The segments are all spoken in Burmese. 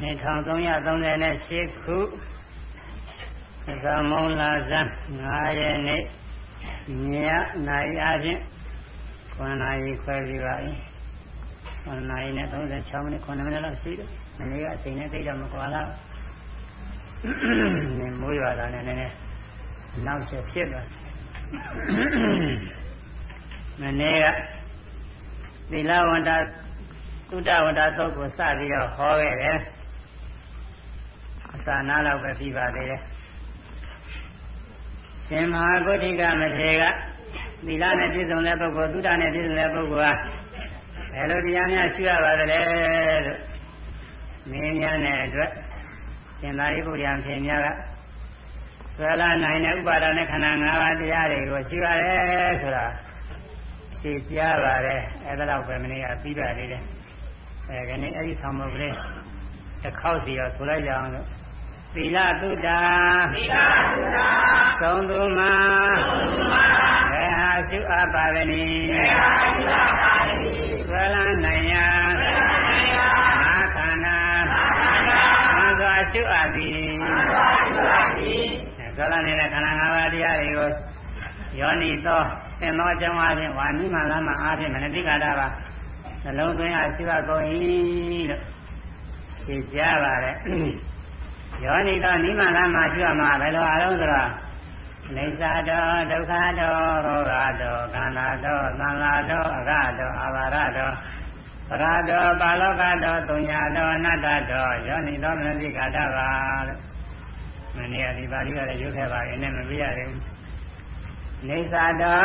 1338ခုသမုံလာဇန်9ရက်နေ့ညနိုင်အချင်း9နာရီခွဲပြီးပါပြီ9နာရီနဲ့36မိနစ်9မိနစ်လောက်ရှိတယ်မနေ့ကအချိန်နဲ့သိတော့မကွာတော့နေမိုးရွာတာနဲ့နည်းနည်းနောက်ဆက်ဖြစ်သွားမနေ့ကသီလဝန္တာသုတဝန္တာသုတ်ကိုစပြီးတော့ဟောခဲ့တယ် အစာနာတော့ပဲပြီးပါသေးတယ်ရှင်မဟာဂုဋ္ဌိကမထေရကသီလနဲ့ပြည့်စုံတဲ့ပုဂ္ဂိုလ်သုတနဲ့ပြည့်စုံတဲ့ပုဂ္ဂိုလ်ဟာဘယ်လိုတရားများရှိရပါသလဲလို့မင်းများတဲ့အတွက်ရှင်သာရိပုတ္တရာဖြေများကဆွဲလာနိုင်တဲ့ဥပါဒနဲ့ခန္ဓာ၅ပါးတရားတွေကိုရှိရတယ်ဆိုတာရှင်းပြပါတယ်အဲဒါတော့ပဲမနေ့ကပြီးပါသေးတယ်အဲဒီနေ့အဲ့ဒီဆောင်မုတ်ကလေးတစ်ခေါက်စီတော့ဆိုလိုက်ကြအောင်လို့ သီလသုတာသီလသုတာသုံးသူမှာသုံးသူမှာဘယ်ဟာရှုအပ်ပါသနည်းဘယ်ဟာရှုအပ်ပါသနည်းဆွဲလန်းနိုင်ရာဆွဲလန်းနိုင်ရာမာခန္ဓာမာခန္ဓာမှန်စွာရှုအပ်သည်မှန်စွာရှုအပ်သည်ဆွဲလန်းနေတဲ့ခန္ဓာ၅ပါးတရားတွေကိုယောနိသောသင်သောကြောင့်အချင်းဝါနိမလာမအားဖြင့်မနတိကာတာပါနှလုံးသွင်းအရှိတ်ကုန်၏လို့ရှင်းကြပါတ ယ်ယောနိသောနိမလာမရှိရမှာဘယ်လိုအားလုံးဆိုတော့နေသာတောဒုက္ခတောရောဂတောခန္ဓာတောသံဃာတောအရတောအဘာရတောပရတောပါလောကတောတုညာတောအနတ္တတောယောနိသောမနတိကာတာပါလို့မနေ့ကဒီပါဠိကလည်းရုပ်ခဲ့ပါရင်လည်းမပြရသေးဘူးနေသာတော့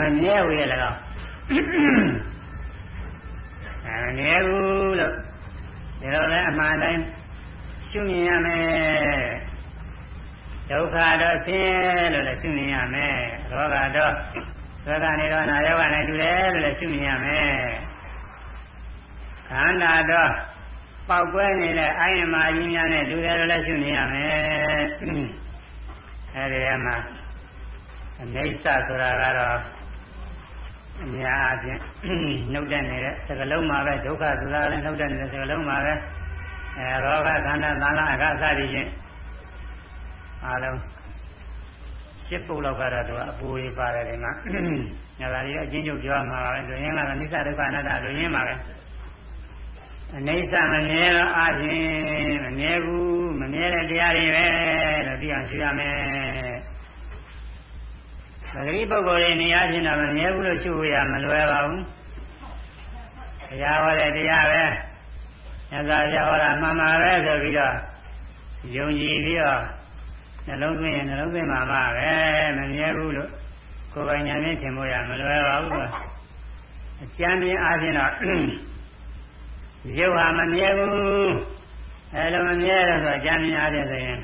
မမြဲဝေလည်းတော့အဲမမြဲဘူးလို့ဒီလိုလဲအမှန်တိုင်း ရှုမြင်ရမယ်ဒုက္ခတော့ဆင်းလို့လည်းရှုမြင်ရမယ်ရောဂါတော့သက္ကနေတော့နာယောဂနဲ့တူတယ်လို့လည်းရှုမြင်ရမယ်ခန္ဓာတော့ပေါက်ကွဲနေတဲ့အာယမကြီးများနဲ့တူတယ်လို့လည်းရှုမြင်ရမယ်အဲဒီမှာအနေဆဆိုတာကတော့အများအချင်းနှုတ်တဲ့နေတဲ့စကလုံးမှာပဲဒုက္ခဆိုတာလည်းနှုတ်တဲ့နေတဲ့စကလုံးမှာပဲ အဲရောဂခန္ဓာသံဃာအကစသည်ချင်းအားလုံးရှစ်ပုတ်လောက်ကတော့သူကအပူတွေပါတယ်ဒီမှာညလာရီအချင်းချုပ်ပြောမှာပါပဲလူရင်းကတော့နိစ္စဒုက္ခအနတ္တလူရင်းမှာပဲအနေဆမမြဲတော့အချင်းမမြဲဘူးမမြဲတဲ့တရားတွေပဲလို့သိအောင်ရှိရမယ်ပဂရိပုဂ္ဂိုလ်တွေနေရာချင်းတော့မမြဲဘူးလို့ရှုရမလွယ်ပါဘူး။တရားဟောတဲ့တရားပဲ။ ညဇာပြဟောတာမှန်ပါပဲဆိုပြီးတော့ယုံကြည်ပြီးတော့နှလုံးသွင်းရင်နှလုံးသွင်းမှာပါပဲမမြဲဘူးလို့ကိုယ်ပိုင်ဉာဏ်နဲ့ထင်ဖို့ရမလွယ်ပါဘူး။အကျမ်းပြင်းအားဖြင့်တော့ရုပ်ဟာမမြဲဘူး။အဲလိုမမြဲတော့ဆိုအကျမ်းပြင်းအားဖြင့်ဆိုရင်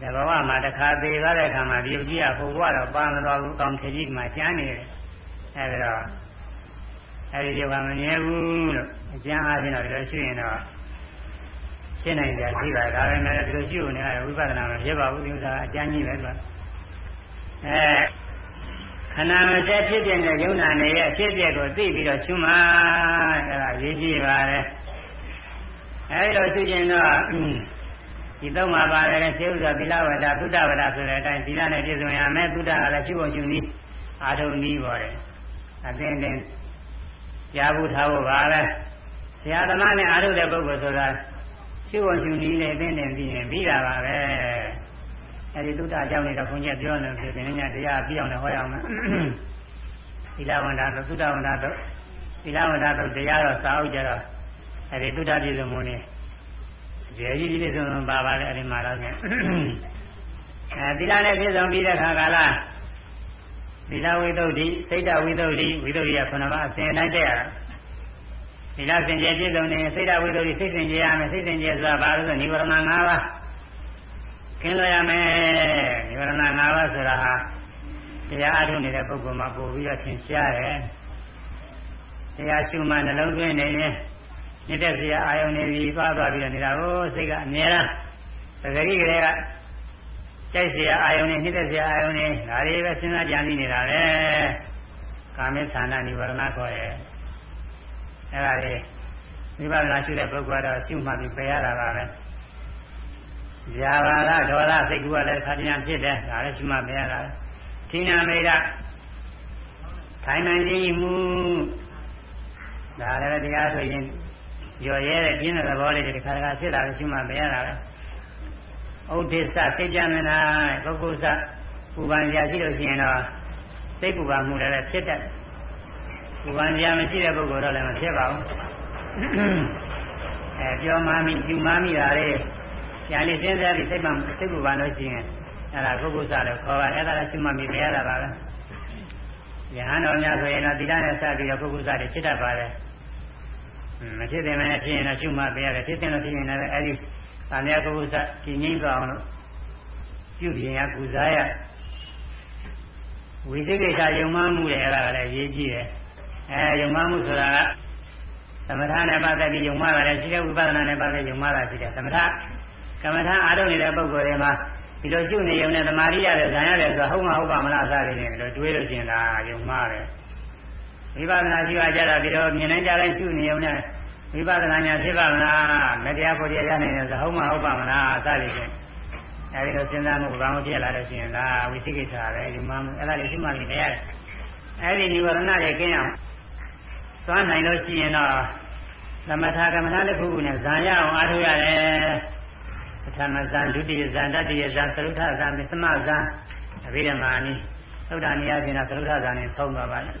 တဘဝမှာတစ်ခါသေးသွားတဲ့အခါမှာဒီကြီးကဟိုဘဝတော့ပါမတော်ဘူးကောင်းထေကြီးကမှကျမ်းနေတယ်အဲဒါတော့ အဲဒီဒီကမမြဲဘူးလို့အကျမ်းအားဖြင့်တော့ဒီလိုရှိရင်တော့ရှင်းနိုင်ကြရှိပါဒါပေမဲ့ဒီလိုရှိုံနေရဝိပဿနာမဖြစ်ပါဘူးဒီဥစ္စာအကျမ်းကြီးပဲဆိုအဲခန္ဓာမတည်းဖြစ်တဲ့ယုံနာနေရဲ့အဖြစ်အပျက်ကိုသိပြီးတော့ရှုမှအဲဒါရေးကြည့်ပါလေအဲဒီလိုရှုခြင်းတော့ဒီတော့မှာပါတယ်စေဥစွာသီလဝဒသုဒ္ဓဝဒဆိုတဲ့အတိုင်းသီလနဲ့ပြည့်စုံရမယ်သုဒ္ဓကလည်းရှိဖို့ရှိနည်းအာထုံနည်းပေါ်တယ်အသိနဲ့ ကြားဘူးထားဖို့ပါပဲဆရာသမားနဲ့အာထုတဲ့ပုဂ္ဂိုလ်ဆိုတာရှိဖို့ရှိနည်းနဲ့အသိနဲ့ပြီးရင်ပြီးတာပါပဲအဲဒီသုဒ္ဓအကြောင်းလေးတော့ခွန်ကြီးပြောနေဖြစ်တယ်ညတရားပြအောင်လည်းဟောရအောင်သီလဝန္တာသုဒ္ဓဝန္တာတို့သီလဝန္တာတို့တရားတော့စာအုပ်ကြတော့အဲဒီသုဒ္ဓပြည့်စုံမှုနဲ့ကျေကြီးပြည့်စုံပါပါလေအဲ့ဒီမှာတော့အဲသီလနဲ့ပြည့်စုံပြီးတဲ့ခါကာလ သီလဝိသုဒ္ဓိစိတ်တဝိသုဒ္ဓိဝိသုဒ္ဓိကခုနကအစဉ်တိုင်းတက်ရတာသီလစင်ကြယ်ပြည့်စုံနေစိတ်တဝိသုဒ္ဓိစိတ်စင်ကြယ်ရမယ်စိတ်စင်ကြယ်ဆိုတာဘာလို့ဆိုနိဗ္ဗာန်၅ပါးကျင်းလို့ရမယ်နိဗ္ဗာန်၅ပါးဆိုတာဟာတရားအထုတ်နေတဲ့ပုဂ္ဂိုလ်မှာပို့ပြီးတော့သင်ရှားတယ်တရားရှုမှနှလုံးသွင်းနေရင်မြစ်တဲ့စရာအာယုန်နေပြီးသွားသွားပြီးတော့နေတာကိုစိတ်ကအမြဲတမ်းသဂရိကလေးက ကြိုက်စရာအာယုန်နေမြစ်တဲ့စရာအာယုန်နေဒါတွေပဲစဉ်းစားကြံနေတာပဲကာမေသန္တာနိဝရဏခေါ်ရဲ့အဲ့ဒါလေးဝိပဿနာရှုတဲ့ပုဂ္ဂိုလ်ကတော့ရှုမှပြီးပယ်ရတာပါပဲဇာဘာကဒေါသစိတ်ကူကလည်းခါပြန်ဖြစ်တယ်ဒါလည်းရှုမှပယ်ရတာသီနာမေကထိုင်နိုင်ခြင်းမူဒါလည်းတရားဆိုရင်ရော်ရဲတဲ့ပြင်းတဲ့သဘောလေးတွေတစ်ခါတစ်ခါဖြစ်လာလို့ရှုမှပယ်ရတာပဲ ဥဒိစ္စစိတ်ကြမနာပုဂ္ဂိုလ်စပူပန်ရာရှိလို့ရှိရင်တော့စိတ်ပူပန်မှုလည်းဖြစ်တတ်ပူပန်ရာမရှိတဲ့ပုဂ္ဂိုလ်တော့လည်းမဖြစ်ပါဘူးအဲပြောမှမိယူမှမိတာလေညာလေးစဉ်းစားပြီးစိတ်မှစိတ်ပူပန်လို့ရှိရင်အဲ့ဒါပုဂ္ဂိုလ်စတော့ခေါ်ပါအဲ့ဒါလည်းရှုမှမိမရတာပါပဲယဟန်တော်များဆိုရင်တော့တိရနဲ့စပြီးတော့ပုဂ္ဂိုလ်စတွေဖြစ်တတ်ပါတယ်မဖြစ်တယ်မဲ့ဖြစ်ရင်တော့ရှုမှပြရတယ်ဖြစ်တယ်လို့ဖြစ်ရင်လည်းအဲ့ဒီ။ သာမယကုသဒီငိမ့်သွားအောင်လို့ပြုပြင်ရကုစားရဝိသိကိစ္စယုံမှမှုလေအဲ့ဒါကလည်းရေးကြည့်တယ်။အဲယုံမှမှုဆိုတာကသမထနဲ့ပတ်သက်ပြီးယုံမှတာလည်းရှိတယ်ဝိပဿနာနဲ့ပတ်သက်ယုံမှတာရှိတယ်။သမထကမ္မထအားထုတ်နေတဲ့ပုဂ္ဂိုလ်တွေမှာဒီလိုရှုနေုံနဲ့သမာဓိရတယ်ဇာရတယ်ဆိုတာဟုတ်မှာဟုတ်ပါမလားစားတယ်နဲ့လို့တွေးလို့ရှင်တာယုံမှတယ်။ဝိပဿနာရှိရကြတာဒီတော့မြင်နိုင်ကြတိုင်းရှုနေုံနဲ့ ဝိပဿနာညာဖြစ်ပါမလားမတရားဖို့တရားရနိုင်တယ်ဆိုဟုတ်မှာဟုတ်ပါမလားအစလေးချင်းအဲဒီလိုစဉ်းစားမှုဘာမှဖြစ်လာလို့ရှိရင်ဒါဝိသိကိစ္စပဲဒီမှာအဲ့ဒါလေးရှိမှလည်းရတယ်အဲဒီនិဝရဏတွေကင်းအောင်သွားနိုင်လို့ရှိရင်တော့သမထကမ္မထာတစ်ခုခုနဲ့ဇာရအောင်အားထုတ်ရတယ်ပထမဇာဒုတိယဇာတတိယဇာသရုထဇာမစ္စမဇာအဘိဓမ္မာနိသုဒ္ဓနိယပြင်တာသရုထဇာနဲ့ဆုံးသွားပါလေ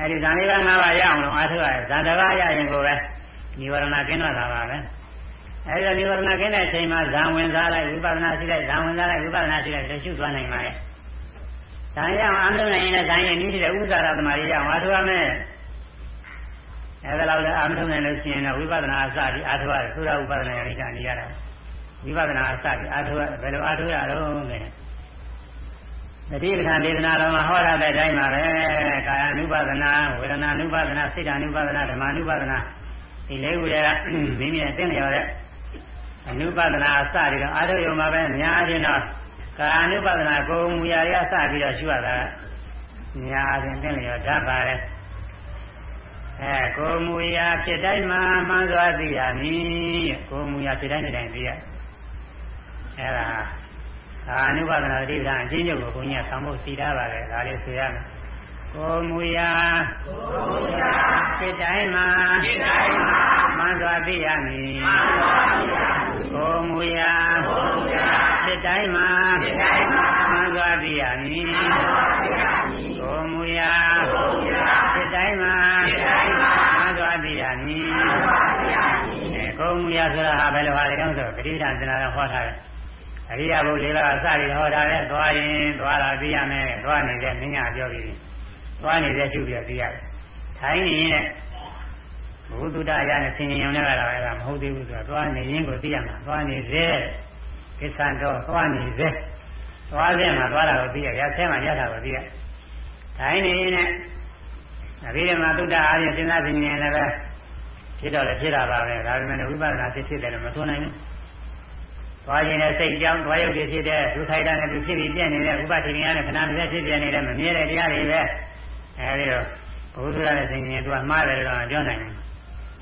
အဲဒီဇာလေးက၅ပါးရအောင်လို့အားထုတ်ရတယ်ဇာတပါးရရင်ကိုပဲនិဝရဏကင်းတော့တာပါပဲအဲဒီនិဝရဏကင်းတဲ့အချိန်မှာဇာဝင်စားလိုက်ဝိပဿနာရှိလိုက်ဇာဝင်စားလိုက်ဝိပဿနာရှိလိုက်လည်းရှုသွားနိုင်ပါရဲ့ဇာရအောင်အားထုတ်နိုင်ရင်လည်းဇာရဲ့နည်းတဲ့ဥစ္စာရသမารရအောင်အားထုတ်ရမယ်အဲဒါလောက်လည်းအားမထုတ်နိုင်လို့ရှိရင်တော့ဝိပဿနာအစပြီးအားထုတ်ရတယ်သုရဥပဒနာရိတာနေရတာဝိပဿနာအစပြီးအားထုတ်ရဘယ်လိုအားထုတ်ရတော့လဲ တတိပဌာဒေသနာတော်မှာဟောရတဲ့အတိုင်းပါပဲကာယ ानु ပါဒနာဝေဒနာ ानु ပါဒနာစိတ် ानु ပါဒနာဓမ္မ ानु ပါဒနာဒီလေးခုတည်းကမိမိအသိဉာဏ်ရတဲ့အနုပါဒနာအစပြီးတော့အာရုံယုံမှာပဲအများချင်းတော့ကာယ ानु ပါဒနာကိုမူရာရစပြီးတော့ရှုရတာအများချင်းသိဉာဏ်ရဓာတ်ပါလေအဲကိုမူရာဖြစ်တိုင်းမှာမှန်စွာသိရမည်ကိုမူရာဖြစ်တိုင်းတိုင်းသိရအဲဒါ အာနုပါဒနာတိပ္ပံအချင်းချုပ်ကိုဘုန်းကြီးကသံဖို့စီထားပါလေဒါလေးဆိုရမယ်ကိုမူရာကိုမူရာစိတ်တိုင်းမှာစိတ်တိုင်းမှာမှန်စွာသိရမည်မှန်စွာသိရမည်ကိုမူရာကိုမူရာစိတ်တိုင်းမှာစိတ်တိုင်းမှာမှန်စွာသိရမည်မှန်စွာသိရမည်ကိုမူရာကိုမူရာစိတ်တိုင်းမှာစိတ်တိုင်းမှာမှန်စွာသိရမည်မှန်စွာသိရမည်ကိုမူရာဆိုတာဟာဘယ်လိုဟာလဲတော့ဆိုပဋိဌာန်သင်္နာဟောထားတယ် အရိယာဘုလေးပါးအစပြီးဟောတာလဲသွားရင်သွားတာသိရမယ်သွားနေတဲ့မင်းညာပြောပြီးသွားနေတဲ့ကျုပ်ပြသိရတယ်ထိုင်းနေရင်ဘုသူတ္တရနဲ့ဆင်ញင်ုံနဲ့ကတော့အဲ့ဒါမဟုတ်သေးဘူးဆိုတော့သွားနေရင်ကိုသိရမှာသွားနေစေကိစ္စတော့သွားနေစေသွားစေမှာသွားတာကိုသိရရဆဲမှာရတာကိုသိရထိုင်းနေရင်အဘိဓမ္မာသုတ္တအားဖြင့်စဉ်းစားဆင်ញင်လည်းပဲဖြစ်တော့လည်းဖြစ်တာပါပဲဒါပေမဲ့ဝိပဿနာဖြစ်ဖြစ်တယ်လို့မဆိုနိုင်ဘူး သွားခြင်းနဲ့စိတ်ကြောင်းသွားရုပ်တွေဖြစ်တဲ့ဒုက္ခိတနဲ့သူဖြစ်ပြီးပြည့်နေတဲ့ဥပတိဉာဏ်နဲ့ခဏမစက်ဖြစ်ပြနေတဲ့မမြဲတဲ့တရားတွေပဲအဲဒီတော့ဘုရားရဲ့သိဉာဏ်သူကမှားတယ်လို့ပြောနိုင်တယ်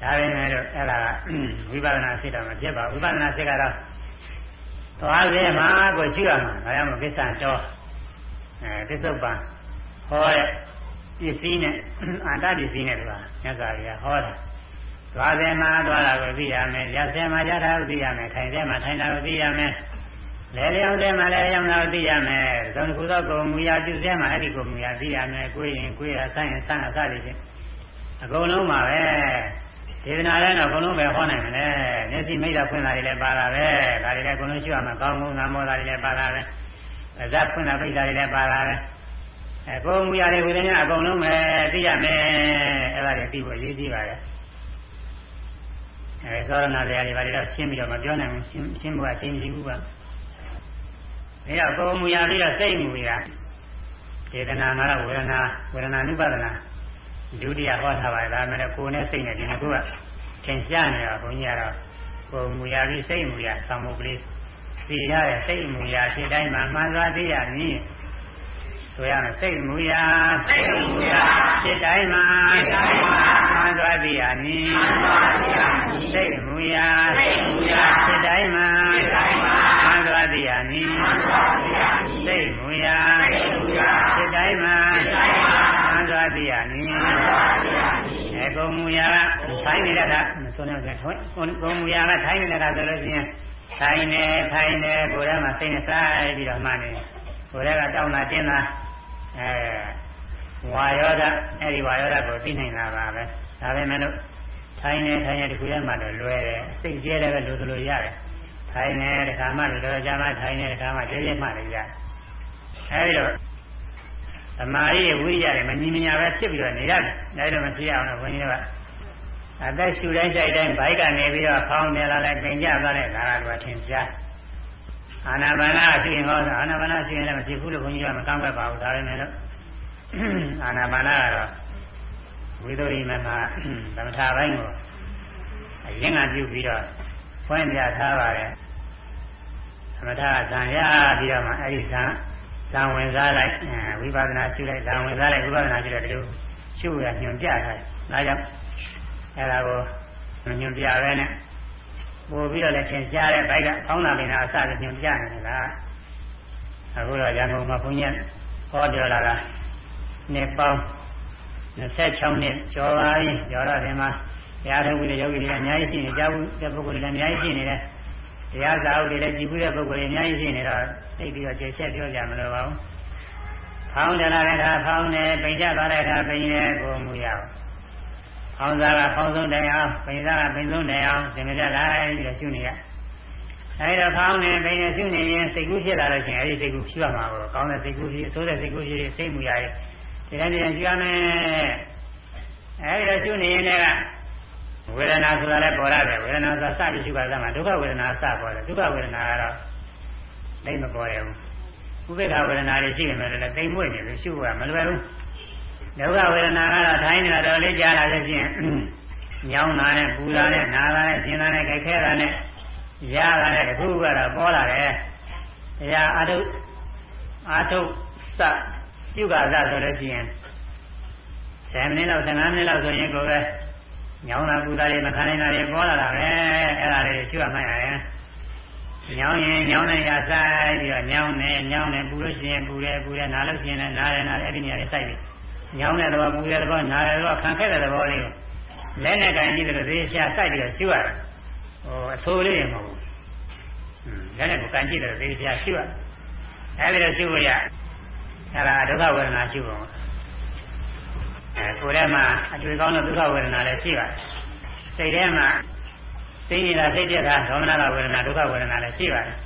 ဒါပေမဲ့လို့အဲ့ဒါကဝိပဿနာစိတ်တော့မဖြစ်ပါဘူးဝိပဿနာစိတ်ကတော့သွားခြင်းမှာကိုရှိရမှာဒါကြောင့်မို့ကိစ္စတော့အဲသစ္စုပ္ပန်ဟောတဲ့ပစ္စည်းနဲ့အတ္တပစ္စည်းနဲ့ဆိုတာမြတ်စွာဘုရားဟောတာ သွားတယ်မှာသွားတာကိုသိရမယ်။ရဆဲမှာရတာကိုသိရမယ်။ထိုင်တယ်မှာထိုင်တာကိုသိရမယ်။လဲလျောင်းတယ်မှာလဲလျောင်းတာကိုသိရမယ်။သုံးခုသောကိုမူရပြုစဲမှာအဲ့ဒီကိုမူရသိရမယ်။ကိုယ်ရင်ကိုယ်ရဆန်းရင်ဆန်းအစသည်ဖြင့်အကုန်လုံးပါပဲ။ဒေသနာလည်းတော့အကုန်လုံးပဲဟောနိုင်မယ်လေ။မျက်စိမိတ်တာဖွင့်တာတွေလည်းပါတာပဲ။ဒါတွေလည်းအကုန်လုံးရှိရမှာကောင်းမှုငါမောတာတွေလည်းပါတာပဲ။အဇတ်ဖွင့်တာပိတ်တာတွေလည်းပါတာပဲ။အဲကိုယ်မူရတွေဝိညာဉ်အကုန်လုံးပဲသိရမယ်။အဲ့ဒါတွေသိဖို့အရေးကြီးပါရဲ့။ အဲသောရဏတရားတွေဘာတွေတော့ရှင်းပြီးတော့မပြောနိုင်ဘူးရှင်းရှင်းဖို့အချင်းရှိဘူးပါဒါတော့ကိုယ်မူရပြီးတော့စိတ်မူရဒေသနာမှာဝေဒနာဝေဒနာနုပါဒနာဒုတိယဟောထားပါတယ်ဒါမှလည်းကိုယ်နဲ့စိတ်နဲ့ဒီနှစ်ခုကသင်ရှားနေတာဘုန်းကြီးကတော့ကိုယ်မူရပြီးစိတ်မူရသံမှုကလေးသိရတဲ့စိတ်မူရဖြစ်တိုင်းမှာမှန်စွာသိရမည် ဆိုရမယ်စိတ်မူရာစိတ်မူရာစိတ်တိုင်းမှာစိတ်တိုင်းမှာမှန်သွားသည်အနိမှန်သွားသည်အနိစိတ်မူရာစိတ်မူရာစိတ်တိုင်းမှာစိတ်တိုင်းမှာမှန်သွားသည်အနိမှန်သွားသည်အနိစိတ်မူရာစိတ်မူရာစိတ်တိုင်းမှာစိတ်တိုင်းမှာမှန်သွားသည်အနိမှန်သွားသည်အနိအဲကုံမူရာကထိုင်းနေတဲ့ကဆိုနေတယ်ကုံမူရာကထိုင်းနေတဲ့ကဆိုလို့ရှိရင်ထိုင်းနေထိုင်းနေကိုယ်ထဲမှာစိတ်နဲ့စားပြီးတော့မှနေကိုယ်ထဲကတောင်းတာတင်းတာ အဲဝါယောဓာအဲ့ဒီဝါယောဓာကိုသိနိုင်တာပါပဲဒါပဲမဲ့လို့ထိုင်းနေထိုင်းနေဒီခုထဲမှာတော့လွယ်တယ်စိတ်ကျဲတယ်ပဲလို့ဆိုလို့ရတယ်ထိုင်းနေတခါမှလို့တော့ကြာမှထိုင်းနေတခါမှကျဲကျဲမှလည်းရတယ်အဲဒီတော့သမာဓိရဲ့ဝိရိယတွေမညီမညာပဲဖြစ်ပြီးတော့နေရတယ်။ဒါတော့မဖြစ်အောင်လို့ဘုန်းကြီးတို့ကအသက်ရှူတိုင်းကြိုက်တိုင်းဘိုက်ကနေပြီးတော့ဖောင်းနေလာလိုက်ပြင်ကြသွားတဲ့ခါကတော့ထင်ရှား။ အာနာပါနာရှိရင်ဟောအာနာပါနာရှိရင်လည်းမဖြစ်ဘူးလို့ဘုန်းကြီးကမကောင်းပဲပါဘူးဒါပဲနဲ့လို့အာနာပါနာကတော့ဝိသုရိမမှာသမထဘိုင်းကိုအရင်ကပြုပြီးတော့ဖွင့်ပြထားပါတယ်။သမထဇံရပြီးတော့မှအဲ့ဒီဇံဇံဝင်စားလိုက်ဝိပဿနာရှုလိုက်ဇံဝင်စားလိုက်ဝိပဿနာရှုလိုက်ဒီလိုရှုရညွန်ပြထားတယ်။ဒါကြောင့်အဲ့ဒါကိုညွန်ပြရဲနဲ့ ပို့ပြီးတော့လည်းသင်ကြားတဲ့ဘိုက်ကဖောင်းတာပင်အစလည်းညွန်ပြနေလား။အခုတော့ရန်ကုန်မှာဘုန်းကြီးဟောပြောလာတာနှစ်ပေါင်း26နှစ်ကျော်ပါပြီ။ကျော်တော့ဒီမှာတရားထုတ်ပြီးတဲ့ယောဂီတွေအများကြီးရှိနေကြဘူးတဲ့ပုဂ္ဂိုလ်တွေလည်းအများကြီးရှိနေတယ်။တရားစာအုပ်တွေလည်းကြည်ဘူးတဲ့ပုဂ္ဂိုလ်တွေအများကြီးရှိနေတော့သိပြီးတော့ကျေချက်ပြောကြမလို့ပါဘူး။ဖောင်းတယ်လာတဲ့အခါဖောင်းတယ်ပိန်ကြသွားတဲ့အခါပိန်တယ်ကိုမူရအောင်။ ဖောင်းစားကဖောင်းဆုံးတယ်အောင်ပိန်စားကပိန်ဆုံးတယ်အောင်သင်္ကြန်လိုက်ပြီးတော့ရှုနေရ။အဲဒီတော့ဖောင်းနေပိန်နေရှုနေရင်စိတ်ကူးဖြစ်လာလို့ရှိရင်အဲဒီစိတ်ကူးဖြူရမှာကိုကောင်းတဲ့စိတ်ကူးဖြစ်အဆိုးတဲ့စိတ်ကူးဖြစ်စိတ်မူရရဲ့ဒီတိုင်းဒီတိုင်းရှုရမယ်။အဲဒီတော့ရှုနေရင်လည်းဝေဒနာဆိုတာလည်းပေါ်ရတယ်ဝေဒနာဆိုစပြီးရှုပါသမှာဒုက္ခဝေဒနာစပေါ်တယ်ဒုက္ခဝေဒနာကတော့သိမပေါ်ရဘူးဥပေက္ခဝေဒနာတွေရှိနေတယ်လည်းတိမ်မွေ့နေလို့ရှုရမလွယ်ဘူး ဒုက္ခဝေဒနာကတော့ထိုင်းနေတာတော့လေးကြားလာလို့ရှိရင်ညောင်းတာနဲ့ပူတာနဲ့နာတာနဲ့ရှင်းတာနဲ့ကြိုက်ခဲတာနဲ့ရတာနဲ့တခုကတော့ပေါ်လာတယ်တရားအာထုအာထုစပြုကစဆိုလို့ရှိရင်10မိနစ်လောက်15မိနစ်လောက်ဆိုရင်ကိုယ်ပဲညောင်းတာပူတာတွေမခံနိုင်တာတွေပေါ်လာတာပဲအဲ့ဒါတွေကျွတ်မှတ်ရတယ်ညောင်းရင်ညောင်းနေရဆိုင်ပြီးတော့ညောင်းနေညောင်းနေပူလို့ရှိရင်ပူတယ်ပူတယ်နားလို့ရှိရင်လည်းနားတယ်နားတယ်အဲ့ဒီနေရာတွေစိုက်ပြီး ညောင်းတဲ့တော့ပူတဲ့တော့နားတယ်တော့ခံခဲ့တဲ့သဘောလေးကိုလက်နဲ့ကန်ကြည့်တယ်လို့သေချာစိုက်ပြီးတော့ရှုရတာဟိုအဆိုးလေးမဟုတ်ဘူးလက်နဲ့ကိုကန်ကြည့်တယ်လို့သေချာရှုရအဲ့ဒီတော့ရှုရအဲ့ဒါဒုက္ခဝေဒနာရှုပုံအဲကိုယ်ထဲမှာအတွေ့ကောင်းတဲ့ဒုက္ခဝေဒနာလည်းရှိပါတယ်စိတ်ထဲမှာသိနေတာစိတ်ပြက်တာဒေါမနတာဝေဒနာဒုက္ခဝေဒနာလည်းရှိပါတယ်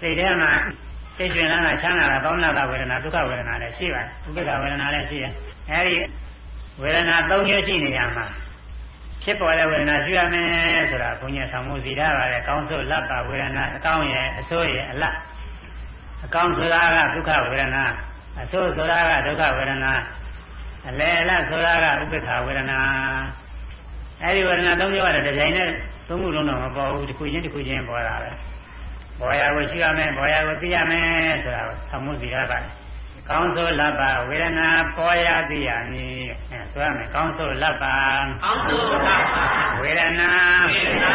စိတ်ထဲမှာ စိတ်ရှင်လာတာချမ်းသာတာဒေါမနတာဝေဒနာဒုက္ခဝေဒနာလည်းရှိပါတယ်ဥပ္ပခဝေဒနာလည်းရှိတယ်အဲဒီဝေဒနာ၃မျိုးရှိနေရမှာဖြစ်ပေါ်တဲ့ဝေဒနာရှိရမယ်ဆိုတာဘုညာဆောင်မှုစီထားပါတယ်ကောင်းဆိုလပ်ပါဝေဒနာအကောင်းရဲ့အဆိုးရဲ့အလတ်အကောင်းဆိုတာကဒုက္ခဝေဒနာအဆိုးဆိုတာကဒုက္ခဝေဒနာအလယ်အလတ်ဆိုတာကဥပ္ပခဝေဒနာအဲဒီဝေဒနာ၃မျိုးရတယ်ဒီဇိုင်းနဲ့သုံးခုလုံးတော့မပေါ်ဘူးတစ်ခုချင်းတစ်ခုချင်းပေါ်တာပဲ ပေါ်ရကိုရှိရမယ်ပေါ်ရကိုသိရမယ်ဆိုတာကိုသမှုစီရပါတယ်ကောင်းဆိုလပ်ပါဝေဒနာပေါ်ရသိရမည်အဲဆိုရမယ်ကောင်းဆိုလပ်ပါကောင်းဆိုလပ်ပါဝေဒနာဝေဒနာ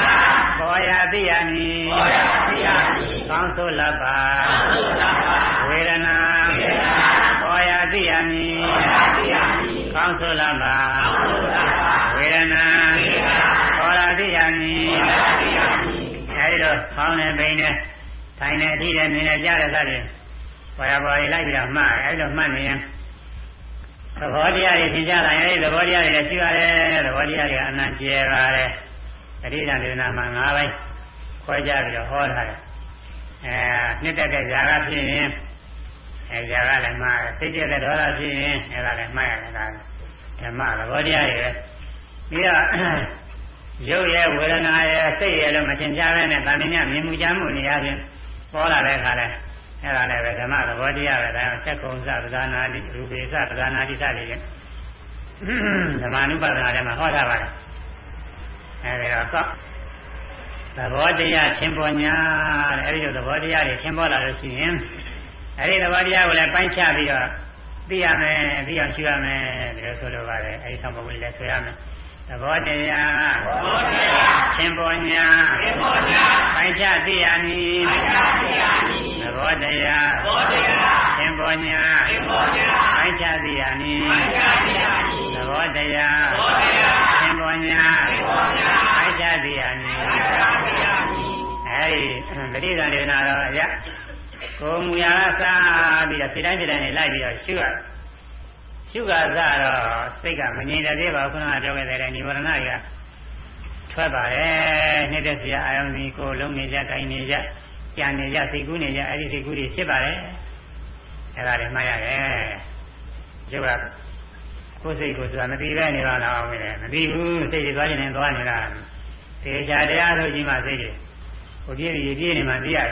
ပေါ်ရသိရမည်ပေါ်ရသိရမည်ကောင်းဆိုလပ်ပါကောင်းဆိုလပ်ပါဝေဒနာဝေဒနာပေါ်ရသိရမည်ပေါ်ရသိရမည်ကောင်းဆိုလပ်ပါကောင်းဆိုလပ်ပါဝေဒနာဝေဒနာပေါ်ရသိရမည်ပေါ်ရသိရမည် အဲဒီတော့ဖောင်းနေပိန်နေထိုင်နေအထိနဲ့နေနေကြတဲ့စသည်ပေါ်ရပေါ်ရလိုက်ပြီးတော့မှတ်အဲဒီတော့မှတ်နေရင်သဘောတရားတွေသင်ကြတာအဲဒီသဘောတရားတွေလည်းရှိရတယ်သဘောတရားတွေအနံ့ကျဲပါတယ်အရိဒံဒေသနာမှာ၅ပိုင်းခွဲကြပြီးတော့ဟောထားတယ်အဲနှစ်သက်တဲ့ဇာကဖြစ်ရင်အဲဇာကလည်းမှားစိတ်ကျတဲ့ဒေါသဖြစ်ရင်အဲဒါလည်းမှားရတယ်ဒါဓမ္မသဘောတရားတွေပဲပြီးတော့ ရုပ်ရဲ့ဝေဒနာရဲ့စိတ်ရဲ့လို့မသင်ကြားပဲနဲ့ဗာမင်းမြင်မှုကြမှုနေရာချင်းပေါ်လာတဲ့အခါလဲအဲ့ဒါလည်းပဲဓမ္မသဘောတရားပဲဒါဆက်ကုံစပဇာနာတိရူပေစပဇာနာတိစတွေဓမ္မနုပါဒနာထဲမှာဟောထားပါတယ်အဲဒီတော့ကောသဘောတရားသင်ပေါ်ညာတဲ့အဲဒီလိုသဘောတရားတွေသင်ပေါ်လာလို့ရှိရင်အဲဒီသဘောတရားကိုလည်းပိုင်းခြားပြီးတော့သိရမယ်သိအောင်ရှင်းရမယ်ဒီလိုဆိုလိုပါတယ်အဲဒီဆောင်ပုဂ္ဂိုလ်လည်းဆိုရမယ် သဘောတရားသဘောတရားရှင်ပေါ်ညာရှင်ပေါ်ညာပိုင်းခြားသိရမည်ပိုင်းခြားသိရမည်သဘောတရားသဘောတရားရှင်ပေါ်ညာရှင်ပေါ်ညာပိုင်းခြားသိရမည်ပိုင်းခြားသိရမည်သဘောတရားသဘောတရားရှင်ပေါ်ညာရှင်ပေါ်ညာပိုင်းခြားသိရမည်ပိုင်းခြားသိရမည်အဲဒီပဋိသန္ဓေနာတော့ရကိုမူရာကစားပြီးတော့စိတ်တိုင်းစိတ်တိုင်းနဲ့လိုက်ပြီးတော့ရှုရ ရှုကစားတော့စိတ်ကမငြိမ်တဲ့သေးပါဘူးခုနကပြောခဲ့တဲ့និဝရဏတွေကထွက်ပါတယ်နှစ်သက်စရာအာယုံစီကိုလုံးနေကြတိုင်းနေကြကြံနေကြစိတ်ကူးနေကြအဲ့ဒီစိတ်ကူးတွေဖြစ်ပါတယ်အဲ့ဒါတွေမှတ်ရတယ်ကျုပ်ကကိုယ်စိတ်ကိုဆိုတာမသိပဲနေပါလားမလဲမသိဘူးစိတ်တွေသွားနေသွားနေတာသေချာတရားလို့ကြီးမှစိတ်တွေဟိုပြည့်ပြည့်နေမှသိရတယ်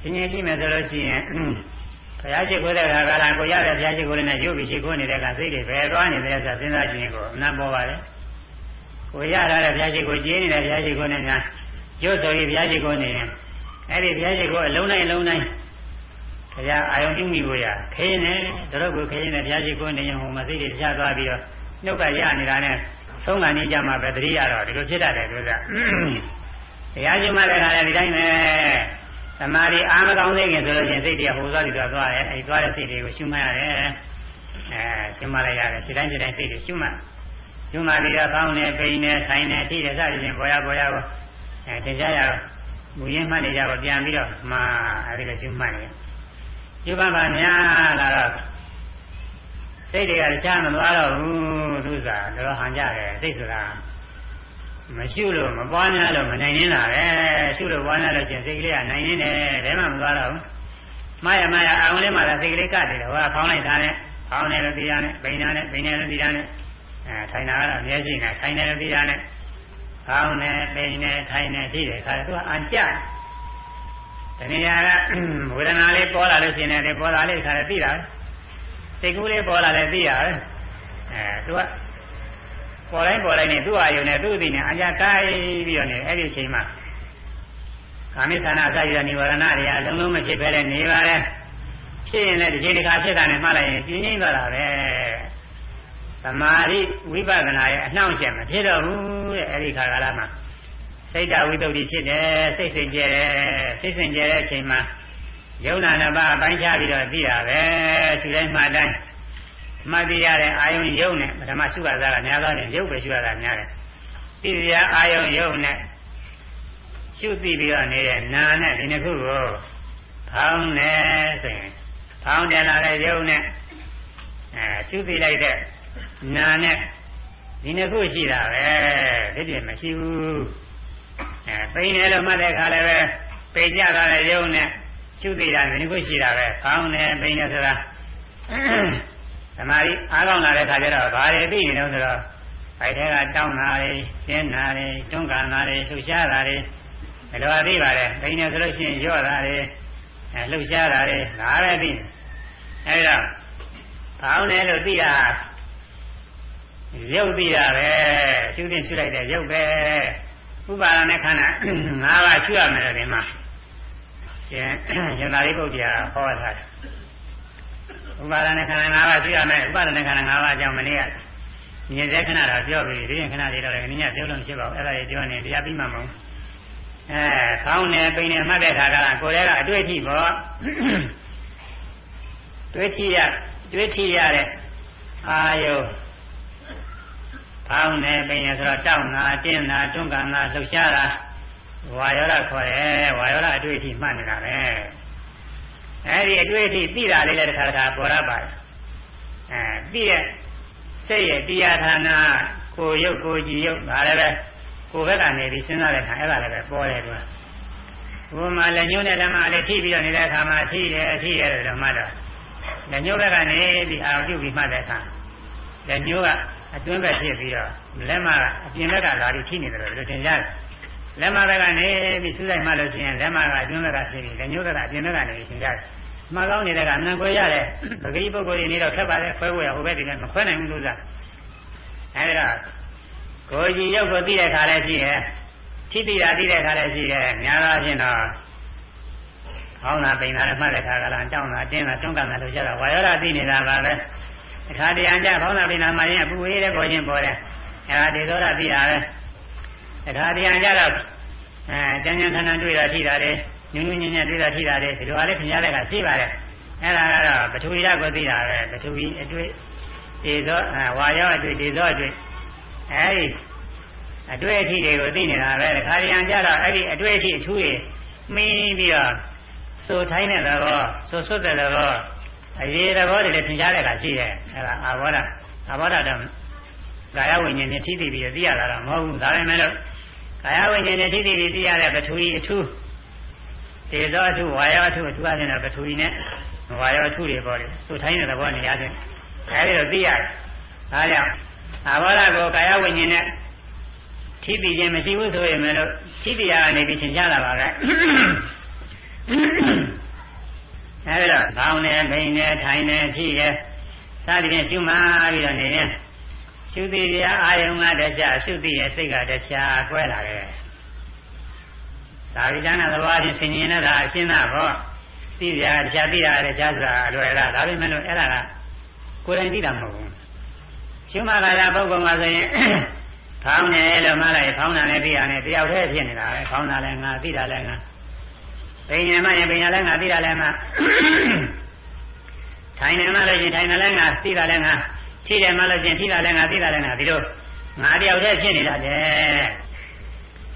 ရှင်းရှင်းကြည့်မယ်ဆိုလို့ရှိရင် ဘုရားရှိခိုးတဲ့ခါကလာကိုရတဲ့ဘုရားရှိခိုးနဲ့ရုပ်ပြီးရှိခိုးနေတဲ့ကစိတ်တွေဘယ်သွားနေလဲဆိုစဉ်းစားကြည့်ရင်ကိုအနတ်ပေါ်ပါလေကိုရထားတဲ့ဘုရားရှိခိုးကျင်းနေတဲ့ဘုရားရှိခိုးနဲ့များရုပ်ဆိုပြီးဘုရားရှိခိုးနေရင်အဲ့ဒီဘုရားရှိခိုးအလုံးတိုင်းလုံးတိုင်းဘုရားအာယုံပြုမိကိုရခင်းနေတို့ကိုခင်းနေဘုရားရှိခိုးနေရင်ဟိုမှာစိတ်တွေတခြားသွားပြီးတော့နှုတ်ကရနေတာနဲ့သုံးကနေကြမှာပဲတတိယတော့ဒီလိုဖြစ်တတ်တယ်လို့ကတရားရှိမှလည်းခါတယ်ဒီတိုင်းပဲ သမာဓိအားမကောင်းသေးခင်ဆိုလို့ရှိရင်စိတ်တရားဟိုသွားပြီးတော့သွားတယ်အဲဒီသွားတဲ့စိတ်တွေကိုရှုမှတ်ရတယ်အဲရှုမှတ်လိုက်ရတယ်ဒီတိုင်းဒီတိုင်းစိတ်တွေရှုမှတ်ရှုမှတ်ပြီးတော့ကောင်းနေပိန်နေဆိုင်နေအထိတဲ့စသဖြင့်ပေါ်ရပေါ်ရကိုအဲသင်ကြားရမူရင်းမှတ်နေကြတော့ပြန်ပြီးတော့မှာအဲဒီလိုရှုမှတ်နေရှုမှတ်ပါများလာတော့စိတ်တွေကတခြားမသွားတော့ဘူးသူစားတော့ဟန်ကြတယ်စိတ်ဆိုတာ မရှုလို့မပွားများလို့မနိုင်နေတာပဲရှုလို့ပွားများလို့ချင်းစိတ်ကလေးကနိုင်နေတယ်ဘယ်မှမသွားတော့ဘူးမရမရအောင်လေးမှလည်းစိတ်ကလေးကတည်တယ်ဟောဖောင်းလိုက်တာနဲ့ဖောင်းနေလို့တရားနဲ့ပိန်တာနဲ့ပိန်နေလို့တရားနဲ့အဲထိုင်တာကတော့အများကြီးနဲ့ထိုင်နေလို့တရားနဲ့ဖောင်းနေပိန်နေထိုင်နေကြည့်တယ်ခါသူကအန်ကြတဏှာကဝေဒနာလေးပေါ်လာလို့ရှိရင်လည်းပေါ်လာလေးခါလည်းသိတာပဲစိတ်ကူးလေးပေါ်လာလည်းသိတာပဲအဲသူက ပေါ်တိုင်းပေါ်တိုင်းနဲ့သူ့အာယုံနဲ့သူ့အသိနဲ့အကြကိုက်ပြီးတော့နေအဲ့ဒီအချိန်မှာကာမိသနာအစရနိဝရဏတွေအလုံးလုံးမဖြစ်ပဲနဲ့နေပါလေဖြစ်ရင်လည်းဒီချိန်တစ်ခါဖြစ်တာနဲ့မှတ်လိုက်ရင်ပြင်းရင်းသွားတာပဲသမာဓိဝိပဿနာရဲ့အနှောင့်အယှက်မဖြစ်တော့ဘူးတဲ့အဲ့ဒီခါကာလမှာစိတ်တဝိတ္တုဖြစ်တယ်စိတ်စိတ်ကျဲတယ်စိတ်စိတ်ကျဲတဲ့အချိန်မှာယုံနာနှစ်ပါးအပိုင်းခြားပြီးတော့သိတာပဲသူတိုင်းမှတိုင်း မှတ်သိရတဲ့အာယုံယုံနဲ့ပထမရှုရတာကများသောဖြင့်ယုံပဲရှုရတာများတယ်သိရအာယုံယုံနဲ့ရှုသိပြီးတော့နေတဲ့နာနဲ့ဒီနှစ်ခုကိုဖောင်းနေဆိုရင်ဖောင်းတယ်လာတဲ့ယုံနဲ့အဲရှုသိလိုက်တဲ့နာနဲ့ဒီနှစ်ခုရှိတာပဲဒီပြင်မရှိဘူးအဲပိန်တယ်လို့မှတ်တဲ့အခါလည်းပဲပိန်ကြတာတဲ့ယုံနဲ့ရှုသိတာဒီနှစ်ခုရှိတာပဲဖောင်းတယ်ပိန်တယ်ဆိုတာ သမာဓိအားကောင်းလာတဲ့ခါကျတော့ဘာတွေသိနေတော့ဆိုတော့ဖိုက်ထဲကတောင်းတာတွေကျင်းတာတွေတွန်းကန်တာတွေလှူရှားတာတွေဘယ်လိုသိပါလဲဘိနေဆိုလို့ရှိရင်ရော့တာတွေအဲလှူရှားတာတွေဒါပဲသိအဲဒီတော့ဘောင်းတယ်လို့သိတာရုပ်သိတာပဲရှုတင်ရှုလိုက်တဲ့ရုပ်ပဲဥပါဒနဲ့ခန္ဓာ၅ပါးရှုရမယ်ဒီမှာရှင်ရှင်သာရိပုတ္တရာဟောထားတယ် ဥပါဒနဲ့ခန္ဓာ၅ပါးရှိရမယ်ဥပါဒနဲ့ခန္ဓာ၅ပါးအကြောင်းမနေ့ကမြင်တဲ့ခဏတော့ပြောပြီးဒီရင်ခဏလေးတော့လည်းနည်းနည်းပြောလို့ရှိပါဘူးအဲ့ဒါကြီးပြောနေတရားပြီးမှမဟုတ်အဲခေါင်းနဲ့ပိန်နဲ့မှတ်တဲ့ခါကကိုယ်ရဲ့ကအတွေ့အထိပေါ့တွေ့ထိရတွေ့ထိရတဲ့အာယုခေါင်းနဲ့ပိန်နဲ့ဆိုတော့တောက်နာတင်းနာတွန်းကန်နာလှုပ်ရှားတာဝါယောဓခေါ်တယ်ဝါယောဓအတွေ့အထိမှတ်နေတာပဲ အဲဒီအတွေ့အထိသိတာလေးလည်းတစ်ခါတစ်ခါပေါ်ရပါတယ်အဲသိတဲ့စိတ်ရဲ့တရားဌာနကိုရုပ်ကိုကြည်ရုပ်ဒါလည်းပဲကိုယ်ဘက်ကနေပြီးစဉ်းစားတဲ့အခါအဲ့ဒါလည်းပဲပေါ်တယ်ကွာဘုမာလည်းညှိုးတဲ့ဓမ္မလည်းထိပြီးတော့နေတဲ့အခါမှာထိတယ်အထိရတယ်တော့မှတော့လည်းညှိုးဘက်ကနေပြီးအာရုံပြုပြီးမှတ်တဲ့အခါလည်းညှိုးကအတွင်းဘက်ဖြစ်ပြီးတော့လက်မကအပြင်ဘက်ကလာပြီးထိနေတယ်လို့ထင်ကြတယ် လက်မဘက်ကနေပြီးစူးလိုက်မှလို့ရှိရင်လက်မကအတွင်းဘက်ကဖြစ်ပြီးလက်ညှိုးဘက်ကအပြင်ဘက်ကနေရှင်ကြတယ်မှကောင်းနေတဲ့ကနံခွဲရတယ်ပဂိပုဂ္ဂိုလ်တွေနေတော့ခက်ပါတယ်ခွဲခွဲဟိုဘက်ဒီဘက်မခွဲနိုင်ဘူးလို့သာအဲဒီတော့ကိုကြီးရုပ်ကိုသိတဲ့ခါလည်းရှိတယ်ထိတိတာသိတဲ့ခါလည်းရှိတယ်များသောအားဖြင့်တော့ဟောင်းတာပိန်တာအမှတ်တဲ့ခါကလာတောင်းတာတင်းတာတွန်းကန်တာလို့ကြတာဝါယောဓာသိနေတာပါပဲအခါတရံကြဟောင်းတာပိန်တာမှရင်အပူဝေးတဲ့ပေါ်ချင်းပေါ်တယ်အဲဒါဒေသောရသိတာပဲ အခါတရံကြတော့အဲကျန်ကျန်ထန်ထန်တွေ့တာရှိတာတယ်ညွညွညံ့ညံ့တွေ့တာရှိတာတယ်ဒီလိုအားလေးခင်ဗျားတဲ့ကရှိပါတယ်အဲ့ဒါကတော့ပထဝီရကိုသိတာပဲပထဝီအတွေ့ဒေသောဝါယောအတွေ့ဒေသောအတွေ့အဲဒီအတွေ့အထိတွေကိုသိနေတာပဲခါရံကြတော့အဲ့ဒီအတွေ့အထိအထူးတွေမင်းပြီးတော့စိုးထိုင်းတဲ့သဘောစိုးစွတ်တဲ့သဘောအရေးသဘောတွေလည်းသင်ကြားတဲ့ကရှိတယ်အဲ့ဒါအာဘောဓအာဘောဓတော့ကာယဝိညာဉ်နဲ့ထိသိပြီးသိရတာတော့မဟုတ်ဘူးဒါပေမဲ့လို့ ကာယဝိညာဉ်နဲ့ထိသိပြီးသိရတဲ့ပထဝီအထူးဒေသောအထူးဝါယောအထူးအထူးအချင်းတော့ပထဝီနဲ့ဝါယောအထူးတွေပေါ်တယ်စိုးထိုင်းတဲ့သဘောနေရာချင်းအဲဒီတော့သိရတယ်ဒါကြောင့်အာဘောဓကိုကာယဝိညာဉ်နဲ့ထိတိခြင်းမရှိဘူးဆိုရင်လည်းထိတိရကနေပြီးသင်ကြားတာပါပဲအဲဒီတော့ဘောင်းနေဘိန်းနေထိုင်နေရှိရဲစသည်ဖြင့်ရှုမှပြီးတော့နေရင် ရှုတိတရားအာယုံကတခြားရှုတိရဲ့စိတ်ကတခြားကွဲလာတယ်သာဝိဇ္ဇနာသဘောချင်းဆင်ញင်နေတာအရှင်းတာပေါ့သိကြတခြားသိတာတခြားဆိုတာအလွယ်လားဒါပေမဲ့လို့အဲ့ဒါကကိုယ်တိုင်သိတာမဟုတ်ဘူးရှုမှလာတာပုဂ္ဂိုလ်မှာဆိုရင်ဖောင်းတယ်လို့မှလိုက်ဖောင်းတာလည်းသိရတယ်တယောက်တည်းဖြစ်နေတာပဲဖောင်းတာလည်းငါသိတာလည်းငါဘိညာမရင်ဘိညာလည်းငါသိတာလည်းငါထိုင်နေမှလို့ရှင်ထိုင်တယ်လည်းငါသိတာလည်းငါ ထိတယ်မှလို့ရှင်ထိတာလည်းငါသိတာလည်းငါဒီလိုငါတယောက်တည်းဖြစ်နေတာလေ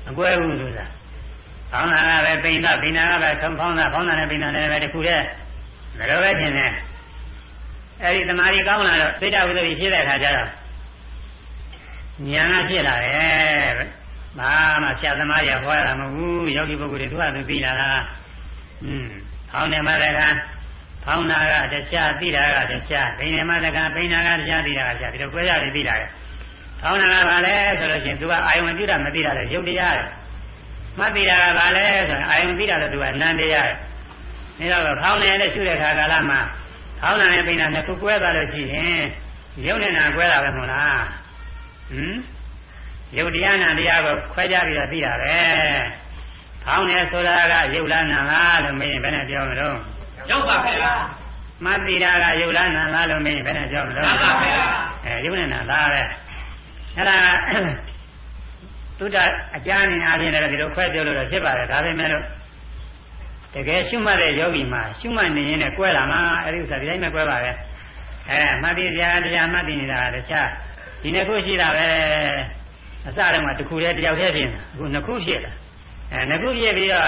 အကွဲဘူးဆိုတာဖောင်းတာကပဲပိန်တာပိန်တာကပဲဖောင်းတာဖောင်းတာနဲ့ပိန်တာလည်းပဲတခုတည်းဘယ်လိုပဲဖြစ်နေအဲ့ဒီတမာရီကောင်းလာတော့သိတဝိသုဒ္ဓိဖြစ်တဲ့အခါကျတော့ဉာဏ်ကဖြစ်လာတယ်ဘာမှဆရာသမားရဟောရတာမဟုတ်ဘူးယောဂီပုဂ္ဂိုလ်တွေသူကသူသိလာတာอืมဖောင်းတယ်မှတက ဖောင်းတာကတရားသိတာကတရားဘိနေမှတကဘိနာကတရားသိတာကတရားဒီလိုကြွယ်ရတယ်သိတာလေဖောင်းတာကဘာလဲဆိုလို့ရှိရင်သူကအာယုံပြုတာမသိတာလေရုပ်တရားလေမှတ်သိတာကဘာလဲဆိုရင်အာယုံသိတာလည်းသူကအနန္တရားလေဒါတော့ဖောင်းတယ်နဲ့ရှုတဲ့ခါကာလမှာဖောင်းတာနဲ့ဘိနာနဲ့ကိုကွဲသွားလို့ရှိရင်ရုပ်နဲ့နာကွဲတာပဲမဟုတ်လားဟမ်ယုတ်တရားနာတရားကိုခွဲခြားပြီးတော့သိတာပဲ။ဖောင်းနေဆိုတာကယုတ်လားနာလားလို့မင်းဘယ်နဲ့ပြောမလို့။ ရောက်ပါဗျာ။မသိတာကယုတ်လားနာလားလို့မင်းဘယ်နဲ့ပြောမလို့။မှန်ပါဗျာ။အဲယုတ်နဲ့နာလားပဲ။အဲ့ဒါသုဒ္ဓအကျမ်းနေအားဖြင့်လည်းဒီလိုခွဲပြောလို့တော့ဖြစ်ပါတယ်ဒါပေမဲ့လို့တကယ်ရှုမှတ်တဲ့ယောဂီမှာရှုမှတ်နေရင်လည်းကွဲလာမှာအဲ့ဒီဥစ္စာဒီတိုင်းပဲကွဲပါပဲ။အဲမှတ်တိတရားတရားမှတ်တိနေတာတခြားဒီနှစ်ခုရှိတာပဲအစတုန်းကတစ်ခုတည်းတယောက်တည်းဖြစ်နေတာအခုနှစ်ခုဖြစ်လာအဲနှစ်ခုဖြစ်ပြီးတော့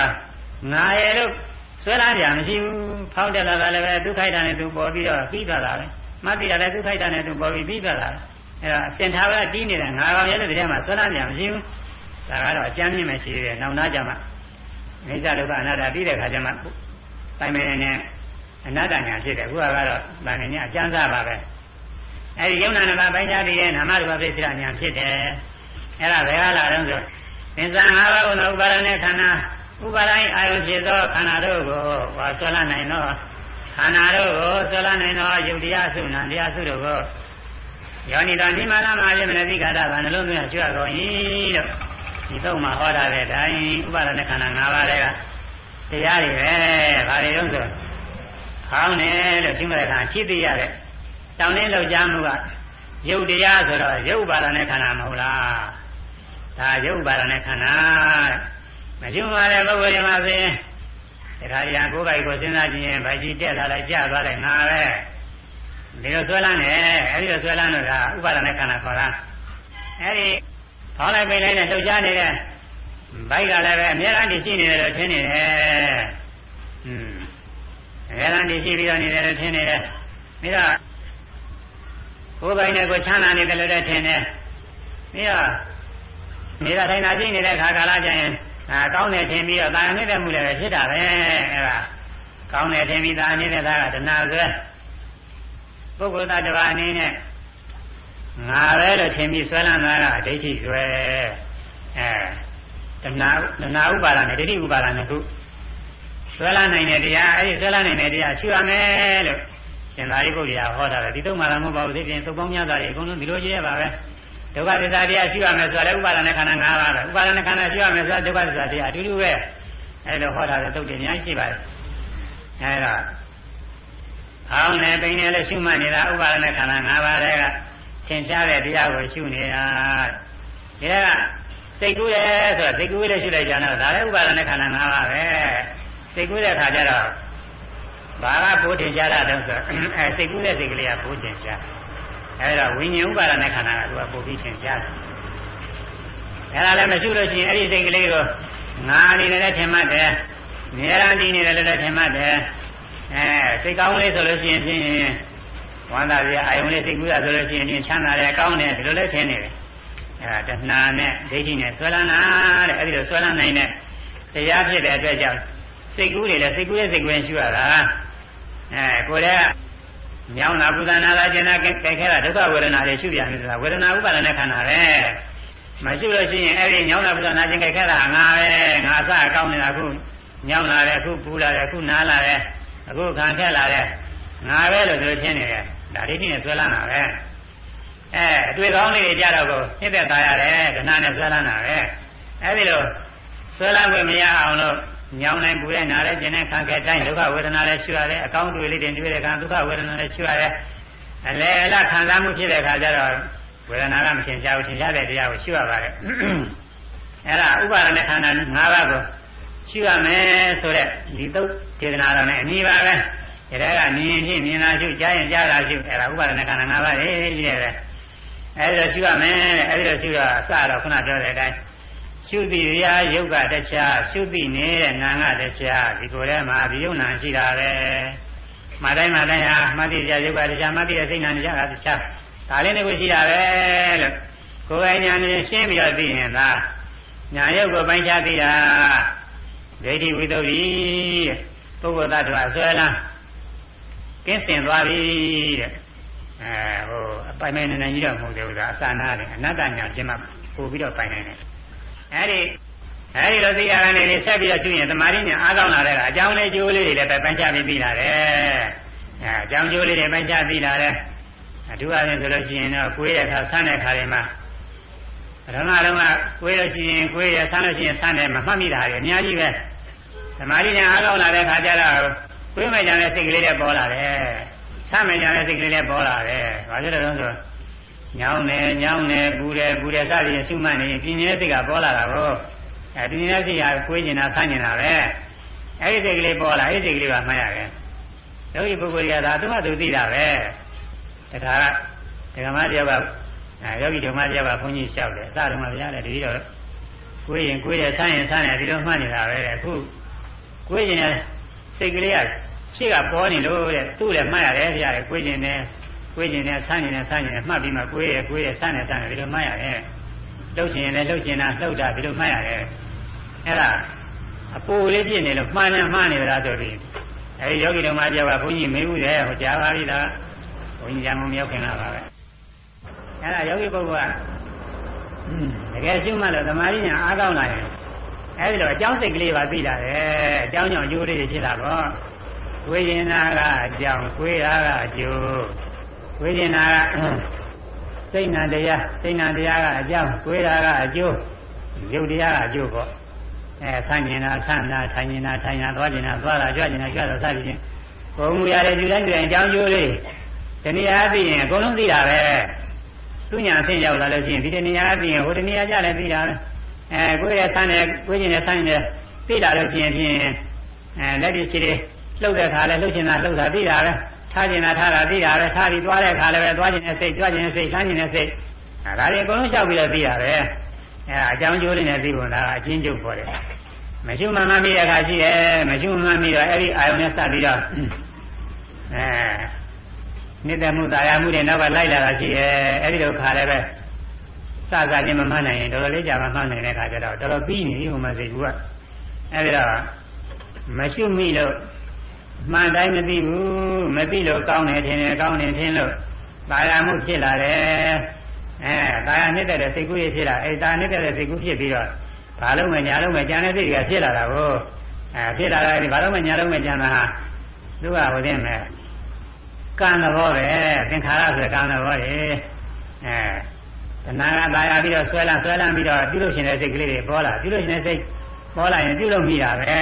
ငါရဲ့လို့ ဆွဲလာကြမရှိဘူးဖောက်တက်လာတာလည်းပဲဒုက္ခိုက်တာနဲ့သူပေါ်ပြီးတော့ပြီးသွားတာပဲမှတ်တိတာလည်းဒုက္ခိုက်တာနဲ့သူပေါ်ပြီးပြီးသွားတာအဲဒါအစင်ထားပဲတီးနေတာငါကောင်ရဲ့လို့ဒီထဲမှာဆွဲလာကြမရှိဘူးဒါကတော့အကျမ်းမြင့်မရှိသေးတယ်နောက်နာကြမှာမိစ္ဆဒုက္ခအနာတ္တပြီးတဲ့ခါကျမှတိုင်မင်းနဲ့အနာတ္တညာဖြစ်တယ်အခုကတော့ဗာနေညာအကျမ်းစားပါပဲအဲဒီယုံနာနမပိုင်းခြားတည်းရဲ့နာမရူပပိစ္ဆရာညာဖြစ်တယ်အဲ့ဒါဘယ်ဟာလာတော့ဆိုသင်္ဇာ၅ပါးကိုဥပါဒနဲ့ခန္ဓာ ဥပါဒိုင်းအာယုဖြစ်သောခန္ဓာတို့ကိုဝါဆွဲလာနိုင်သောခန္ဓာတို့ကိုဆွဲလာနိုင်သောယုတ်တရားစုနာတရားစုတို့ကိုယောနိတော်ဒီမာလာမဟာယမနတိကာတာဗန္ဓလုံးများရွှေ့တော်၏လို့ဒီတော့မှဟောတာတဲ့တိုင်းဥပါဒနဲ့ခန္ဓာ၅ပါးတွေကတရားတွေပဲဘာတွေတော့ဆိုဟောင်းတယ်လို့ရှင်းတဲ့အခါရှိသိရတဲ့တောင်းတင်းလောက်ကြမှုကရုပ်တရားဆိုတော့ရုပ်ပါဒနဲ့ခန္ဓာမဟုတ်လားဒါရုပ်ပါဒနဲ့ခန္ဓာ မရှိမှလည်းပုဂ္ဂိုလ်တွေမှာဆိုရင်တခါရကိုယ်ပိုက်ကိုစဉ်းစားကြည့်ရင်ဗိုက်ကြီးတက်လာလိုက်ကြသွားတယ်ငါပဲဒီလိုဆွဲလန်းနေအဲဒီလိုဆွဲလန်းလို့ကဥပါဒနဲ့ခန္ဓာခေါ်တာအဲဒီဖောင်းလိုက်ပိတ်လိုက်နဲ့လှုပ်ရှားနေတဲ့ဘိုက်ကလည်းပဲအများအားဖြင့်ရှိနေတယ်လို့ထင်နေတယ်။อืมအများအားဖြင့်ရှိပြီးတော့နေတယ်လို့ထင်နေတယ်။ပြီးတော့ကိုယ်ပိုင်နဲ့ကိုချမ်းသာနေတယ်လို့လည်းထင်တယ်ပြီးတော့နေတာထိုင်တာကြည့်နေတဲ့ခါကာလကျရင် အာကောင်းတယ်ထင်ပြီးတော့တာနေတဲ့မှုလည်းဖြစ်တာပဲအဲ့ဒါကောင်းတယ်ထင်ပြီးတာနေတဲ့သားကတဏှာဆွဲပုဂ္ဂိုလ်သားတစ်ပါးအနေနဲ့ငါပဲလို့ထင်ပြီးဆွဲလန်းတာကဒိဋ္ဌိဆွဲအဲတဏှာတဏှာဥပါဒနဲ့ဒိဋ္ဌိဥပါဒနဲ့ခုဆွဲလန်းနိုင်တဲ့တရားအဲ့ဒီဆွဲလန်းနိုင်တဲ့တရားရှုရမယ်လို့ရှင်သာရိပုတ္တရာဟောတာလေဒီတော့မှလည်းမဟုတ်ပါဘူးသိပြင်သုတ်ပေါင်းများတာတွေအကုန်လုံးဒီလိုကြီးရပါပဲ ဒုက္ခသစ္စာတရားရှိရမယ်ဆိုတော့ဥပါဒณะခန္ဓာ၅ပါးပဲဥပါဒณะခန္ဓာရှိရမယ်ဆိုတော့ဒုက္ခသစ္စာတရားအတူတူပဲအဲလိုဟောတာလေသုတ်တွေအများကြီးရှိပါတယ် အဲဒါအောင်းနဲ့ပိန်နဲ့လည်းရှုမှတ်နေတာဥပါဒနဲ့ခန္ဓာ၅ပါးတည်းကသင်ရှားတဲ့တရားကိုရှုနေတာဒီကစိတ်ကူးတယ်ဆိုတော့စိတ်ကူးလေးရှုလိုက်ကြတော့ဒါလည်းဥပါဒနဲ့ခန္ဓာ၅ပါးပဲစိတ်ကူးတဲ့ခါကျတော့ဘာကပိုးထင်ရှားတာတုံးဆိုအဲစိတ်ကူးတဲ့စိတ်ကလေးကပိုးထင်ရှား အဲဒါဝိညာဉ်ဥပါဒနဲ့ခန္ဓာကသူကပိုးပြီးထင်ရှားတယ်အဲဒါလည်းမရှိလို့ရှိရင်အဲ့ဒီစိတ်ကလေးကိုငါအနေနဲ့လည်းထင်မှတ်တယ်နေရာတည်နေတယ်လည်းထင်မှတ်တယ်အဲစိတ်ကောင်းလေးဆိုလို့ရှိရင်ဖြင့်ဝမ်းသာပြအာယုံလေးစိတ်ကူးရဆိုလို့ရှိရင်ချမ်းသာတယ်ကောင်းတယ်ဒီလိုလည်းထင်နေတယ်အဲတဏှာနဲ့ဒိဋ္ဌိနဲ့ဆွဲလန်းတာတဲ့အဲဒီလိုဆွဲလန်းနိုင်တဲ့တရားဖြစ်တဲ့အတွက်ကြောင့်စိတ်ကူးတွေလည်းစိတ်ကူးရဲ့စိတ်ကူးရင်ရှိရတာအဲကိုယ်လည်း ညောင်းတာပူဇာနာလာကျင်တာကြိုက်ခဲတာဒုက္ခဝေဒနာတွေရှုပြန်ပြီဆိုတာဝေဒနာဥပါဒနဲ့ခန္ဓာပဲမရှိလို့ရှိရင်အဲ့ဒီညောင်းတာပူဇာနာကျင်ကြိုက်ခဲတာငါပဲငါအစအကောင်းနေတာအခုညောင်းလာတယ်အခုပူလာတယ်အခုနားလာတယ်အခုခံခက်လာတယ်ငါပဲလို့ဆိုရှင်းနေတယ်ဒါဒိဋ္ဌိနဲ့ဆွဲလန်းတာပဲအဲအတွေ့ကောင်းလေးတွေကြတော့ကိုနှိမ့်သက်သားရတယ်ကဏနဲ့ဆွဲလန်းတာပဲအဲဒီလိုဆွဲလန်းခွင့်မရအောင်လို့ ညောင်းနိုင်ပူတဲ့နားတဲ့ကျင်တဲ့ခံခဲ့တိုင်းဒုက္ခဝေဒနာလည်းရှိရတယ်အကောင်းတွေ့လေးတွေတွေ့တဲ့အခါဒုက္ခဝေဒနာလည်းရှိရတယ်အလဲအလခံစားမှုဖြစ်တဲ့အခါကျတော့ဝေဒနာကမထင်ရှားဘူးထင်ရှားတဲ့တရားကိုရှိရပါတယ်အဲ့ဒါဥပါဒနဲ့ခန္ဓာ၅ပါးကိုရှိရမယ်ဆိုတဲ့ဒီသုတ်ဒေသနာတော်နဲ့အနည်းပါပဲဒါကမြင်ဖြစ်မြင်လာရှုကြားရင်ကြားလာရှုအဲ့ဒါဥပါဒနဲ့ခန္ဓာ၅ပါးရေးကြီးတယ်ပဲအဲ့ဒါရှိရမယ်အဲ့ဒါရှိတော့အစတော့ခုနပြောတဲ့အတိုင်း ရှုတိရာယုတ်ကတခြားရှုတိနေတဲ့နာငါတခြားဒီကိုယ်ထဲမှာအဘိယုံနာရှိတာပဲမတိုင်းမတိုင်းဟာမတိရာယုတ်ကတခြားမတိရစိတ်နာတခြားကတခြားဒါလေးတခုရှိတာပဲလို့ကိုယ်ပိုင်ညာနဲ့ရှင်းပြီးတော့သိရင်သာညာယုတ်ကိုပိုင်းခြားသိတာဒိဋ္ဌိဝိသုဒ္ဓိပုဂ္ဂိုလ်သတ္တဝါဆွဲလန်းကင်းစင်သွားပြီတဲ့အဲဟိုအပိုင်ပိုင်နိုင်နိုင်ကြီးတော့မဟုတ်သေးဘူးလားအစာနာတယ်အနတ္တညာကျင်းမှပို့ပြီးတော့ပိုင်နိုင်တယ် အဲဒီအဲဒီလိုသိရတဲ့နေဆက်ပြီးတော့ကျွရင်သမာဓိညာအားကောင်းလာတဲ့ကအကြောင်းလေးကျိုးလေးတွေလည်းပဲပိုင်းခြားပြီးပြီးလာတယ်အဲအကြောင်းကျိုးလေးတွေပိုင်းခြားပြီးလာတယ်အထူးအားဖြင့်ဆိုလို့ရှိရင်တော့ကိုယ်ရဲ့အခါဆန်းတဲ့အခါတွေမှာပထမတော့ကကိုယ်လို့ရှိရင်ကိုယ်ရဲ့ဆန်းလို့ရှိရင်ဆန်းတယ်မမှတ်မိတာတွေအများကြီးပဲသမာဓိညာအားကောင်းလာတဲ့အခါကျတော့ကိုယ်မဲ့ကြတဲ့စိတ်ကလေးတွေပေါ်လာတယ်ဆမ်းမဲ့ကြတဲ့စိတ်ကလေးတွေပေါ်လာတယ်ဘာဖြစ်လို့လဲဆိုတော့ ညောင်းတယ်ညောင်းတယ်ပူတယ်ပူတယ်စသည်ဖြင့်ရှုမှတ်နေရင်ပြင်းနေတဲ့စိတ်ကပေါ်လာတာကိုအဲပြင်းနေတဲ့စိတ်ကကိုယ်ကျင်တာဆန်းကျင်တာပဲအဲဒီစိတ်ကလေးပေါ်လာအဲဒီစိတ်ကလေးကမှတ်ရတယ်ယောဂီပုဂ္ဂိုလ်တွေကဒါသူ့ဟာသူသိတာပဲဒါကဒကမတယောက်ကအဲယောဂီဓမ္မတယောက်ကဘုန်းကြီးလျှောက်တယ်အစတုန်းကဗျာလေတတိတော့ကိုယ်ရင်ကိုယ်ရဲ့ဆန်းရင်ဆန်းတယ်ဒီလိုမှတ်နေတာပဲတဲ့အခုကိုယ်ရင်စိတ်ကလေးကရှေ့ကပေါ်နေလို့တဲ့သူ့လည်းမှတ်ရတယ်ဗျာလေကိုယ်ရင်နဲ့ ကိုယ်ရင်နဲ့ဆန်းရင်နဲ့ဆန်းရင်နဲ့မှတ်ပြီးမှကိုယ်ရဲ့ကိုယ်ရဲ့ဆန်းတယ်ဆန်းတယ်ဒီလိုမှတ်ရတယ်လှုပ်ရှင်ရင်လည်းလှုပ်ရှင်တာလှုပ်တာဒီလိုမှတ်ရတယ်အဲ့ဒါအပူလေးဖြစ်နေလို့မှန်တယ်မှန်နေကြတာဆိုပြီးအဲဒီယောဂီဓမ္မတယောက်ကဘုန်းကြီးမေးဘူးတယ်ဟိုကြားပါလိမ့်လားဘုန်းကြီးရံမရောက်ခင်လာပါပဲအဲ့ဒါယောဂီပုဂ္ဂိုလ်ကတကယ်ရှုမှတ်လို့သမာဓိညာအားကောင်းလာရင်အဲ့ဒီတော့အကြောင်းစိတ်ကလေးပါသိလာတယ်အကြောင်းကြောင့်အကျိုးလေးဖြစ်တာပေါ့ဝိညာဏကအကြောင်းကိုယ်အားကအကျိုး ဝိညာဏကစိတ်နာတရားစိတ်နာတရားကအကြောင်းကိုယ်အားကအကျိုးရုပ်တရားကအကျိုးပေါ့အဲဆန့်ကျင်တာဆန့်တာထိုင်ကျင်တာထိုင်တာသွားကျင်တာသွားတာကြွကျင်တာကြွတာစသည်ဖြင့်ဘုံမူရတဲ့ဒီတိုင်းဒီတိုင်းအကြောင်းကျိုးလေးဒီနေရာသိရင်အကုန်လုံးသိတာပဲသူညာအဆင့်ရောက်လာလို့ရှိရင်ဒီတနေရာသိရင်ဟိုတနေရာကြလည်းသိတာပဲအဲကိုယ့်ရဲ့ဆန်းတယ်ကိုယ့်ကျင်တဲ့ဆန်းတယ်သိလာလို့ရှိရင်ဖြင့်အဲလက်ဒီချီတွေလှုပ်တဲ့ခါလဲလှုပ်ချင်တာလှုပ်တာသိတာပဲ ထားချင်တာထားတာသိတာပဲထားပြီးသွားတဲ့ခါလည်းပဲသွားချင်တဲ့စိတ်သွားချင်တဲ့စိတ်ဆန်းချင်တဲ့စိတ်အဲဒါတွေအကုန်လုံးလျှောက်ပြီးတော့သိတာပဲအဲအကြောင်းကျိုးလေးနဲ့သိဖို့ဒါကအချင်းကျုပ်ပေါ်တယ်မရှိမှမမိတဲ့အခါရှိရဲ့မရှိမှမမိတော့အဲ့ဒီအာယုန်နဲ့စပ်ပြီးတော့အဲနိတ္တမှုတာယာမှုတွေနောက်ကလိုက်လာတာရှိရဲ့အဲ့ဒီလိုခါလည်းပဲစစချင်းမမှန်းနိုင်ရင်တော်တော်လေးကြာမှမှန်းနိုင်တဲ့ခါကျတော့တော်တော်ပြီးနေပြီဟိုမှာစိတ်ကူကအဲ့ဒီတော့မရှိမိလို့ မှန်တိုင်းမသိဘူးမသိလို့ကောင်းတယ်ထင်တယ်ကောင်းတယ်ထင်လို့ပါရမှုဖြစ်လာတယ်အဲဒါကနှစ်သက်တဲ့စိတ်ကူးရဖြစ်လာအဲဒါနှစ်သက်တဲ့စိတ်ကူးဖြစ်ပြီးတော့ဘာလို့မှညာလို့မှကြံတဲ့စိတ်တွေကဖြစ်လာတာကိုအဲဖြစ်လာတာဒီဘာလို့မှညာလို့မှကြံတာဟာသူကဟိုတင်မဲ့ကံသဘောပဲသင်္ခါရဆိုကံသဘောရေအဲတဏှာကပါရပြီးတော့ဆွဲလန်းဆွဲလန်းပြီးတော့ပြုလို့ရှင်တဲ့စိတ်ကလေးတွေပေါ်လာပြုလို့ရှင်တဲ့စိတ်ပေါ်လာရင်ပြုလို့မိတာပဲ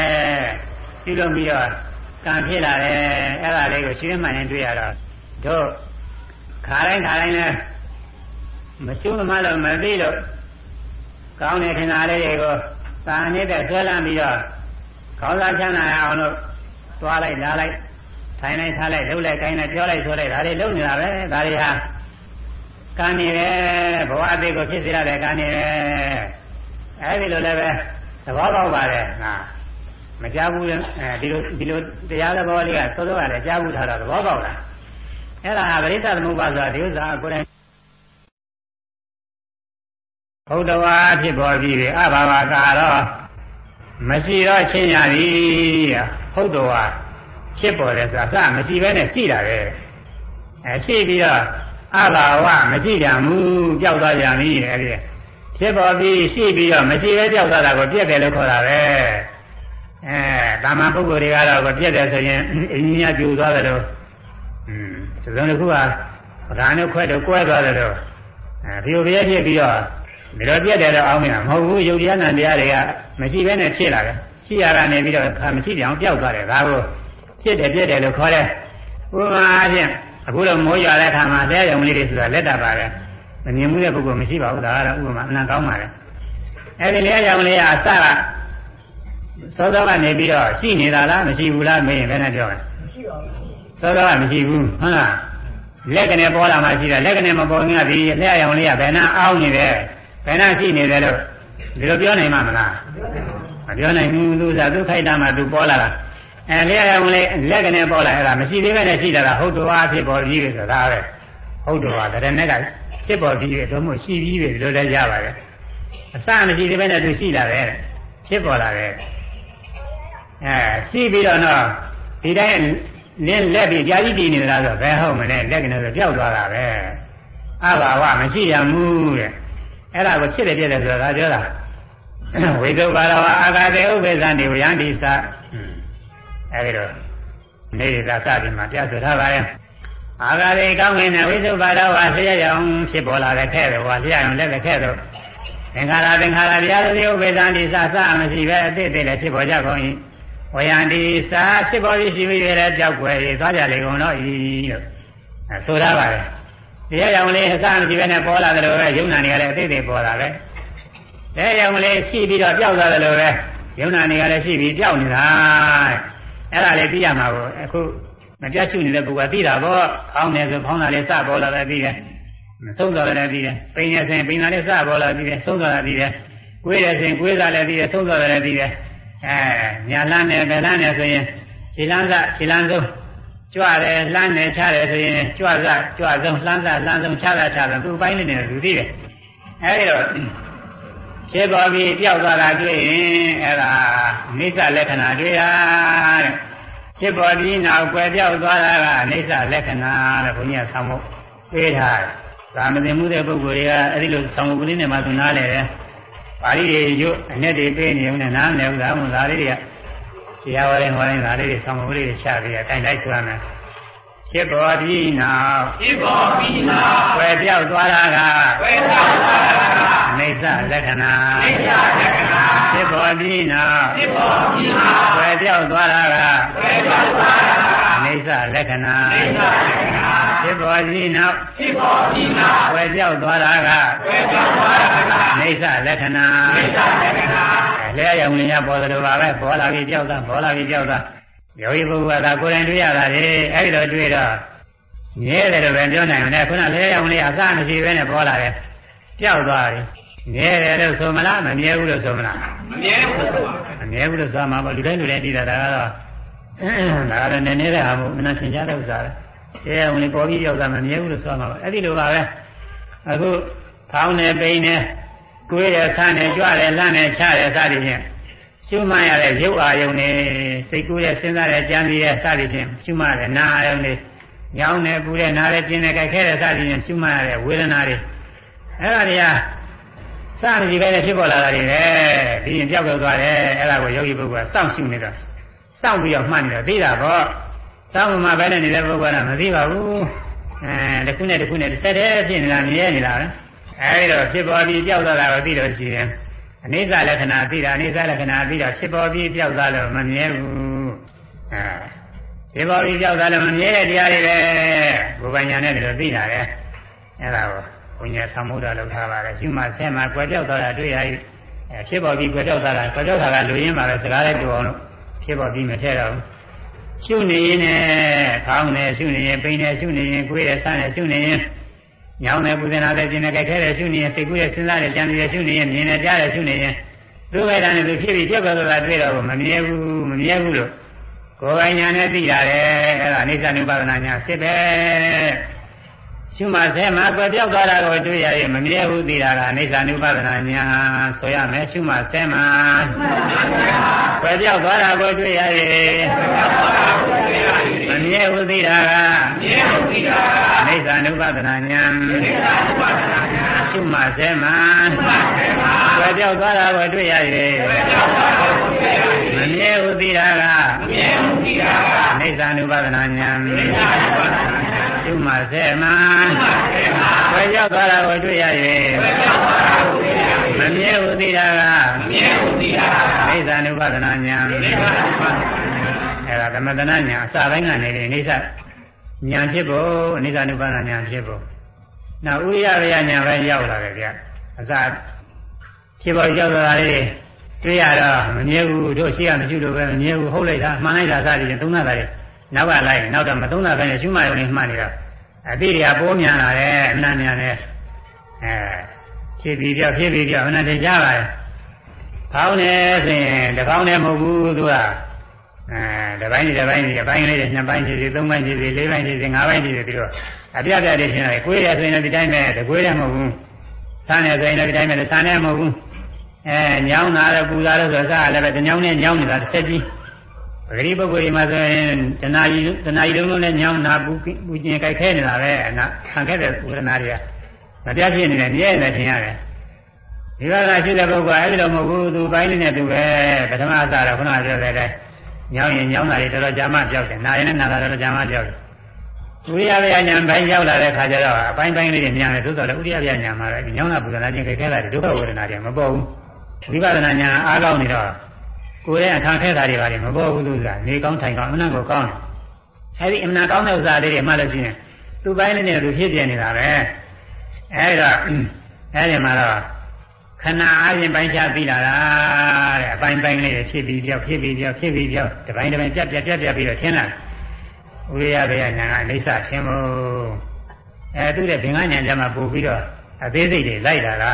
ပြုလို့ပြီးတော့ ကကံဖြစ်လာတယ်အဲ့ဒါလေးကိုရှင်းမှန်ရင်တွေ့ရတော့တို့ခါတိုင်းခါတိုင်းလဲမရှုမမလို့မသိလို့ကောင်းတဲ့ထင်တာလေးတွေကိုသာနေတဲ့ဆွဲလမ်းပြီးတော့ကောင်းစားချမ်းသာအောင်လို့သွားလိုက်လာလိုက်ထိုင်လိုက်ထားလိုက်လှုပ်လိုက်ကိုင်းလိုက်ပြောလိုက်ဆိုလိုက်ဒါတွေလုပ်နေတာပဲဒါတွေဟာကံနေတယ်ဘဝအသေးကိုဖြစ်စေရတဲ့ကံနေတယ်အဲဒီလိုလည်းပဲသဘောပေါက်ပါတယ်ငါ မကြားဘူးအဲဒီလိုဒီလိုတရားသဘောလေးကသောသောကလည်းကြားဘူးထားတော့သဘောပေါက်တာအဲ့ဒါဟာပရိသသမုပ္ပါဆိုတာဒီဥစ္စာကိုယ်တိုင်ဘုဒ္ဓဝါဖြစ်ပေါ်ပြီးပြီအဘာဝကာတော့မရှိတော့ချင်းရသည်ဘုဒ္ဓဝါဖြစ်ပေါ်တယ်ဆိုတာအစမရှိဘဲနဲ့ရှိတာပဲအဲရှိပြီးတော့အဘာဝမရှိကြဘူးကြောက်သွားကြပြီအဲဒီဖြစ်ပေါ်ပြီးရှိပြီးတော့မရှိပဲကြောက်သွားတာကိုပြည့်တယ်လို့ခေါ်တာပဲ အဲတာမန်ပုဂ္ဂိုလ်တွေကတော့ကိုပြည့်တယ်ဆိုရင်အင်းကြီးကပြူသွားတယ်လို့อืมဒီလိုတစ်ခုကဗဒါနဲ့ခွဲတော့ကွဲသွားတယ်လို့အဲဒီလိုပြည့်ဖြစ်ပြီးတော့ဒီလိုပြည့်တယ်တော့အောင်းနေတာမဟုတ်ဘူးယုတ်တရားနဲ့တရားတွေကမရှိဘဲနဲ့ဖြစ်လာတယ်ရှိရတာနေပြီးတော့ခါမရှိကြအောင်ပျောက်သွားတယ်ဒါကိုဖြစ်တယ်ပြည့်တယ်လို့ခေါ်တယ်ဥပမာအားဖြင့်အခုတော့မိုးရွာတဲ့ခါမှာတဲရုံလေးတွေဆိုတာလက်တာပါတယ်မမြင်မှုတဲ့ပုဂ္ဂိုလ်မရှိပါဘူးဒါကတော့ဥပမာအနံကောင်းပါလေအဲဒီလဲရုံလေးကအစက သောသောကနေပြီးတော့ရှိနေတာလားမရှိဘူးလားမေးရင်ဘယ်နဲ့ပြောလဲမရှိပါဘူးသောသောကမရှိဘူးဟုတ်လားလက်ကနေပေါ်လာမှရှိတာလက်ကနေမပေါ်ရင်ကဒီလက်ရုံလေးကဘယ်နှအောင်းနေတယ်ဘယ်နှရှိနေတယ်လို့ဒီလိုပြောနိုင်မှာမလားမပြောနိုင်ဘူးသူကသူခိုက်တာမှသူပေါ်လာတာအဲလက်ရုံလေးလက်ကနေပေါ်လာအဲ့ဒါမရှိသေးပဲနဲ့ရှိတာကဟုတ်တော်အဖြစ်ပေါ်ပြီးပြီဆိုတာပဲဟုတ်တော်ကတရနဲ့ကဖြစ်ပေါ်ပြီးပြီတော့မို့ရှိပြီးပြီလို့လည်းရပါတယ်အစမရှိသေးပဲနဲ့သူရှိလာတယ်ဖြစ်ပေါ်လာတယ် အဲရှိပြီးတော့တော့ဒီတိုင်းလင်းလက်ပြီးကြာကြီးတည်နေသလားဆိုဘယ်ဟုတ်မလဲလက်ကနေဆိုပျောက်သွားတာပဲအဘာဝမရှိရဘူးတဲ့အဲ့ဒါကိုဖြစ်တယ်ပြည့်တယ်ဆိုတာဒါပြောတာဝိသုဘာရဝအာဂတေဥပ္ပေသံဒီဝယန္တိသအဲဒီတော့နေရတာစသည်မှာပြဆိုထားပါရဲ့အာဂတေကောင်းငင်တဲ့ဝိသုဘာရဝဆရာရောင်ဖြစ်ပေါ်လာတဲ့ခဲ့တယ်ဟောဆရာရောင်လက်လက်ခဲ့တော့သင်္ခါရသင်္ခါရတရားတွေဥပ္ပေသံဒီသစမရှိပဲအတိတ်တည်းလည်းဖြစ်ပေါ်ကြကုန်၏ ဝယန္တိစာဖြစ်ပေါ်ပြီးရှိပြီးရတဲ့ကြောက်ွယ်တွေသွားကြလေကုန်တော့ဤလို့ဆိုထားပါရဲ့တရားရောင်လေးအစမရှိပဲနဲ့ပေါ်လာတယ်လို့ပဲယုံနာနေရတဲ့အတိတ်တွေပေါ်လာပဲတရားရောင်လေးရှိပြီးတော့ပျောက်သွားတယ်လို့ပဲယုံနာနေရတဲ့ရှိပြီးပျောက်နေတာအဲ့ဒါလေးသိရမှာကိုအခုမပြတ်ရှုနေတဲ့ပုဂ္ဂိုလ်ကသိတာပေါ့ခေါင်းနေဆိုခေါင်းသားလေးစပေါ်လာတယ်သိတယ်ဆုံးသွားတယ်သိတယ်ပိန်နေစဉ်ပိန်သားလေးစပေါ်လာပြီးတယ်ဆုံးသွားတာသိတယ်ကိုယ်ရစဉ်ကိုယ်စားလည်းသိတယ်ဆုံးသွားတယ်သိတယ် အဲညာလန်းနဲ့ဗလန်းနဲ့ဆိုရင်ခြေလန်းစခြေလန်းဆုံးကြွတယ်လှမ်းတယ်ချတယ်ဆိုရင်ကြွစကြွဆုံးလှမ်းစလှမ်းဆုံးချတာချတာသူ့ပိုင်းနေတယ်သူသိတယ်အဲဒီတော့ဖြစ်ပေါ်ပြီးပျောက်သွားတာတွေ့ရင်အဲ့ဒါအိဋ္ဌလက္ခဏာတွေ့ရတဲ့ဖြစ်ပေါ်ပြီးနောက်ကွယ်ပြောက်သွားတာကအိဋ္ဌလက္ခဏာတဲ့ဘုန်းကြီးကဆောင်းဖို့ပေးထားတယ်။ဒါမသိမှုတဲ့ပုဂ္ဂိုလ်တွေကအဲ့ဒီလိုဆောင်းဖို့ကလေးနဲ့မှသူနားလဲတယ်။ ပါဠိတွေရွတ်အနဲ့တွေပေးနေုံနဲ့နားမလဲဘူးဒါမှမဟုတ်ဒါလေးတွေကတရားဝရင်းဝရင်းဒါလေးတွေဆောင်းဖို့လေးတွေချပြီးတိုင်တိုက်ဆွမ်းမယ်။ဖြစ်ပေါ်ပြီးနောက်ဖြစ်ပေါ်ပြီးနောက်ွယ်ပြောက်သွားတာကွယ်ပြောက်သွားတာကအိဋ္ဌလက္ခဏာအိဋ္ဌလက္ခဏာဖြစ်ပေါ်ပြီးနောက်ဖြစ်ပေါ်ပြီးနောက်ွယ်ပြောက်သွားတာကွယ်ပြောက်သွားတာကအိဋ္ဌလက္ခဏာအိဋ္ဌလက္ခဏာ ဖြစ်ပေါ်ပြီးနောက်ဖြစ်ပေါ်ပြီးနောက်ွယ်ပြောက်သွားတာကွယ်ပြောက်သွားတာကအိဋ္ဌလက္ခဏာအိဋ္ဌလက္ခဏာလဲရောင်လင်းရပေါ်တယ်လို့ပါပဲပေါ်လာပြီးကြောက်တာပေါ်လာပြီးကြောက်တာယောဂီပုဂ္ဂိုလ်ကကိုယ်တိုင်တွေ့ရတာလေအဲ့ဒီတော့တွေ့တော့မြဲတယ်လို့ပဲပြောနိုင်တယ်ခုနလဲရောင်လေးအစမရှိဘဲနဲ့ပေါ်လာတယ်ပျောက်သွားတယ်မြဲတယ်လို့ဆိုမလားမမြဲဘူးလို့ဆိုမလားမမြဲဘူးမမြဲဘူးလို့ဆိုမှာပေါ့လူတိုင်းလူတိုင်းသိတာဒါကတော့ဒါကတော့နည်းနည်းတဲ့ဟာမို့မနှဆင်ရှားတဲ့ဥစ္စာပဲ အဲဝင်ပေါ်ပြီးရောက်တာမမြဲဘူးလို့ဆိုမှာပါအဲ့ဒီလိုပါပဲအခုဖောင်းနေပိန်နေကိုယ်ရဆန်းနေကြွတယ်လန့်နေချတယ်စသည်ဖြင့်ရှုမှတ်ရတဲ့ရုပ်အာယုန်နေစိတ်ကူးရဲ့စဉ်းစားတဲ့ကြံပြီးတဲ့စသည်ဖြင့်ရှုမှတ်တဲ့နာအာယုန်တွေညောင်းနေပူတဲ့နားတဲ့ကျင်းတဲ့ကြိုက်ခဲတဲ့စသည်ဖြင့်ရှုမှတ်ရတဲ့ဝေဒနာတွေအဲ့ဒါတွေကစသည်ပဲဖြစ်ပေါ်လာတာတွေပဲပြီးရင်ပြောက်ပြောက်သွားတယ်အဲ့ဒါကိုယောဂီပုဂ္ဂိုလ်ကစောင့်ရှုနေတော့စောင့်ပြီးတော့မှတ်နေတော့သိတာပေါ့ စောင့်မှပဲနဲ့နေတဲ့ပုဂ္ဂိုလ်ကမသိပါဘူးအဲတစ်ခုနဲ့တစ်ခုနဲ့တစ်ဆက်တည်းဖြစ်နေတာမြဲနေတာပဲအဲဒီတော့ဖြစ်ပေါ်ပြီးပြောက်သွားတာကိုသိတော့ရှိတယ်အနိစ္စလက္ခဏာသိတာအနိစ္စလက္ခဏာသိတာဖြစ်ပေါ်ပြီးပြောက်သွားလို့မမြဲဘူးအဲဖြစ်ပေါ်ပြီးကြောက်တာလည်းမမြဲတဲ့တရားတွေပဲကိုယ်ပိုင်ညာနဲ့ဒီလိုသိတာလေအဲ့ဒါကိုဘုညာသံမုဒ္ဒလောက်ထားပါတယ်ရှိမှဆဲမှာကွယ်ပြောက်သွားတာတွေ့ရပြီအဲဖြစ်ပေါ်ပြီးကွယ်ပြောက်သွားတာကွယ်ပြောက်တာကလူရင်းပါပဲစကားလေးတူအောင်လို့ဖြစ်ပေါ်ပြီးမထည့်တော့ဘူး ရှုနေရင်နဲ့ဖောင်းနေရှုနေရင်ပိန်နေရှုနေရင်ကိုယ်ရဲ့ဆန်းနေရှုနေရင်ညောင်းနေပူဇနာတဲ့ကျင်နေကြိုက်ခဲတဲ့ရှုနေရင်စိတ်ကူးရဲ့စဉ်းစားတဲ့ကြံတဲ့ရှုနေရင်မြင်နေကြားတဲ့ရှုနေရင်သူ့ဝေဒနာနဲ့သူဖြစ်ပြီးပြောက်သွားတာတွေ့တော့မမြဲဘူးမမြဲဘူးလို့ကိုယ်ပိုင်ညာနဲ့သိရတယ်အဲ့ဒါအိဋ္ဌနုပါဒနာညာဖြစ်ပဲ ရှုမှဆဲမှာကွယ်ပြောက်သွားတာကိုတွေ့ရရင်မမြဲဘူးသိတာကအိဋ္ဌနုပါဒနာညာဆိုရမယ်ရှုမှဆဲမှာကွယ်ပြောက်သွားတာကိုတွေ့ရရင်မမြဲဘူးသိတာကအိဋ္ဌနုပါဒနာညာရှုမှဆဲမှာကွယ်ပြောက်သွားတာကိုတွေ့ရရင်မမြဲဘူးသိတာကအိဋ္ဌနုပါဒနာညာရှု မှဆဲမှာခွဲရောက်သွားတာကိုတွေ့ရ၍မမြဲဘူးသိတာကအိသနုပဒနာညာအဲ့ဒါသမတနာညာအစပိုင်းကနေလေအိသညာဖြစ်ဖို့အိသနုပဒနာညာဖြစ်ဖို့နောက်ဥရိယဗျာညာပဲရောက်လာတယ်ဗျအစဖြစ်ဖို့ရောက်လာတာလေတွေ့ရတော့မမြဲဘူးတို့ရှိရမရှိလို့ပဲမမြဲဘူးဟုတ်လိုက်တာမှန်လိုက်တာစသည်ဖြင့်သုံးတာတယ်နောက်ကလိုက်နောက်တော့မသုံးတာပဲရှုမှရုံနဲ့မှတ်နေတာ အတိတွေကပိုးမြန်လာတယ်အနန္မြန်တယ်အဲဖြစ်ပြီးပြောဖြစ်ပြီးပြောအနန္တကြပါရဲ့ဖောင်းနေဆိုရင်တကောင်းနဲ့မဟုတ်ဘူးသူကအဲတစ်ပိုင်းတစ်ပိုင်းတစ်ပိုင်းလေးနှစ်ပိုင်းဖြစ်စီသုံးပိုင်းဖြစ်စီလေးပိုင်းဖြစ်စီငါးပိုင်းဖြစ်စီပြီးတော့အပြတ်ပြတ်လေးရှင်းရတယ်ကိုယ်ရဆိုရင်လည်းဒီတိုင်းပဲတကွေးလည်းမဟုတ်ဘူးဆန်းနေဆိုရင်လည်းဒီတိုင်းပဲဆန်းနေမဟုတ်ဘူးအဲညောင်းတာလည်းပူတာလည်းဆိုစားလည်းပဲတညောင်းနဲ့ညောင်းနေတာတစ်ဆက်ကြီး ပဂရိပုဂ္ဂိုလ်ဒီမှာဆိုရင်တဏှာကြီးတဏှာကြီးလုံးလုံးနဲ့ညောင်းတာပူပူကျင်ကြိုက်ခဲနေတာပဲအနာခံခဲ့တဲ့ဝေဒနာတွေကမပြတ်ဖြစ်နေတယ်မြဲနေတယ်ထင်ရတယ်ဒီကကရှိတဲ့ပုဂ္ဂိုလ်အဲ့ဒီလိုမဟုတ်ဘူးသူပိုင်းလေးနဲ့သူပဲပထမအစတော့ခုနပြောတဲ့တဲ့ညောင်းရင်ညောင်းတာတွေတော်တော်ကြာမှပြောက်တယ်နာရင်လည်းနာတာတော်တော်ကြာမှပြောက်တယ်ဥရိယဗျာညာပိုင်းရောက်လာတဲ့ခါကျတော့အပိုင်းပိုင်းလေးတွေမြန်တယ်သို့တော်လည်းဥရိယဗျာညာမှာလည်းညောင်းတာပူဇနာခြင်းကြိုက်ခဲတာတွေဒုက္ခဝေဒနာတွေမပေါ်ဘူးဝိပဿနာညာအားကောင်းနေတော့ ကိုယ်ရဲ့အထာခဲတာတွေပါလေမပေါ်ဘူးလို့ဆိုတာနေကောင်းထိုင်ကောင်းအမှန်ကိုကောင်းတယ်အဲဒီအမှန်ကောင်းတဲ့ဥစ္စာလေးတွေမှတ်လို့ရှိရင်သူ့ပိုင်းလေးနဲ့သူဖြစ်ပြနေတာပဲအဲဒီတော့အဲဒီမှာတော့ခဏအားဖြင့်ပိုင်းခြားပြီးလာတာတဲ့အပိုင်းပိုင်းလေးတွေဖြစ်ပြီးပြောက်ဖြစ်ပြီးပြောက်ဖြစ်ပြီးပြောက်ဒီပိုင်းတစ်ပိုင်းပြတ်ပြတ်ပြတ်ပြတ်ပြီးတော့ရှင်းလာဥရိယဘေယညာကအိဋ္ဌရှင်းဖို့အဲသူ့ရဲ့ဘင်္ဂညာကြမှာပို့ပြီးတော့အသေးစိတ်တွေလိုက်လာတာ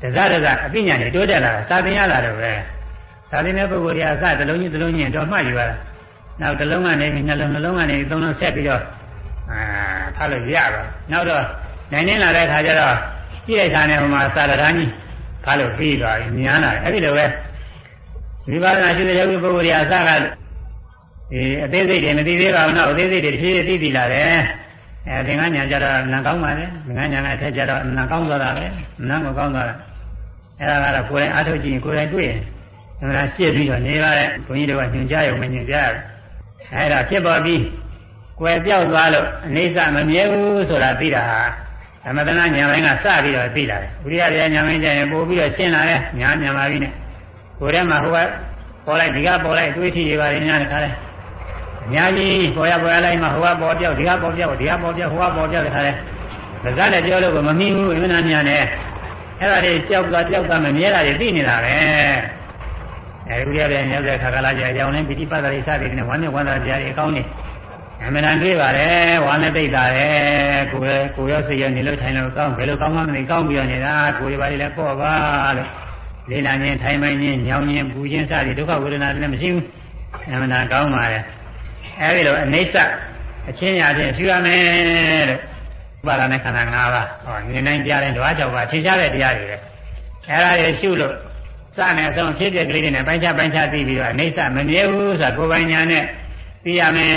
တစတစအပညာတွေတိုးတက်လာတာစာသင်ရတာတော့ပဲ ဒါလေးနဲ့ပုဂ္ဂိုလ်တွေအစတစ်လုံးချင်းတစ်လုံးချင်းတော့မှတ်ယူရတာနောက်တစ်လုံးကနေနှလုံးနှလုံးကနေသုံးလုံးဆက်ပြီးတော့အာထားလို့ရပါနောက်တော့နိုင်နေလာတဲ့ခါကျတော့ကြည့်လိုက်တာနဲ့ဟိုမှာစာရဒန်းကြီးထားလို့ပြီးသွားပြီမြင်လာတယ်အဲ့ဒီလိုပဲဝိပဿနာရှိတဲ့ယောဂီပုဂ္ဂိုလ်တွေအစကအေးအသေးစိတ်တွေမသိသေးပါဘူးနော်အသေးစိတ်တွေဖြည်းဖြည်းသိသိလာတယ်အဲသင်္ကညာကြတော့နံကောင်းပါလေသင်္ကညာနဲ့အထက်ကြတော့နံကောင်းသွားတာပဲနံကိုကောင်းသွားတာအဲဒါကတော့ကိုယ်တိုင်အားထုတ်ကြည့်ရင်ကိုယ်တိုင်တွေ့ရင် အဲဒါရှင်းပြီးတော့နေပါတဲ့ဘုန်းကြီးတို့ကညွှန်ကြားရုံမညွှန်ကြားဘူးအဲဒါဖြစ်ပေါ်ပြီးကွယ်ပြောက်သွားလို့အနေစမမြဲဘူးဆိုတာသိတာဟာသမထနာညာပိုင်းကစပြီးတော့သိလာတယ်ဝိရိယတရားညာပိုင်းကျရင်ပို့ပြီးတော့ရှင်းလာတယ်ညာညာပါပြီနဲ့ကိုယ်ထဲမှာဟိုကပေါ်လိုက်ဒီကပေါ်လိုက်တွေးထီတွေပါရင်ညာတခါလဲညာကြီးပေါ်ရပေါ်ရလိုက်မှဟိုကပေါ်ပြောက်ဒီကပေါ်ပြောက်ဒီကပေါ်ပြောက်ဟိုကပေါ်ပြောက်တခါလဲဒါကလည်းပြောလို့ကမမီးဘူးအမှန်တရားညာနဲ့အဲ့ဒါတွေကြောက်သွားကြောက်သွားမမြဲတာတွေသိနေတာပဲ အဲဒီရတဲ့ရောက်တဲ့ခါကလာကြရောင်နေပိဋိပတ်တာတွေစသည်နဲ့ဝမ်းမြောက်ဝမ်းသာကြရအကောင်းနေအမှန်တန်တွေ့ပါတယ်ဝါနဲ့တိတ်တာတယ်ကိုယ်ကိုယ်ရောစိတ်ရောနေလို့ထိုင်လို့ကောင်းဘယ်လိုကောင်းမှမသိကောင်းပြီးတော့နေတာကိုယ်ရပါလေလည်းပေါ့ပါလို့လေးနာခြင်းထိုင်မိုင်းခြင်းညောင်းခြင်းပူခြင်းစသည်ဒုက္ခဝေဒနာတွေလည်းမရှိဘူးအမှန်တန်ကောင်းပါတယ်အဲဒီလိုအနိစ္စအချင်းရာချင်းရှိရမယ်လို့ပါရနဲ့ခန္ဓာ၅ပါးဟောဉာဏ်တိုင်းပြတဲ့ဓဝါကြောင့်ပါထင်ရှားတဲ့တရားတွေပဲအဲဒါတွေရှုလို့ စနဲ့အဆုံးဖြစ်တဲ့ကလေးတွေနဲ့ပိုင်းခြားပိုင်းခြားသိပြီးတော့အိဋ္ဌမမြဲဘူးဆိုတာကိုယ်ပိုင်ညာနဲ့သိရမယ်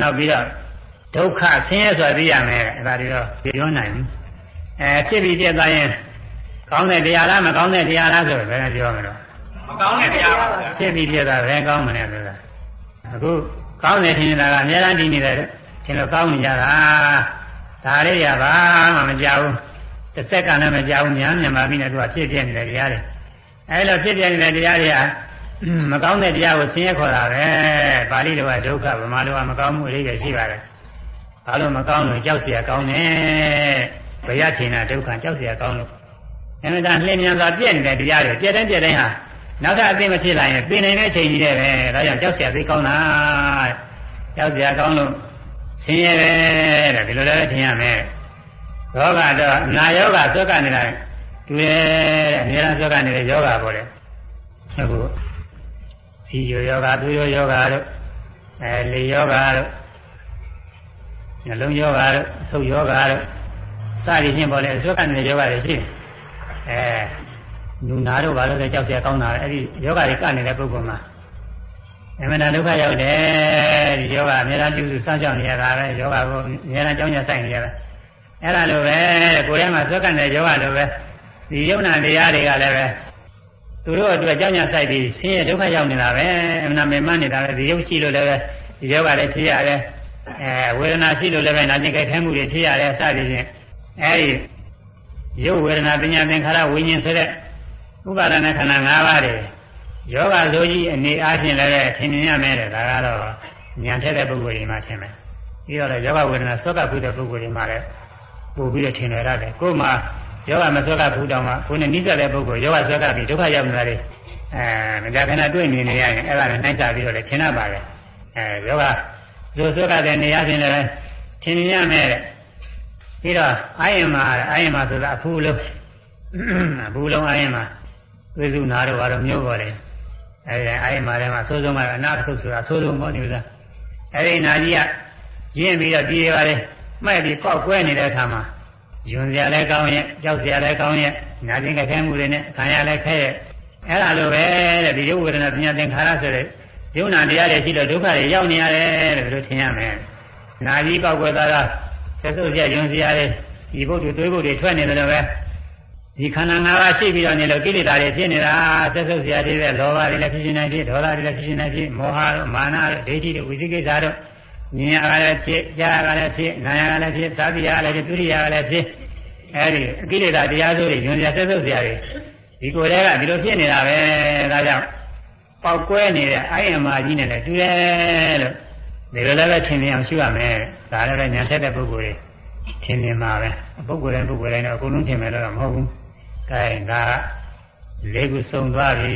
နောက်ပြီးတော့ဒုက္ခဆင်းရဲဆိုတာသိရမယ်အဲဒါတွေတော့ပြောနိုင်ဘူးအဲဖြစ်ပြီးပြတ်သွားရင်ကောင်းတဲ့တရားလားမကောင်းတဲ့တရားလားဆိုဘယ်နဲ့ပြောမလို့မကောင်းတဲ့တရားပါဗျာဖြစ်ပြီးပြတ်သွားဘယ်ကောင်းမလဲဆိုတာအခုကောင်းတယ်ထင်နေတာကအများအားဒီနေတယ်ထင်လို့ကောင်းနေကြတာဒါလေးရပါမှမကြောက်ဘူး တစ်စက္ကန့်လည်းမကြောက်ဘူးညာမြန်မာပြည်နဲ့သူကဖြစ်ပြနေတဲ့တရားတွေအဲလိုဖြစ်ပြနေတဲ့တရားတွေက မကောင်းတဲ့တရားကိုဆင်းရဲခေါ်တာပဲပါဠိလိုကဒုက္ခဗမာလိုကမကောင်းမှုအလေးပဲရှိပါတယ်ဘာလို့မကောင်းလို့ကြောက်เสียကောင်းနေဘယထင်တာဒုက္ခကြောက်เสียကောင်းလို့အမှန်တန်လင်းမြန်စွာပြည့်နေတဲ့တရားတွေပြည့်တဲ့ပြည့်တဲ့ဟာနောက်ထပ်အသိမဖြစ်လာရင်ပြင်နေတဲ့အချိန်ကြီးတဲ့ပဲဒါကြောင့်ကြောက်เสียသိကောင်းတာကြောက်เสียကောင်းလို့ဆင်းရဲတယ်ဒီလိုလည်းထင်ရမယ် ယောဂတော့နာယောဂဆွဲကနေတာတွေ့တယ်အများအားဆွဲကနေတဲ့ယောဂပေါ့လေအခုစီယောယောဂသူယောယောဂတို့အဲလေယောဂတို့နှလုံးယောဂတို့အဆုပ်ယောဂတို့စသည်ဖြင့်ပေါ့လေဆွဲကနေတဲ့ယောဂတွေရှိတယ်အဲလူနာတို့ဘာလို့လဲကြောက်ရကောင်းတာလေအဲ့ဒီယောဂတွေကနေတဲ့ပုဂ္ဂိုလ်မှာအမှန်တရားဒုက္ခရောက်တယ်ဒီယောဂအများအားပြုစုစောင့်ရှောက်နေရတာပဲယောဂကိုအများအားကြောင်းကြဆိုင်နေရတာ အဲ့ဒါလိုပဲကိုယ်ထဲမှာဆွဲကနေတဲ့ယောဂလိုပဲဒီယုံနာတရားတွေကလည်းပဲသူတို့အတွက်ကြောင်းကြဆိုင်ပြီးဆင်းရဲဒုက္ခရောက်နေတာပဲအမှန်မေမနေတာပဲဒီယုတ်ရှိလို့လည်းပဲဒီယောဂလည်းဖြစ်ရတယ်အဲဝေဒနာရှိလို့လည်းပဲနာကျင်ကြိုက်ခဲမှုတွေဖြစ်ရတယ်စသည်ဖြင့်အဲဒီရုပ်ဝေဒနာပညာသင်္ခါရဝိညာဉ်ဆိုတဲ့ဥပါဒနာခန္ဓာ၅ပါးတွေယောဂဆိုကြီးအနေအားဖြင့်လည်းထင်မြင်ရမယ်တဲ့ဒါကတော့ဉာဏ်ထက်တဲ့ပုဂ္ဂိုလ်တွေမှာထင်မယ်ပြီးတော့ယောဂဝေဒနာဆွဲကပ်ခုတဲ့ပုဂ္ဂိုလ်တွေမှာလည်း ပို့ပြီးတော့ထင်ရရတယ်ကိုယ်မှာယောဂမဆွဲကပ်ခုတောင်မှကိုယ်နဲ့နှိစတဲ့ပုဂ္ဂိုလ်ယောဂဆွဲကပ်ပြီးဒုက္ခရောက်နေတာတွေအဲမကြခဏတွေ့နေနေရရင်အဲ့ဒါနဲ့နှိုက်ချပြီးတော့လည်းထင်ရပါလေအဲယောဂဇိုဆွဲကပ်တဲ့နေရာချင်းလည်းထင်မြင်ရမယ်တဲ့ပြီးတော့အာယမအာယမဆိုတာအဖူလုံးအဖူလုံးအာယမဝိသုနာတော့ဘာလို့မျိုးပေါ်တယ်အဲဒီအာယမထဲမှာစိုးစုံမှာအနာဆုပ်ဆိုတာစိုးစုံပေါ့ဒီဥစ္စာအဲဒီနာကြီးကရင်းပြီးတော့ပြေးပါလေ မှဲ့ပြီးပောက်ကွဲနေတဲ့အခါမှာယွန်စရာလည်းကောင်းရဲ့ကြောက်စရာလည်းကောင်းရဲ့ညာချင်းကခဲမှုတွေနဲ့ခံရလည်းခဲရဲ့အဲ့ဒါလိုပဲတဲ့ဒီရုပ်ဝေဒနာပညာသင်္ခါရဆိုတဲ့ယုံနာတရားတွေရှိလို့ဒုက္ခတွေရောက်နေရတယ်တဲ့လို့ထင်ရမယ်နာကြီးပောက်ကွဲသွားတာဆက်စုပ်ရယွန်စရာတွေဒီဘုဒ္ဓတွေးဘုဒ္ဓတွေထွက်နေတယ်လို့ပဲဒီခန္ဓာ၅ပါးရှိပြီးတော့နေလို့ကိလေသာတွေဖြစ်နေတာဆက်ဆုပ်စရာတွေပဲလောဘတွေလည်းဖြစ်နေဖြစ်ဒေါသတွေလည်းဖြစ်နေဖြစ်မောဟတို့မာနတို့ဒိဋ္ဌိတို့ဝိသိကိစ္စတို့ ဉာဏ်ကလည်းဖြစ်ကြားကလည်းဖြစ်နာယကလည်းဖြစ်သာတိယကလည်းဖြစ်ဒုတိယကလည်းဖြစ်အဲဒီအကိလေသာတရားစိုးတွေညွန်ပြဆက်ဆုပ်စရာတွေဒီကိုယ်တည်းကဒီလိုဖြစ်နေတာပဲဒါကြောင့်ပေါက်ကွဲနေတဲ့အာယမကြီးနဲ့လည်းတူတယ်လို့ဒီလိုလည်းပဲထင်မြင်အောင်ရှုရမယ်ဒါလည်းပဲညာဆက်တဲ့ပုဂ္ဂိုလ်တွေထင်မြင်မှာပဲပုဂ္ဂိုလ်တိုင်းပုဂ္ဂိုလ်တိုင်းတော့အကုန်လုံးထင်မယ်တော့မဟုတ်ဘူးကဲဒါလေးခုစုံသွားပြီ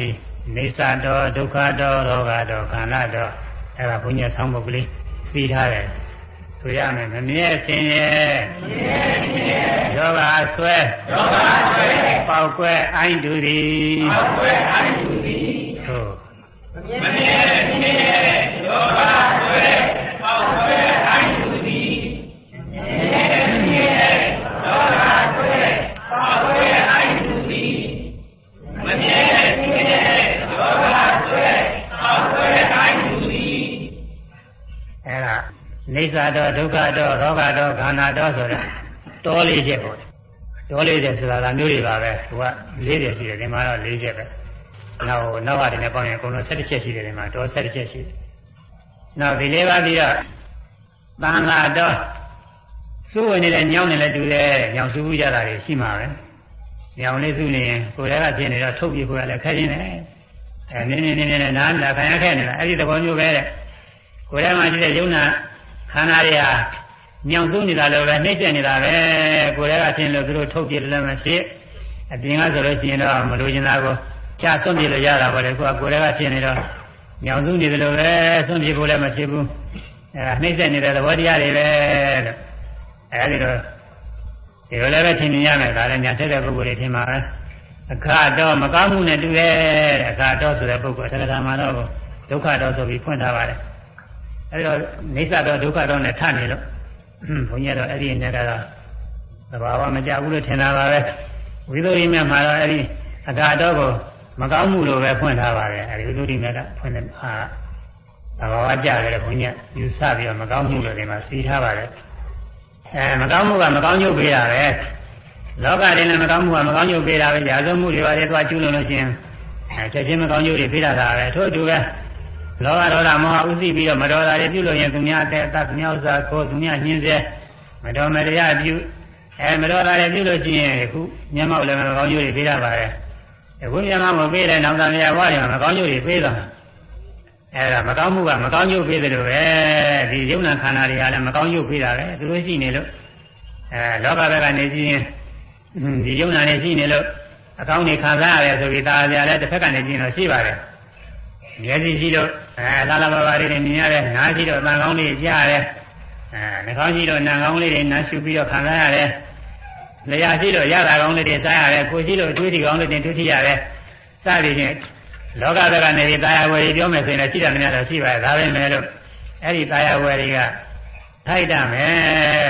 နေသတော်ဒုက္ခတော်ရောဂတော်ခန္ဓာတော်အဲ့ဒါဘုညာဆောင်းပုဒ်ကလေး ပြီးထားတယ်ဆိုရမယ်မမြဲခြင်းရဲ့ယောဂဆွဲယောဂဆွဲပေါက်ကွဲအိုင်းတူသည်ပေါက်ကွဲအိုင်းတူသည်သို့မမြဲခြင်းရဲ့ယောဂဆွဲပေါက်ကွဲအိုင်း နေသတော့ဒုက္ခတော့ရောဂတော့ခန္ဓာတော့ဆိုတာတောလေးချက်ပေါ့တောလေးချက်ဆိုတာကမျိုးတွေပါပဲသူက၄ချက်ရှိတယ်ဒီမှာတော့၄ချက်ပဲနောက်နောက်ကတည်းကပေါင်းရင်အကုန်လုံး၁၁ချက်ရှိတယ်ဒီမှာတော၁၁ချက်ရှိတယ်နောက်ဒီလေးပါးပြီးတော့သံဃာတော့စုဝင်နေတဲ့ညောင်းနေလည်းတူတယ်ညောင်စုကြတာတွေရှိမှာပဲညောင်လေးစုနေရင်ကိုယ်တည်းကဖြစ်နေတော့ထုတ်ပြကိုယ်ကလည်းခက်နေတယ်အဲနင်းနေနေနေနားလာခံရခဲ့နေတာအဲ့ဒီသဘောမျိုးပဲတဲ့ကိုယ်ထဲမှာရှိတဲ့ယုံနာ ခန္ဓာတွေဟာညောင်သွင်းနေတာလည်းပဲနှိမ့်ဆက်နေတာပဲကိုယ်တည်းကထင်လို့သူတို့ထုတ်ပြတယ်လည်းမရှိအပြင်ကဆိုလို့ရှိရင်တော့မလိုချင်တာကိုချသွင်းပြလို့ရတာပါလေကိုယ်ကကိုယ်တည်းကထင်နေတော့ညောင်သွင်းနေတယ်လို့ပဲသွင်းပြဖို့လည်းမဖြစ်ဘူးအဲနှိမ့်ဆက်နေတဲ့သဘောတရားတွေပဲလို့အဲဒီတော့ဒီလိုလည်းပဲထင်မြင်ရမယ်ဒါလည်းညာထက်တဲ့ပုဂ္ဂိုလ်တွေထင်ပါပဲအခါတော့မကောင်းမှုနဲ့တူတယ်အခါတော့ဆိုတဲ့ပုဂ္ဂိုလ်သက္ကတာမှာတော့ဒုက္ခတော့ဆိုပြီးဖွင့်ထားပါတယ် အဲဒီတော့နေသတော့ဒုက္ခတော့နဲ့ထနေလို့ဘုန်းကြီးကတော့အဲ့ဒီနဲ့ကတော့သဘာဝမကြဘူးလို့ထင်တာပါပဲဝိသုရိမြတ်မှာတော့အဲ့ဒီအကာတော့ကိုမကောင်းမှုလို့ပဲဖွင့်ထားပါတယ်အဲ့ဒီဝိသုရိမြတ်ကဖွင့်တယ်ဟာသဘာဝကြတယ်ဘုန်းကြီးယူဆပြီးတော့မကောင်းမှုလို့ဒီမှာစီးထားပါတယ်အဲမကောင်းမှုကမကောင်းကျုပ်ပေးတာပဲလောကတွင်လည်းမကောင်းမှုကမကောင်းကျုပ်ပေးတာပဲရာဇဝမှုတွေပါတယ်သွားကျူးလို့လို့ရှင်အဲချက်ချင်းမကောင်းကျုပ်တွေပေးတာပဲထို့အတူပဲ လောဘဒေါသမောဟဥသိပြီးတော့မတော်တာတွေပြုလို့ရင်သူများတဲ့အသက်သူများဥစ္စာကိုသူများညှင်းစေမတော်မတရားပြုအဲမတော်တာတွေပြုလို့ရှိရင်ခုမျက်မှောက်လည်းမကောင်းကျိုးတွေပေးရပါတယ်အခုမြန်မာမပေးတဲ့နောက်သားများဘဝတွေမှာမကောင်းကျိုးတွေပေးတာအဲ့ဒါမကောင်းမှုကမကောင်းကျိုးပေးတယ်လို့ပဲဒီယုံနာခန္ဓာတွေကလည်းမကောင်းကျိုးပေးတာပဲသူတို့ရှိနေလို့အဲလောကဘက်ကနေကြည့်ရင်ဒီယုံနာနေရှိနေလို့အကောင်းတွေခံစားရတယ်ဆိုပြီးတာကြလည်းတစ်ဖက်ကနေကြည့်လို့ရှိပါတယ် မျက်စိရှိလို့အဲလာလာပါပါလေးတွေမြင်ရတယ်နားရှိတော့အတန်ကောင်းလေးကြားရတယ်အဲနှာခေါင်းရှိတော့နာကောင်းလေးတွေနားရှုပြီးတော့ခံစားရတယ်လျှာရှိတော့ရတာကောင်းလေးတွေစားရတယ်ကိုရှိလို့တွေးတီကောင်းလေးတွေတွေးထရတယ်စသည်ဖြင့်လောကဘက်ကနေဒီတာယာဝယ်ကြီးပြောမယ်ဆိုရင်လည်းရှိတယ်များတော့ရှိပါတယ်ဒါပဲမဲ့လို့အဲ့ဒီတာယာဝယ်ကြီးကထိုက်တမယ်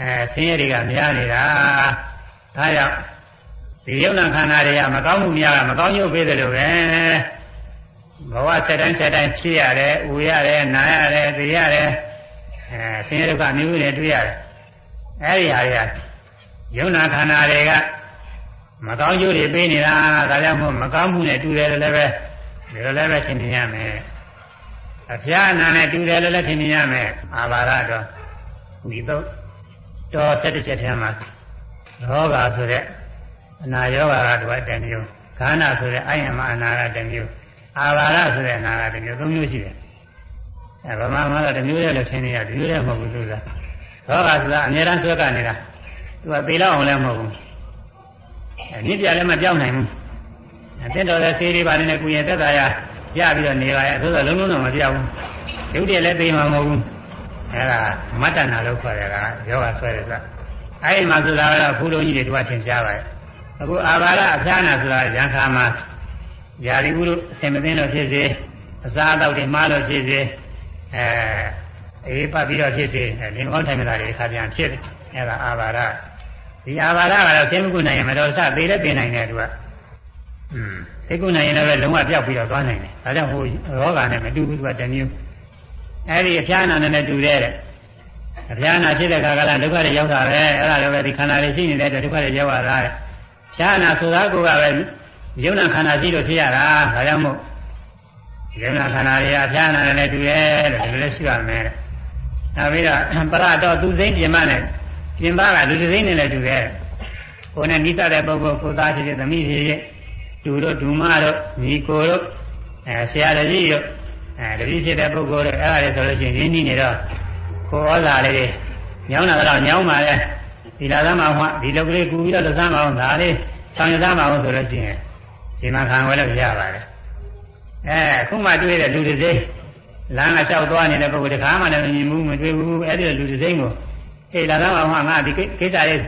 အဲဆင်းရဲတွေကများနေတာဒါကြောင့်ဒီယုံနာခန္ဓာတွေကမကောင်းမှုများကမကောင်းရုပ်ပေးတယ်လို့ပဲ ဘဝဆက်တိုင်းဆက်တိုင်းဖြစ်ရတယ်၊ဥရတယ်၊နာရတယ်၊သိရတယ်အဲဆင်းရဲဒုက္ခမျိုးတွေတွေ့ရတယ်အဲဒီဟာတွေကယုံနာခန္ဓာတွေကမကောင်းကျိုးတွေပေးနေတာဒါကြောင့်မို့မကောင်းမှုနဲ့တူတယ်လည်းပဲဒီလိုလည်းပဲသင်မြင်ရမယ်အဖျားအနာနဲ့တူတယ်လည်းလည်းသင်မြင်ရမယ်အာဘာရတော့ဒီတော့တော်၁၁ချက်ထဲမှာရောဂါဆိုတဲ့အနာရောဂါကတော့တမျိုးခန္ဓာဆိုတဲ့အယံမအနာကတမျိုး အာဘာရဆိုတဲ့အနာကတမျိုးသုံးမျိုးရှိတယ်အဲဗမာမှာတော့တမျိုးရဲ့လည်းသင်နေရဒီလိုလည်းမဟုတ်ဘူးသူကရောဂါဆိုတာအများအားဆွဲကနေတာသူကသေလောက်အောင်လည်းမဟုတ်ဘူးအဲမြစ်ပြလည်းမပြောင်းနိုင်ဘူးအတက်တော်တဲ့ဆေးလေးပါနဲ့ကုရင်သက်သာရရပြီးတော့နေပါရဲ့သို့သောလုံးလုံးတော့မပြောင်းဘူးရုပ်တည်းလည်းသိမှာမဟုတ်ဘူးအဲဒါမတ္တနာလို့ခေါ်တယ်ကယောဂဆွဲတယ်ဆိုတာအဲဒီမှာဆိုတာကတော့ဘုလုံးကြီးတွေတွားထင်ရှားပါရဲ့အခုအာဘာရအဖျားနာဆိုတာရံခါမှာ ຢာဒီဥလို့အစင်မသိလို့ဖြစ်စေအစားအသောက်တွေမှားလို့ဖြစ်စေအဲအေးပတ်ပြီးတော့ဖြစ်စေလင်ကောင်းထိုင်မလာတွေခါပြန်ဖြစ်တယ်အဲဒါအာဘာရဒီအာဘာရကတော့သိမကုနိုင်ရင်မတော်စသေးလည်းပြင်နိုင်တယ်သူကอืมသိကုနိုင်ရင်လည်းလုံးဝပြောက်ပြီးတော့သွားနိုင်တယ်ဒါကြောင့်ဟိုရောဂါနဲ့မတူဘူးသူကတမျိုးအဲဒီအဖျားနာနဲ့တူတဲ့အဖျားနာဖြစ်တဲ့ခါကလည်းဒုက္ခတွေရောက်တာပဲအဲ့ဒါလည်းပဲဒီခန္ဓာတွေရှိနေတဲ့အတွက်ဒုက္ခတွေရောက်ရတာတဲ့ဖျားနာဆိုတာကိုကပဲ ယုံနာခန္ဓာရှိလို့ဖြစ်ရတာဒါကြောင့်မို့ယုံနာခန္ဓာတွေကဖျားနာနဲ့တူရဲ့လို့ဒီလိုလည်းရှိရမယ်တဲ့နောက်ပြီးတော့ပရတော်သူစိမ့်ပြင်မနဲ့ပြင်ပကလူစိမ့်နဲ့လည်းတူရဲ့ကိုယ်နဲ့နိစ္စတဲ့ပုဂ္ဂိုလ်ကိုသားဖြစ်ဖြစ်သမီးဖြစ်ဖြစ်တူတို့ဒူမတို့ညီကိုတို့အဲဆရာတကြီးတို့အဲတတိဖြစ်တဲ့ပုဂ္ဂိုလ်တို့အဲ့ဒါလည်းဆိုလို့ရှိရင်ရင်းနှီးနေတော့ကိုဩဇာလေးတွေညောင်းတာတော့ညောင်းပါလေဒီလာသားမှာဟောဒီလောက်ကလေးကူပြီးတော့သမ်းမအောင်ဒါလေးဆောင်ရသားမအောင်ဆိုလို့ရှိရင် ဒီမှာခံဝဲလို့ရပါတယ်အဲအခုမှတွေ့တဲ့လူတွေစိလမ်းကလျှောက်သွားနေတဲ့ပုဂ္ဂိုလ်တခါမှလည်းမမြင်ဘူးမတွေ့ဘူးအဲ့ဒီလူတွေစိကိုအေးလာသားမှာဟောငါဒီကိစ္စလေး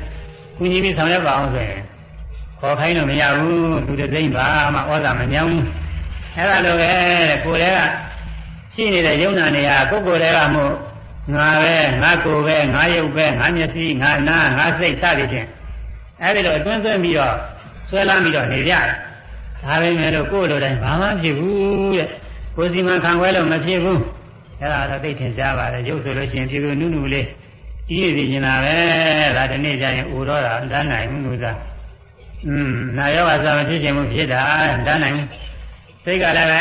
ကူညီပြီးဆောင်ရွက်ပါအောင်ဆိုရင်ခေါ်ခိုင်းလို့မရဘူးလူတွေစိဘာမှဩဇာမညောင်းဘူးအဲ့ဒါလိုပဲတဲ့ကိုယ်တည်းကရှိနေတဲ့ယုံနာနေရကိုယ်ကိုယ်တည်းကမို့ငါပဲငါကိုယ်ပဲငါရုပ်ပဲငါမျက်စိငါနားငါစိတ်စသည်ဖြင့်အဲဒီလိုအတွင်းသွင်းပြီးတော့ဆွဲလမ်းပြီးတော့နေကြတယ် ဒါပဲမဲ့လို့ကိုယ်လိုတိုင်းဘာမှဖြစ်ဘူးတဲ့ကိုယ်စီမံခံခွဲလို့မဖြစ်ဘူးအဲဒါတော့သိထင်ရှားပါတယ်ရုပ်ဆိုလို့ရှိရင်ပြေပြေနုနုလေးကြီးရည်နေတာပဲဒါဒီနေ့ကျရင်ဥတော့တာတန်းနိုင်ဘူးလို့သာอืมနာယောဂသာမဖြစ်ခြင်းမဖြစ်တာတန်းနိုင်ဘူးစိတ်ကလည်းပဲ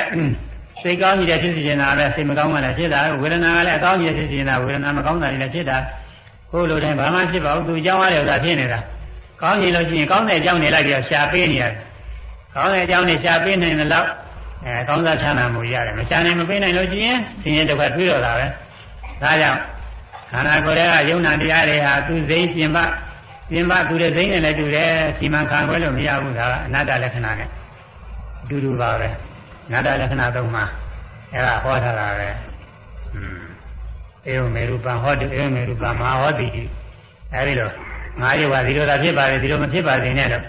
စိတ်ကောင်းကြီးတဲ့ဖြစ်စီနေတာပဲစိတ်မကောင်းမှလည်းဖြစ်တာဝေဒနာကလည်းအကောင်းကြီးတဲ့ဖြစ်စီနေတာဝေဒနာမကောင်းတာလည်းဖြစ်တာကိုယ်လိုတိုင်းဘာမှဖြစ်ပါဘူးသူကြောင်းရတဲ့ဥစ္စာဖြစ်နေတာကောင်းနေလို့ရှိရင်ကောင်းတဲ့အကြောင်းနေလိုက်ပြီးတော့ရှာပေးနေရတယ် ကောင်းတဲ့အကြောင်းနေရှာပေးနိုင်တယ်လို့အဲကောင်းစားချမ်းသာမှုရတယ်မရှာနိုင်မပေးနိုင်လို့ရှိရင်ဆင်းရဲဒုက္ခတွေးတော့တာပဲဒါကြောင့်ခန္ဓာကိုယ်ရဲ့ယုံနာတရားတွေဟာသူစိမ့်ပြင်ပပြင်ပသူတဲ့စိမ့်နဲ့လည်းတူတယ်စီမံခံခွဲလို့မရဘူးဒါကအနတ္တလက္ခဏာနဲ့အတူတူပါပဲအနတ္တလက္ခဏာသုံးမှာအဲ့ဒါဟောထားတာပဲอืมအေဝမေရူပံဟောတုအေဝမေရူပံမဟာဟောတိအဲဒီလိုငါးရုပ်ကဒီလိုသာဖြစ်ပါလေဒီလိုမဖြစ်ပါစေနဲ့တော့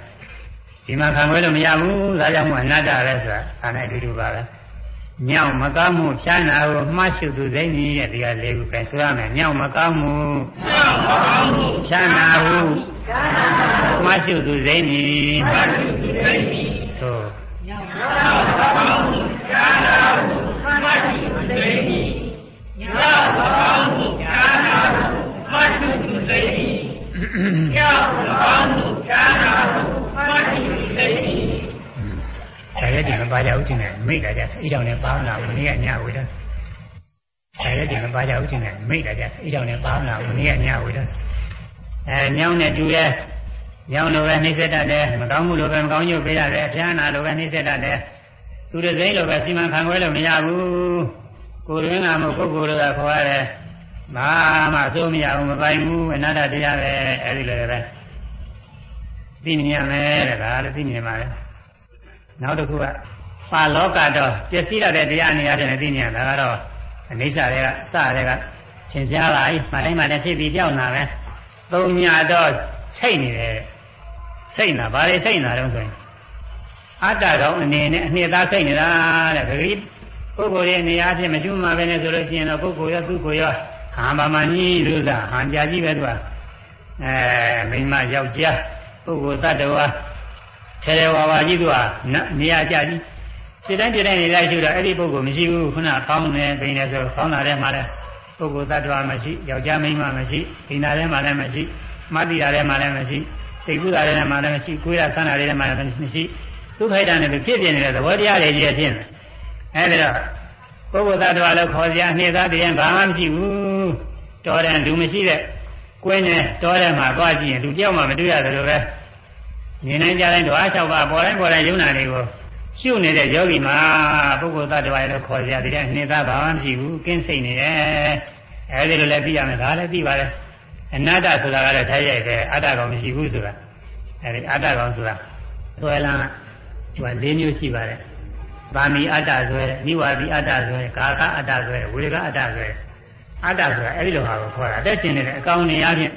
ဒီမှာခံခွဲလို့မရဘူးဒါကြောင့်မို့အနတ္တပဲဆိုတာဒါနဲ့အတူတူပါပဲညောင်မကောင်းမှုဖြာနာကိုမှတ်ရှုသူစိမ့်ကြီးရဲ့ဒီကလေးခုပဲဆိုရမယ်ညောင်မကောင်းမှုညောင်မကောင်းမှုဖြာနာဟုမှတ်ရှုသူစိမ့်ကြီးမှတ်ရှုသူစိမ့်ကြီးဆိုညောင်မကောင်းမှုဖြာနာဟုမှတ်ရှုသူစိမ့်ကြီးညောင်မကောင်းမှုဖြာနာဟုမှတ်ရှုသူစိမ့်ကြီးညောင်မကောင်းမှုဖြာနာဟု မှတ်ရှုသူစိမ့်ကြီးဒါရက်တင်မပါကြဘူးချင်းနဲ့မိတ်တာကြအိတောင်နဲ့ပါမလာဘူးနေ့ကညဝေတယ်ဒါရက်တင်မပါကြဘူးချင်းနဲ့မိတ်တာကြအိတောင်နဲ့ပါမလာဘူးနေ့ကညဝေတယ်အဲညောင်းနဲ့တူတဲ့ညောင်းလိုပဲနှိမ့်ဆက်တတ်တယ်မကောင်းမှုလိုပဲမကောင်းညွတ်ပေးရတယ်အဖျားနာလိုပဲနှိမ့်ဆက်တတ်တယ်သူတို့စိမ့်လိုပဲစီမံခံခွဲလို့မရဘူးကိုယ်ရင်းကမို့ပုဂ္ဂိုလ်တွေကခေါ်ရတယ်ဘာမှအစိုးမရဘူးမပိုင်ဘူးအနာတ္တတရားပဲအဲဒီလိုပဲ သိမြင်ရမယ်တဲ့ဒါလည်းသိမြင်ပါလေနောက်တစ်ခုကပါလောကတော့ပျက်စီးရတဲ့တရားအနေနဲ့သိမြင်ရတာကတော့အနိစ္စတွေကစတွေကသင်ရှားလာပြီမတိုင်းမတိုင်းဖြစ်ပြီးကြောက်လာပဲသုံးညာတော့စိတ်နေတယ်စိတ်နာဘာလဲစိတ်နာတော့ဆိုရင်အတ္တကောင်အနေနဲ့အနှစ်သားစိတ်နေတာတဲ့ခရီးပုဂ္ဂိုလ်ရဲ့နေရာဖြစ်မရှိမှပဲနဲ့ဆိုလို့ရှိရင်တော့ပုဂ္ဂိုလ်ရောသူ့ကိုယ်ရောဟာမမကြီးလို့သာဟန်ကြကြီးပဲသူကအဲမိမယောက်ျား ပုဂ္ဂိုလ်တ attva ထဲထဲဝါဝါကြီးသူကနေရာကြကြီးစိတ်တိုင်းပြတိုင်းနေလိုက်ရှိတော့အဲ့ဒီပုဂ္ဂိုလ်မရှိဘူးခုနကောင်းနေပိနေဆိုကောင်းတာထဲမှာလည်းပုဂ္ဂိုလ်တ attva မရှိယောက်ျားမိန်းမမရှိပိနာထဲမှာလည်းမရှိမတိတာထဲမှာလည်းမရှိစိတ်ကူးတာထဲမှာလည်းမရှိကိုယ်ရဆန္ဒထဲမှာလည်းမရှိဒုက္ခိတနဲ့ဖြစ်ပြနေတဲ့သဘောတရားတွေကြီးဖြစ်နေအဲ့ဒါတော့ပုဂ္ဂိုလ်သတ္တဝါလို့ခေါ်စရာနှိသားတရားဘာမှမရှိဘူးတော်တယ်လူမရှိတဲ့ကွင်းနဲ့တော်တယ်မှာသွားကြည့်ရင်လူတယောက်မှမတွေ့ရတယ်လို့ပဲ မြင်နိုင်ကြတိုင်းတော့အချောက်ကပေါ်တိုင်းပေါ်တိုင်းယုံနာတွေကိုရှုနေတဲ့ယောဂီမှာပုဂ္ဂိုလ်သတ္တဝါလို့ခေါ်စရာတရားနှိသားဘာမှမရှိဘူးကင်းစိတ်နေတယ်အဲဒီလိုလည်းသိရမယ်ဒါလည်းသိပါတယ်အနတ္တဆိုတာကတော့ထိုက်ရိုက်ပဲအတ္တကောင်မရှိဘူးဆိုတာအဲဒီအတ္တကောင်ဆိုတာဆွဲလန်းသူက၄မျိုးရှိပါတယ်။ဗာမီအတ္တဆွဲတယ်၊နိဝါဒီအတ္တဆွဲတယ်၊ကာကအတ္တဆွဲတယ်၊ဝေဒကအတ္တဆွဲတယ်။အတ္တဆိုတာအဲဒီလိုဟာကိုခေါ်တာ။တက်ရှင်နေတဲ့အကောင်နေအချင်း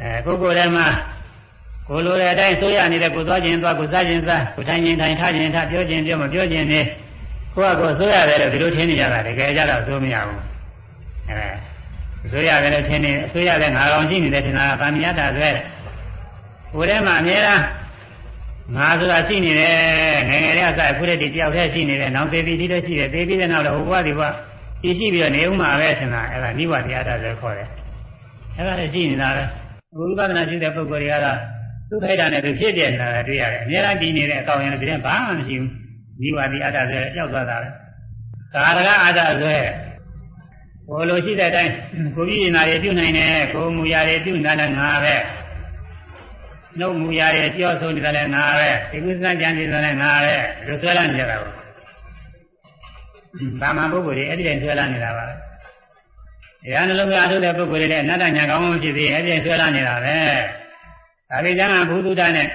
အဲကိုယ်ကိုယ်ထဲမှာ ကိုလိုတဲ့အတိုင်းဆိုရနေတဲ့ကိုသွားခြင်းသွားကိုစားခြင်းစားကိုထိုင်ခြင်းထိုင်ထားခြင်းထားပြောခြင်းပြောမပြောခြင်းနေကိုကကိုဆိုရတယ်လို့ဒီလိုထင်နေကြတာတကယ်ကြတော့ဆိုမရဘူး။အဲဆိုရတယ်လို့ထင်နေအဆိုရတဲ့ငါကောင်ရှိနေတဲ့ထင်တာကဗာမီအတ္တဆွဲတယ်။ကိုယ်ထဲမှာအများအားငါဆိုတာရှိနေတယ်ငယ်ငယ်လေးအစအခုတည်းတယောက်တည်းရှိနေတယ်နောက်သေးပြီးဒီလိုရှိတယ်သေးပြီးတဲ့နောက်တော့ဟိုဘဝဒီဘဝဒီရှိပြီးတော့နေဦးမှာပဲဆင်တာအဲ့ဒါနိဗ္ဗာန်တရားတော်ဆိုခေါ်တယ်အဲ့ဒါလည်းရှိနေတာပဲဝိပဿနာရှိတဲ့ပုဂ္ဂိုလ်တွေကတော့ သူခိုက်တာနဲ့သူဖြစ်ပြနေတာတွေ့ရတယ်အများအားဒီနေတဲ့အကောင်ရင်ဒီထဲဘာမှမရှိဘူးနိဗ္ဗာန်အတ္တဆိုရောက်သွားတာပဲကာရကအတ္တဆိုဟိုလိုရှိတဲ့အတိုင်းကိုပြည့်နာရပြုနိုင်တယ်ကိုမူရာရပြုနိုင်တယ်ငါပဲနှုတ်မူရာရဲ့ပြောဆိုနေတာလည်းငါပဲဒီကုသကြံနေတာလည်းငါပဲလူဆွဲလာနေကြတာပေါ့ဗာမပုဂ္ဂိုလ်တွေအဲ့ဒီတိုင်းဆွဲလာနေတာပါပဲတရားနှလုံးသားထုတ်တဲ့ပုဂ္ဂိုလ်တွေလည်းအနတ္တညာကောင်းမှဖြစ်ပြီးအဲ့ဒီတိုင်းဆွဲလာနေတာပဲ ဒါပေမဲ့ဘုသူတ္တနဲ့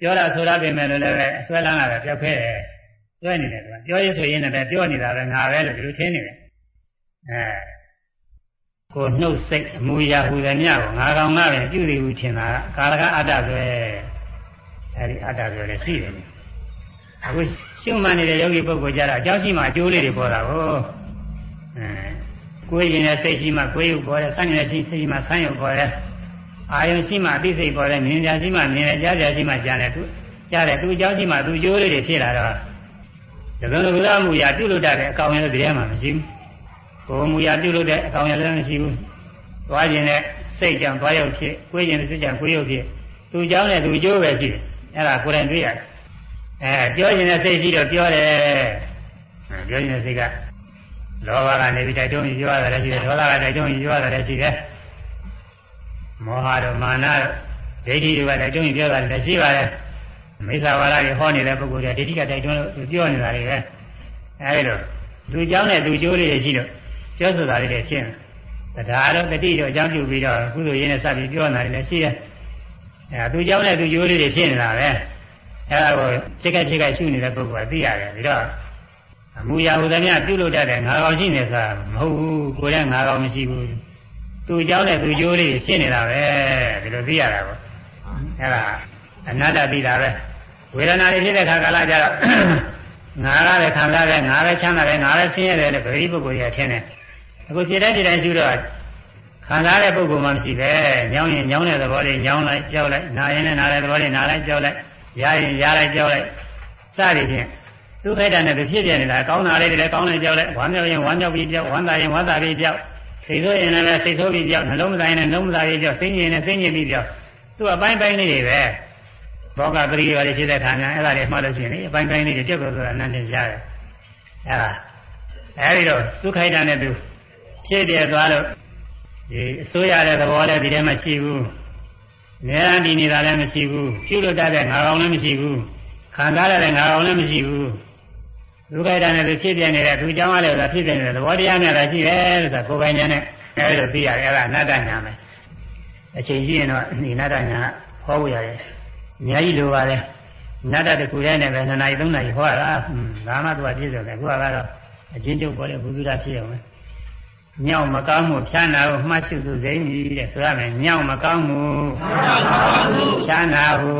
ပြောတာဆိုတာပြင်မဲ့လည်းလည်းဆွဲလာတာပဲပြောက်ခဲတယ်ဆွဲနေတယ်ကွာပြောရဆိုရင်လည်းပြောနေတာပဲငါပဲလို့ဒီလိုထင်နေတယ်အဲကိုနှုတ်စိတ်အမူအရာဟူသည်မြကိုငါကောင်ငါပဲပြုသည်ဟုထင်တာကာရကအတ္တဆိုရဲအဲဒီအတ္တဆိုလည်းရှိတယ်အခုရှုမှန်နေတဲ့ယောဂီပုဂ္ဂိုလ်ကြတော့အကြောင်းရှိမှအကျိုးလေးတွေပေါ်တာကိုအဲကိုယ်ရင်နဲ့စိတ်ရှိမှကိုယ်ရုပ်ပေါ်တယ်ဆန်းရင်စိတ်ရှိမှဆန်းရုပ်ပေါ်တယ် အာယုံရှိမှအသိစိတ်ပေါ်တယ်မြင်ကြရှိမှမြင်တယ်ကြားကြရှိမှကြားတယ်သူကြားတယ်သူအကြောင်းရှိမှသူကျိုးလေးတွေဖြစ်လာတော့သဇုံကုသမှုရာပြုလုပ်တတ်တဲ့အကောင်ရတဲ့တရားမှမရှိဘူးကိုယ်မူရာပြုလုပ်တဲ့အကောင်ရလည်းမရှိဘူးသွားခြင်းနဲ့စိတ်ကြောင့်သွားရောက်ဖြစ်ကိုယ်ခြင်းနဲ့စိတ်ကြောင့်ကိုယ်ရောက်ဖြစ်သူအကြောင်းနဲ့သူကျိုးပဲရှိတယ်အဲ့ဒါကိုယ်တိုင်တွေ့ရတယ်အဲပြောခြင်းနဲ့စိတ်ရှိတော့ပြောတယ်ပြောခြင်းနဲ့စိတ်ကလောဘကနေပြီးတိုက်တွန်းပြီးပြောရတယ်ရှိတယ်ဒေါသကတိုက်တွန်းပြီးပြောရတယ်ရှိတယ် မောဟတို့မာနတို့ဒိဋ္ဌိတွေကတိုက်တွန်းပြီးပြောတာလည်းရှိပါတယ်။မိစ္ဆာဝါဒတွေဟောနေတဲ့ပုဂ္ဂိုလ်တွေဒိဋ္ဌိကတိုက်တွန်းလို့ပြောနေတာတွေပဲ။အဲဒီလိုသူเจ้าနဲ့သူကျိုးလေးရှိတော့ပြောဆိုတာလေးတွေဖြစ်နေတရားတော့တတိတော့အကြောင်းပြုပြီးတော့ကုသိုလ်ရင်းနဲ့စပြီးပြောနေတာလည်းရှိတယ်အဲသူเจ้าနဲ့သူကျိုးလေးတွေဖြစ်နေတာပဲအဲဒါကိုစိတ်ကဖြစ်ကရှုနေတဲ့ပုဂ္ဂိုလ်ကသိရတယ်ပြီးတော့အမူအရာဟူသမျှပြုလုပ်တတ်တဲ့ငါကောင်ရှိနေဆိုတာမဟုတ်ဘူးကိုယ်ကငါကောင်မရှိဘူး သူเจ้าနဲ့သူကျိုးလေးဖြစ်နေတာပဲဒီလိုသိရတာပေါ့အဲဒါအနတ္တသိတာပဲဝေဒနာတွေဖြစ်တဲ့ခါကာလကျတော့ငါကလည်းခံစားတယ်ငါလည်းချမ်းသာတယ်ငါလည်းဆင်းရဲတယ်လို့ဗေဒီပုဂ္ဂိုလ်ကြီးကထင်တယ်အခုခြေတိုင်းခြေတိုင်းရှုတော့ခံစားတဲ့ပုဂ္ဂိုလ်မှမရှိပဲညောင်းရင်ညောင်းတဲ့သဘောလေးညောင်းလိုက်ကြောက်လိုက်နာရင်လည်းနာတဲ့သဘောလေးနာလိုက်ကြောက်လိုက်ရရင်ရလိုက်ကြောက်လိုက်စသည်ဖြင့်သူခိုက်တာနဲ့သူဖြစ်ပြနေတာကောင်းတာလေးတွေလည်းကောင်းလိုက်ကြောက်လိုက်ဝမ်းမြောက်ရင်ဝမ်းမြောက်ပြီးကြောက်ဝမ်းသာရင်ဝမ်းသာပြီးကြောက် စိတ်ဆိုးရင်လည်းစိတ်ဆိုးပြီးကြောက်နှလုံးမသားရင်လည်းနှလုံးမသားပြီးကြောက်စိတ်ညင်ရင်စိတ်ညင်ပြီးကြောက်သူအပိုင်းပိုင်းလေးတွေပဲဘောကပရိယောတွေဖြစ်တဲ့ခါများအဲ့ဒါတွေမှတ်လို့ရှိရင်အပိုင်းပိုင်းလေးတွေတက်ကုန်ဆိုတာအနန္တရှားတယ်အဲ့ဒါအဲဒီတော့သုခိုက်တာနဲ့သူဖြစ်ပြသွားလို့ဒီအစိုးရတဲ့သဘောလည်းဒီထဲမှာရှိဘူးအများအားဒီနေတာလည်းမရှိဘူးပြုလို့တတ်တဲ့ငါကောင်လည်းမရှိဘူးခံစားရတဲ့ငါကောင်လည်းမရှိဘူး ဒုက္ခတာနဲ့သူဖြစ်ပြနေတဲ့သူကြောင့်လည်းဆိုတာဖြစ်ပြနေတဲ့သဘောတရားနဲ့သာရှိတယ်ဆိုတာကိုယ်ပိုင်ဉာဏ်နဲ့အဲဒီလိုသိရတယ်အဲ့ဒါအနတ္တဉာဏ်ပဲအချိန်ရှိရင်တော့ဒီအနတ္တဉာဏ်ကဟောဖို့ရတယ်အများကြီးလိုပါတယ်နတ္တတကူရဲနဲ့ပဲ2နာရီ3နာရီဟောတာဒါမှသူကပြည့်စုံတယ်အခုကတော့အချင်းချုပ်ပေါ်တဲ့ဘုရားဖြစ်အောင်ပဲညောင်မကောင်းမှုဖြာနာကိုမှတ်ရှုသူစိမ့်ကြီးတဲ့ဆိုရမယ်ညောင်မကောင်းမှုဖြာနာဟု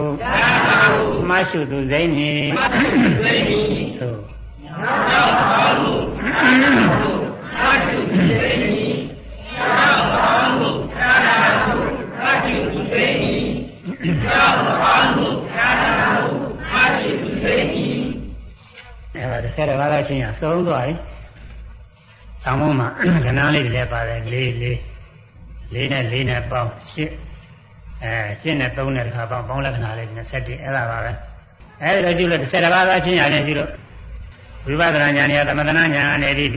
မှတ်ရှုသူစိမ့်ကြီးဆို ညောင်မကောင်းမှုဖြာနာဟုမှတ်ရှုသူစိမ့်ကြီးညောင်မကောင်းမှုဖြာနာဟုမှတ်ရှုသူစိမ့်ကြီးညောင်မကောင်းမှုဖြာနာဟုမှတ်ရှုသူစိမ့်ကြီးအဲ့ဒါတစ်ဆယ်တစ်ပါးလောက်ချင်းရသုံးသွားပြီဆောင်းမမှာကဏ္ဍလေးတွေလည်းပါတယ်လေးလေးလေးနဲ့လေးနဲ့ပေါင်းရှစ်အဲရှစ်နဲ့သုံးနဲ့တစ်ခါပေါင်းပေါင်းလက္ခဏာလေး27အဲ့ဒါပါပဲအဲဒီလိုရှိလို့တစ်ဆယ်တစ်ပါးသာချင်းရတယ်ရှိလို့ ဝိပဿနာဉာဏ်နဲ့သမထနာဉာဏ်အနေပြီး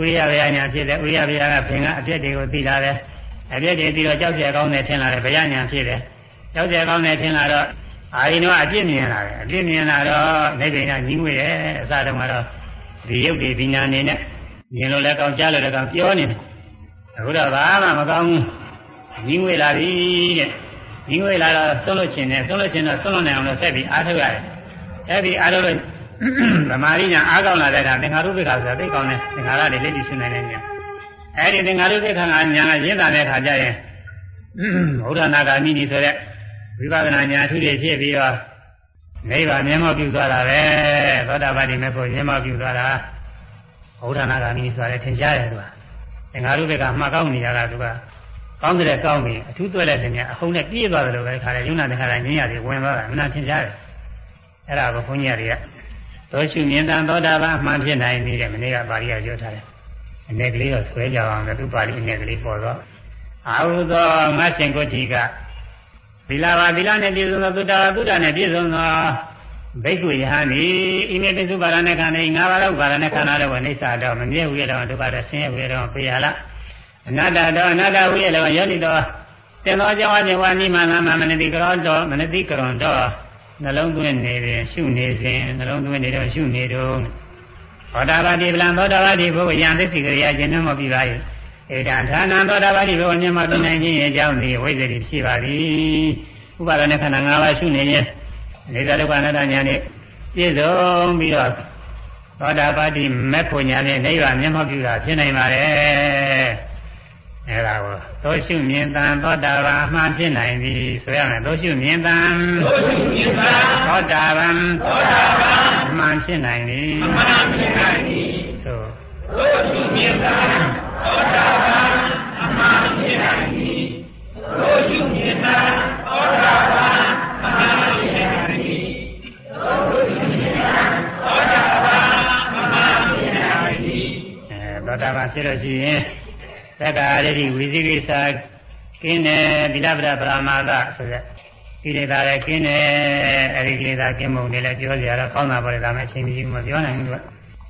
ဥရိယဗျာဉာဏ်ဖြစ်တယ်ဥရိယဗျာကဘင်ကအပြည့်တွေကိုသိလာတယ်အပြည့်တွေပြီးတော့ကြောက်ကြကောင်းတယ်ထင်လာတယ်ဗျာဉာဏ်ဖြစ်တယ်ကြောက်ကြကောင်းတယ်ထင်လာတော့အာရင်တော့အပြည့်မြင်လာတယ်အပြည့်မြင်လာတော့နေပိန်ကညီးဝေတယ်အစတုန်းကတော့ဒီရုပ်တွေဒီညာနေနဲ့မြင်လို့လည်းကောင်းကြားလို့လည်းကောင်းပြောနေတယ်အခုတော့ဘာမှမကောင်းဘူးညီငွေလာပြီတဲ့ညီငွေလာတော့ဆုံးလို့ချင်းတယ်ဆုံးလို့ချင်းတော့ဆုံးလို့နိုင်အောင်လို့ဆက်ပြီးအားထုတ်ရတယ်ဆက်ပြီးအားထုတ်လို့ ဗမာရိညာအားကောင်းလာတဲ့အခါသင်္ခါရုပ္ပခါဆိုတာသိကောင်းတယ်သင်္ခါရတွေလက်ပြီးရှင်းနိုင်တယ်ညာအဲဒီသင်္ခါရုပ္ပခါကညာကရင်းတာတဲ့အခါကျရင်ဘုရားနာဂာမိနီဆိုတဲ့ဝိပဿနာညာအထူးတွေဖြစ်ပြီးတော့နိဗ္ဗာန်မျက်မှောက်ပြုသွားတာပဲသောတာပတိမေဖို့မျက်မှောက်ပြုသွားတာဘုရားနာဂာမိဆိုရဲထင်ရှားတယ်သူကသင်္ဃာရုပ္ပကမှကောင်းနေတာကသူကကောင်းတဲ့ကောင်းပြီအထူးသွဲတဲ့တင်များအဟုန်နဲ့ပြည့်သွားတယ်လို့ပဲခါတယ်ယုံနာတခါတိုင်းညင်းရတယ်ဝင်သွားတာမနာထင်ရှားတယ်အဲ့ဒါကိုဘုန်းကြီးတွေက သောရှုမြင်တန်သောတာပန်အမှန်ဖြစ်နိုင်နေတဲ့မနေ့ကပါဠိကပြောထားတယ်အနေကလေးတော့ဆွဲကြအောင်လည်းသူပါဠိအနေကလေးပေါ်တော့အာဟုသောငါရှင်ကိုတိကသီလပါသီလနဲ့ပြည့်စုံသောသုတ္တဝါသုတ္တနဲ့ပြည့်စုံသောဘိက္ခုယဟန်ဒီဣမေပိစုပါရဏေခန္ဓာငါးပါးလောက်ပါရဏေခန္ဓာတော့အိဋ္ဌာတော့မမြဲဝိရတော့ဒုက္ခတော့ဆင်းရဲဝိရတော့ပေရလားအနတ္တတော့အနတ္တဝိရတော့ယောနိတော့တင်သောကြောင့်အကျဝါနိမန္မမနတိကရောတော့မနတိကရွန်တော့ နှလုံးသွင်းနေရင်ရှုနေစဉ်နှလုံးသွင်းနေတော့ရှုနေတော့သောတာပတိဗလံသောတာပတိဘုရားယံသစ္စိကရိယာကျင့်မပြပါရဲ့ဧတဌာနံသောတာပတိဘုရားမြတ်မပြနိုင်ခြင်းရဲ့အကြောင်းဒီဝိဇ္ဇတိရှိပါသည်ဥပါဒณะခန္ဓာ၅ပါးရှုနေရင်နေသာဒုက္ခအနတ္တဉာဏ်နဲ့ပြည့်စုံပြီးတော့သောတာပတိမက်ဖို့ဉာဏ်နဲ့နိဗ္ဗာန်မျက်မှောက်ပြုတာဖြစ်နိုင်ပါတယ် အဲဒါကိုသောရှုမြင်တန်သောတာပန်အမှန်ဖြစ်နိုင်ပြီဆိုရမယ်သောရှုမြင်တန်သောရှုမြင်တန်သောတာပန်သောတာပန်အမှန်ဖြစ်နိုင်ပြီအမှန်ဖြစ်နိုင်ပြီဆိုသောရှုမြင်တန်သောတာပန်အမှန်ဖြစ်နိုင်ပြီသောရှုမြင်တန်သောတာပန်အမှန်ဖြစ်နိုင်ပြီသောရှုမြင်တန်သောတာပန်အမှန်ဖြစ်နိုင်ပြီအဲသောတာပန်ဖြစ်လို့ရှိရင် သက္ကာရတိဝိသိကိစ္စကင်းတယ်သီလပဒပရမာသဆိုတဲ့ကိလေသာလည်းကင်းတယ်အဲဒီကိလေသာကင်းမှုတွေလည်းပြောကြရတော့ကောင်းတာပါလေဒါမှအချိန်ကြီးမပြောနိုင်ဘူးက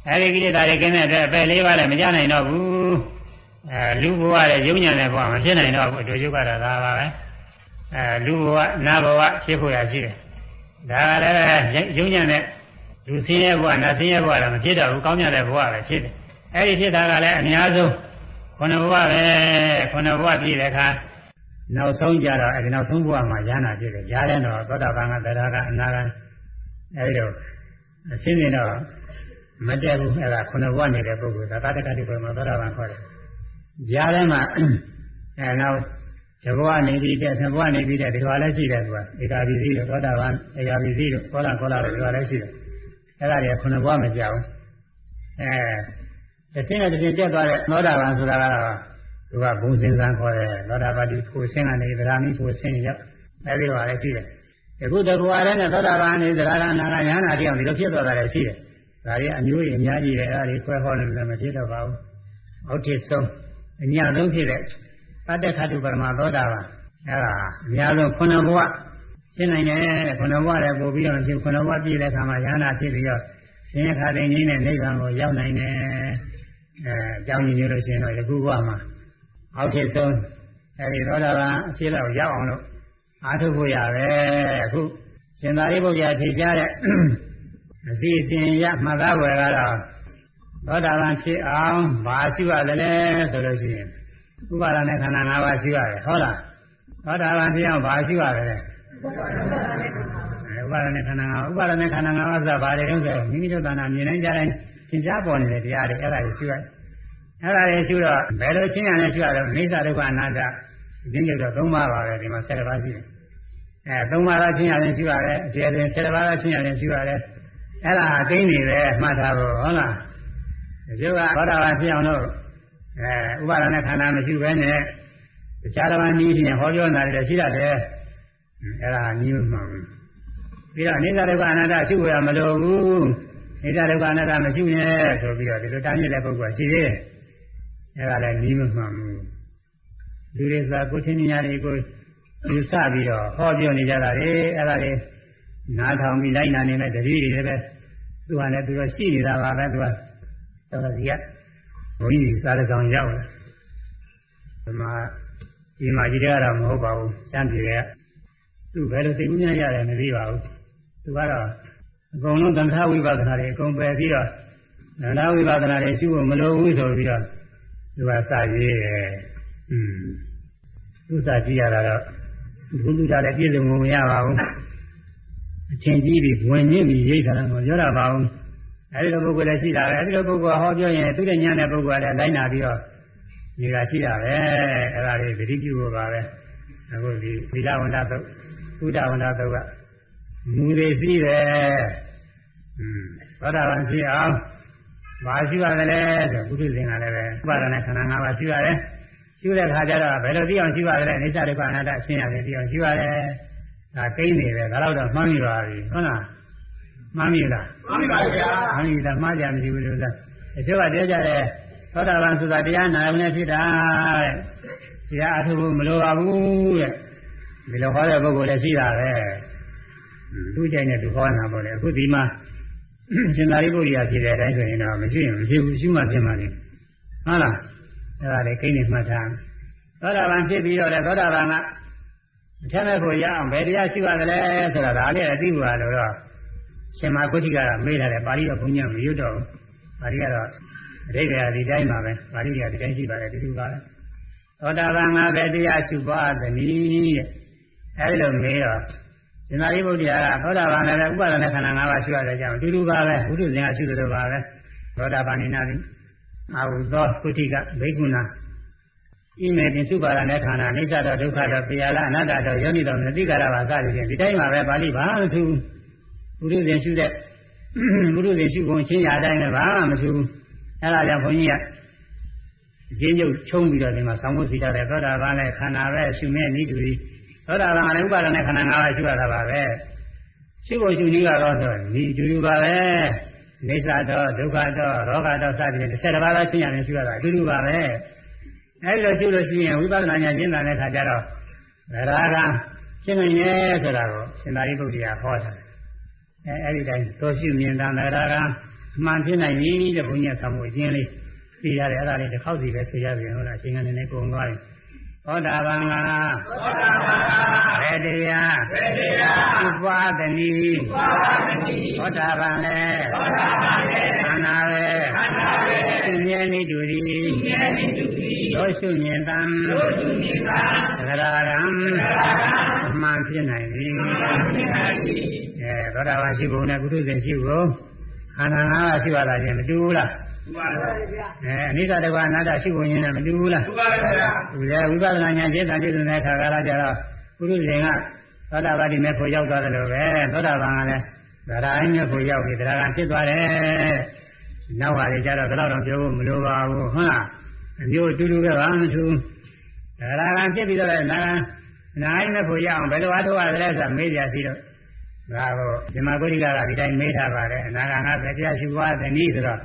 အဲဒီကိလေသာတွေကင်းတဲ့အတွက်အပယ်လေးပါးလည်းမကြနိုင်တော့ဘူးအဲလူဘဝလည်းယုံညံတဲ့ဘဝမဖြစ်နိုင်တော့ဘူးအတူယုတ်ကတော့ဒါပါပဲအဲလူဘဝနာဘဝဖြစ်ဖို့ရရှိတယ်ဒါကလည်းယုံညံတဲ့လူစင်းရဲ့ဘဝနတ်စင်းရဲ့ဘဝလည်းမဖြစ်တော့ဘူးကောင်းမြတ်တဲ့ဘဝပဲဖြစ်တယ်အဲဒီဖြစ်တာကလည်းအများဆုံး ခုနဘဝပဲခုနဘဝပြည့်တဲ့အခါနောက်ဆုံးကြတော့အဲဒီနောက်ဆုံးဘဝမှာရဟနာဖြစ်တယ်ကြားတဲ့တော့သောတာပန်ကတရားကအနာကအဲဒီတော့အရှင်းနေတော့မတည့်ဘူးအဲဒါခုနဘဝနေတဲ့ပုဂ္ဂိုလ်သာတကတိဘုံမှာသောတာပန်ခေါ်တယ်ကြားထဲမှာအဲနောက်တဘဝနေပြီးတဲ့သဘဝနေပြီးတဲ့ဒီလိုလည်းရှိတယ်ကွာဧကာပိစီတို့သောတာပန်ဧကာပိစီတို့ကောလာကောလာတို့ဒီလိုလည်းရှိတယ်အဲဒါတွေခုနဘဝမကြောက်အဲ တစ်ဆင်းနဲ့တစ်ဆင်းတက်သွားတဲ့သောတာပန်ဆိုတာကတော့သူကဘုံစင်စံခေါ်တယ်သောတာပတိကိုဆင်းကနေသရာမိကိုဆင်းရောက်အဲဒီလိုလည်းရှိတယ်အခုတကွာလည်းနဲ့သောတာပန်နေသရဂနာကညာနာတိအောင်ဒီလိုဖြစ်သွားတာလည်းရှိတယ်ဒါတွေအမျိုးကြီးအများကြီးတယ်အဲဒါတွေခွဲဟောလို့လည်းမဖြစ်တော့ပါဘူးအောက်ထစ်ဆုံးအညာဆုံးဖြစ်တဲ့တတ္တခတုပရမသောတာပန်အဲဒါအများဆုံးခုနဘဝရှင်းနိုင်တယ်ခုနဘဝလည်းပို့ပြီးတော့ရှင်းခုနဘဝပြည့်တဲ့အခါမှာညာနာဖြစ်ပြီးတော့ရှင်ရခါတဲ့ငင်းတဲ့နိဗ္ဗာန်ကိုရောက်နိုင်တယ် အဲအကြောင်းကြီးလို့ရှိရင်တော့ယခုဘဝမှာအောက်ထစ်ဆုံးအဲဒီသောတာပန်အဖြစ်လောက်ရောက်အောင်လို့အားထုတ်ဖို့ရပဲအခုရှင်သာရိပုတ္တရာဖြေကြားတဲ့အစီအစဉ်ရမှတ်သားွယ်ကတော့သောတာပန်ဖြစ်အောင်ဘာရှိရတယ်လဲဆိုလို့ရှိရင်ဥပါဒနဲ့ခန္ဓာ၅ပါးရှိရတယ်ဟုတ်လားသောတာပန်ဖြစ်အောင်ဘာရှိရတယ်လဲဥပါဒနဲ့ခန္ဓာ၅ပါးဥပါဒနဲ့ခန္ဓာ၅ပါးဆိုတာဘာတွေလဲဆိုတော့မိမိတို့တဏ္ဍာမြင်နိုင်ကြတိုင်းသ င်ကြားပေါ်နေတဲ့တရားတွေအဲ့ဒါတွေရှိရတယ်အဲ့ဒါတွေရှိတော့ဘယ်လိုချင်းရလဲရှိရတော့အိသဒုက္ခအနာတ္တဒီကျုပ်တော့၃ပါးပါပဲဒီမှာ၁၀ပါးရှိတယ်အဲ၃ပါးသာချင်းရတယ်ရှိရတယ်အကျယ်တွင်၁၀ပါးသာချင်းရတယ်ရှိရတယ်အဲ့ဒါအသိနေပဲမှတ်ထားဖို့ဟုတ်လားဒီကျုပ်ကသောတာပန်ဖြစ်အောင်လို့အဲဥပါဒနဲ့ခန္ဓာမရှိဘဲနဲ့တခြားတစ်ပါးနည်းဖြင့်ဟောပြောနေတာလည်းရှိရတယ်အဲ့ဒါနည်းမှန်ဘူးပြီးတော့အိသဒုက္ခအနာတ္တရှိဖို့ရမလိုဘူး အိသဒုက္ခအနာတ္တမရှိနဲ့ဆိုပြီးတော့ဒီလိုတားမြစ်တဲ့ပုဂ္ဂိုလ်ရှိသေးတယ်အဲ့ဒါလည်းနည်းမမှန်ဘူးလူတွေဆိုတာကိုချင်းညာတွေကိုယူဆပြီးတော့ဟောပြောနေကြတာလေအဲ့ဒါတွေနားထောင်ပြီးလိုက်နာနေတဲ့တတိတွေလည်းပဲသူကလည်းသူတော့ရှိနေတာပါပဲသူကတော်စီကဘုန်းကြီးစားတဲ့ကောင်ရောက်လာဒီမှာဒီမှာကြီးတဲ့ကတော့မဟုတ်ပါဘူးရှမ်းပြည်ကသူဘယ်လိုသိဉာဏ်ရတယ်မသိပါဘူးသူကတော့ အကုန်လုံးသံဃာဝိပဿနာတွေအကုန်ပယ်ပြီးတော့သံဃာဝိပဿနာတွေရှိဖို့မလိုဘူးဆိုပြီးတော့သူကစာရေးတယ်อืมသူစာကြည့်ရတာတော့ဘုသူတာလည်းပြည့်စုံမရပါဘူးအထင်ကြီးပြီးဝင်မြင့်ပြီးရိတ်တာလည်းမပြောရပါဘူးအဲဒီလိုပုဂ္ဂိုလ်လည်းရှိတာပဲအဲဒီလိုပုဂ္ဂိုလ်ဟောပြောရင်သူတဲ့ညံတဲ့ပုဂ္ဂိုလ်ကလည်းလိုက်နာပြီးတော့ဒီကရှိတာပဲအဲဒါလေးသတိပြုဖို့ပါပဲအခုဒီသီလဝန္တသုတ်သုဒ္ဓဝန္တသုတ်က မူတွေရှိတယ်อืมသောတာပန်ရှိအောင်ဘာရှိပါသလဲဆိုပုထုဇဉ်ကလည်းပဲဥပါဒနဲ့ခန္ဓာ၅ပါးရှိရတယ်ရှိတဲ့ခါကျတော့ဘယ်လိုသိအောင်ရှိပါသလဲအိစ္ဆဒုက္ခအနတ္တရှင်းရတယ်သိအောင်ရှိရတယ်ဒါကိန်းနေပဲဒါတော့မှန်းမိပါပြီဟုတ်လားမှန်းမိလားမှန်းမိပါဗျာမှန်းမိတာမှားကြမရှိဘူးလို့ဆိုအချို့ကပြောကြတယ်သောတာပန်ဆိုတာတရားနာရုံနဲ့ဖြစ်တာတဲ့တရားအထုဖို့မလိုပါဘူးတဲ့ဒီလိုဟောတဲ့ပုဂ္ဂိုလ်လည်းရှိတာပဲ သူ့ကြိုင်နဲ့သူဟောတာပေါ့လေအခုဒီမှာရှင်သာရိပုတ္တရာဖြစ်တဲ့အတိုင်းဆိုရင်တော့မရှိရင်မရှိဘူးရှိမှဖြစ်မှနေဟုတ်လားအဲ့ဒါလေကိန်းနေမှတ်ထားသောတာပန်ဖြစ်ပြီးတော့လေသောတာပန်ကအထက်မဲ့ကိုရအောင်ဘယ်တရားရှိပါသလဲဆိုတာဒါလေးအသိပါလို့တော့ရှင်မဂုဋ္ဌိကမေးလာတယ်ပါဠိတော်ဘုန်းကြီးမရွတ်တော့ဘူးပါဠိကတော့အဓိပ္ပာယ်ဒီတိုင်းပါပဲပါဠိကဒီတိုင်းရှိပါတယ်ဒီလိုပါပဲသောတာပန်ကဘယ်တရားရှိပါသနည်းတဲ့အဲဒီလိုမေးတော့ ရှင်သာရိပုတ္တရာကသောတာပန်လည်းဥပါဒณะခန္ဓာ၅ပါးရှိရတဲ့ကြောင့်အတူတူပါပဲဘုသူဇင်ကရှိသလိုပါပဲသောတာပန်နေနာပြီအာဟုသောကုဋ္ဌိကဘိက္ခုနာဣမေတင်စုပါဒနဲ့ခန္ဓာအိစ္ဆတော့ဒုက္ခတော့ပိယလာအနတ္တတော့ယောနိတော်မသိကြတာပါစသည်ဖြင့်ဒီတိုင်းပါပဲပါဠိဘာမထူးဘုရုဇင်ရှုတဲ့ဘုရုဇင်ရှုကုန်ချင်းရတိုင်းလည်းဘာမှမထူးအဲဒါကြောင့်ဘုန်းကြီးကအကျဉ်းချုပ်ချုံးပြီးတော့ဒီမှာဆောင်းဖို့စီတာတဲ့သောတာပန်နဲ့ခန္ဓာပဲရှုမဲ့ဤတူသည် သောတာပန်လည်းဥပါဒနဲ့ခန္ဓာ၅ပါးရှုရတာပါပဲရှုဖို့ရှုနည်းကတော့ဆိုဒီအတူတူပါပဲနေသတော့ဒုက္ခတော့ရောဂတော့စသည်ဖြင့်တစ်ဆက်တစ်ပါးသောရှင်းရတယ်ရှုရတာအတူတူပါပဲအဲဒီလိုရှုလို့ရှိရင်ဝိပဿနာဉာဏ်ရှင်းတာတဲ့ခါကျတော့ရာဂရှင်းနိုင်ရဲ့ဆိုတာကိုရှင်သာရိပုတ္တရာဟောတာအဲအဲ့ဒီတိုင်းသောရှုမြင်တာရာဂမှန်ဖြစ်နိုင်ပြီတဲ့ဘုန်းကြီးဆောင်းဖို့အကျဉ်းလေးသိရတယ်အဲ့ဒါလေးတစ်ခေါက်စီပဲဆွေရပြန်ဟုတ်လားအချိန်ကနေနေကုန်သွားပြီ သောတာပန်ကသောတာပန်ကဘယ်တရားဘယ်တရားဥပါဒနီဥပါဒနီသောတာပန်လေသောတာပန်လေခန္ဓာပဲခန္ဓာပဲသူမြဲနေတူသည်မြဲနေတူသည်သောရှုမြင်တံသောရှုမြင်တံသရဂံသရဂံအမှန်ဖြစ်နိုင်သည်အမှန်ဖြစ်နိုင်သည်အဲသောတာပန်ရှိဖို့နဲ့ကုသဇဉ်ရှိဖို့ခန္ဓာ၅ပါးရှိပါလားချင်းမတူဘူးလားမှန်ပါဗျာ အဲအနိစ္စတကွာအနတ္တရှိဖို့ရင်းနဲ့မတူဘူးလားမှန်ပါဗျာသူလည်းဝိပဿနာဉာဏ်ကျင့်တာကျင့်တဲ့ခါကလာကြတော့ပုရုဇဉ်ကသောတာပတိမေဖို့ရောက်သွားတယ်လို့ပဲသောတာပန်ကလည်းသရအိမေဖို့ရောက်ပြီသရကဖြစ်သွားတယ်နောက်ပါလေကြတော့ဒါတော့ပြောဖို့မလိုပါဘူးဟုတ်လားအမျိုးအတူတူပဲဘာမှမထူးသရကဖြစ်ပြီးတော့လည်းနာနာအိမေဖို့ရအောင်ဘယ်လိုအားထုတ်ရလဲဆိုတာမေးကြစီတော့ဒါကိုဇမဂုရိကကဒီတိုင်းမေးထားပါတယ်အနာဂါငါပဲတရားရှိသွားတဲ့နည်းဆိုတော့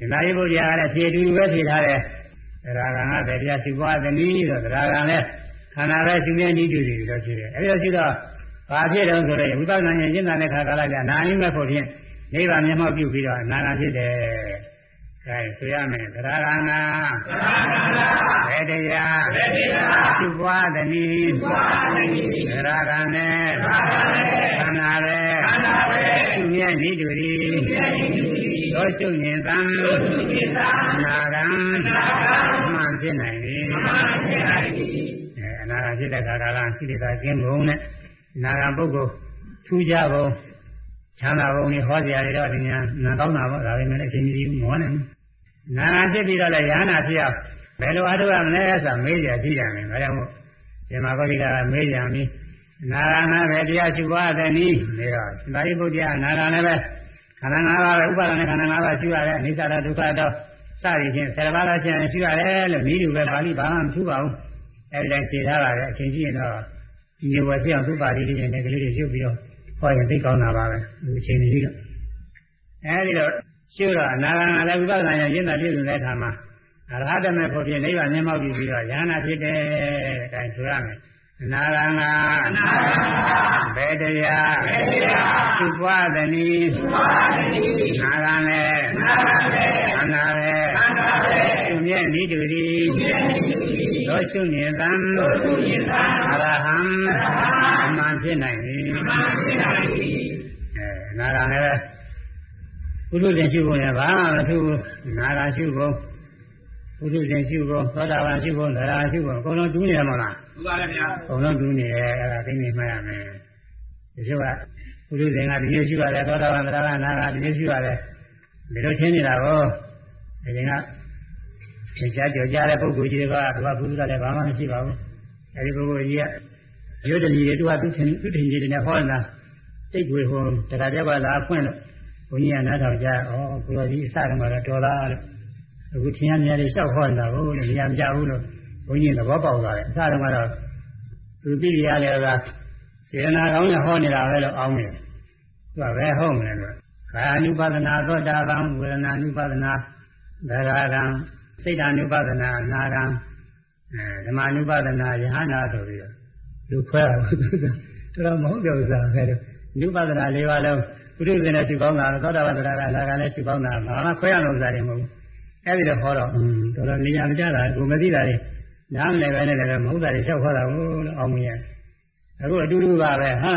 ဒီနာရီဘုရားကလည်းဖြေတူတူပဲဖြေထားတယ်ဒါကငါပဲတရားရှိသွားတဲ့နည်းဆိုတော့ဒါကလည်းခန္ဓာပဲရှိနေနည်းတူတူလို့ရှိတယ်အဲဒီလိုရှိတော့ဘာဖြစ်တယ်ဆိုတော့ဝိပဿနာဉာဏ်ကျင့်တာတဲ့ခါကာလကျနာရင်မဲ့ဖို့ဖြင့်နိဗ္ဗာန်မျက်မှောက်ပြုပြီးတော့နာနာဖြစ်တယ်ကဲဆိုရမယ်သရဂာနာဘယ်တရားဘယ်တရားသူပွားသည်နိပွားသည်နိသရဂာနဲ့သရဂာနဲ့ခန္ဓာပဲခန္ဓာပဲသူမြတ်နိတူရီမြတ်ဤ သူသည်သောရှုမြင်သံသုတိသာနာဂံနာဂံမှန်ဖြစ်နိုင်သည်မမဖြစ်နိုင်သည်အဲအနာဂတ်ဖြစ်တဲ့ခါကာလခိတ္တကင်းဘုံနဲ့နာဂံပုဂ္ဂိုလ်ထူးခြားဘုံချမ်းသာဘုံတွေဟောကြရတယ်တော့ဒီညာနာကောင်းတာပေါ့ဒါပေမဲ့အချိန်ကြီးမောနေနာဂံဖြစ်ပြီးတော့လည်းယ ahanan ဖြစ်အောင်ဘယ်လိုအားထုတ်ရမလဲဆိုမေးကြရှိကြတယ်ဒါကြောင့်မို့ဒီမှာကောတိကမေးကြပြီနာဂံကပဲတရားရှိပါတဲ့နည်းနေတော့သာရိပုတ္တရာနာဂံလည်းပဲ ခန္ဓာ၅ပါးပဲဥပါဒณะခန္ဓာ၅ပါးရှိရတယ်အိသရဒုက္ခတော့စသည်ဖြင့်ဆယ်ပါးလားရှင်ရှိရတယ်လို့ဤလူပဲပါဠိဘာမှမထူပါဘူးအဲဒီတိုင်းဖြေထားပါတယ်အချိန်ကြီးရင်တော့ဒီလိုပဲဖြစ်အောင်သူ့ပါဠိလေးနဲ့ကလေးတွေရုပ်ပြီးတော့ဟောရင်သိကောင်းတာပါပဲဒီအချိန်ကြီးတော့အဲဒီတော့ရှုတော့အနာဂံလည်းဝိပဿနာဉာဏ်ရင်းတာပြည့်စုံတဲ့အခါမှာအရဟတမေဖို့ဖြစ်နိဗ္ဗာန်မျက်မှောက်ပြုပြီးတော့ဉာဏ်ဖြစ်တဲ့အဲဒါဆိုရမယ်အ နာဂံကအနာဂံဘယ်တရားဘယ်တရားသူပွားသည်နိပွားသည်နိနာဂံလည်းနာဂံလည်းခန္ဓာပဲခန္ဓာပဲသူမြဲနိတူရီမြတ်ဤသူသည်သောရှုမြင်သံသုတိသာအရဟံအမှန်ဖြစ်နိုင်သည်မမဖြစ်နိုင်သည်အဲနာဂံလည်းပုထုဇဉ်ရှုဖို့ရဘာမှမထူးဘူးနာဂံရှုဖို့ ပုထုဇဉ်ရှုဖို့သောတာပန်ရှုဖို့သရရှုဖို့အကုန်လုံးတူးနေရမလားဘုရားလည်းဗျာအကုန်လုံးတူးနေတယ်အဲ့ဒါသိနေမှရမယ်ဒီလိုကပုထုဇဉ်ကဒီလိုရှုရတယ်သောတာပန်သရကနာဂံဒီလိုရှုရတယ်ဒီလိုထင်နေတာကိုဒီရင်ကသင်္ချာကြော်ကြတဲ့ပုဂ္ဂိုလ်ကြီးတွေကသူကဘုရားလည်းဘာမှမရှိပါဘူးအဲဒီပုဂ္ဂိုလ်ကြီးကရိုးတကြီးတွေသူကသူထင်သူထင်ကြီးတွေနဲ့ဟောနေတာစိတ်တွေဟိုတရားပြပါလားဖွင့်လို့ဘုန်းကြီးကနားထောင်ကြဩကိုတော်ကြီးအစတုန်းကတော့တော်လားလို့ အခုထင်ရမြဲလေးလျှောက်ဟောနေတာကိုလို့နေရာမကြဘူးလို့ဘုန်းကြီးသဘောပေါက်သွားတယ်အစတုန်းကတော့သူသိရတယ်ကစေနာကောင်းနဲ့ဟောနေတာပဲလို့အောင်းနေတယ်သူကပဲဟုတ်မယ်လို့ကာယ ानु ပါဒနာသောတာပန်ဝေဒနာ ानु ပါဒနာဒဂရံစိတ်ဓာ ानु ပါဒနာနာရံအဲဓမ္မ ानु ပါဒနာယဟနာဆိုပြီးတော့လူခွဲတာသူကတော်တော်မဟုတ်တဲ့ဥစ္စာပဲလို့ ानु ပါဒနာ၄ပါးလုံးပုရိသေနဲ့ရှိကောင်းတာသောတာပန်တရားကနာဂံနဲ့ရှိကောင်းတာဘာမှခွဲရလို့ဥစ္စာတွေမဟုတ်ဘူး အဲ့ဒီတော့ဟောတော့อืมတော်တော်နေရာမကြတာကိုမသိတာတွေနားမလည်ပဲနဲ့လည်းမဟုတ်တာတွေလျှောက်ခေါ်တာကိုလို့အောင်မရအခုအတူတူပါပဲဟာ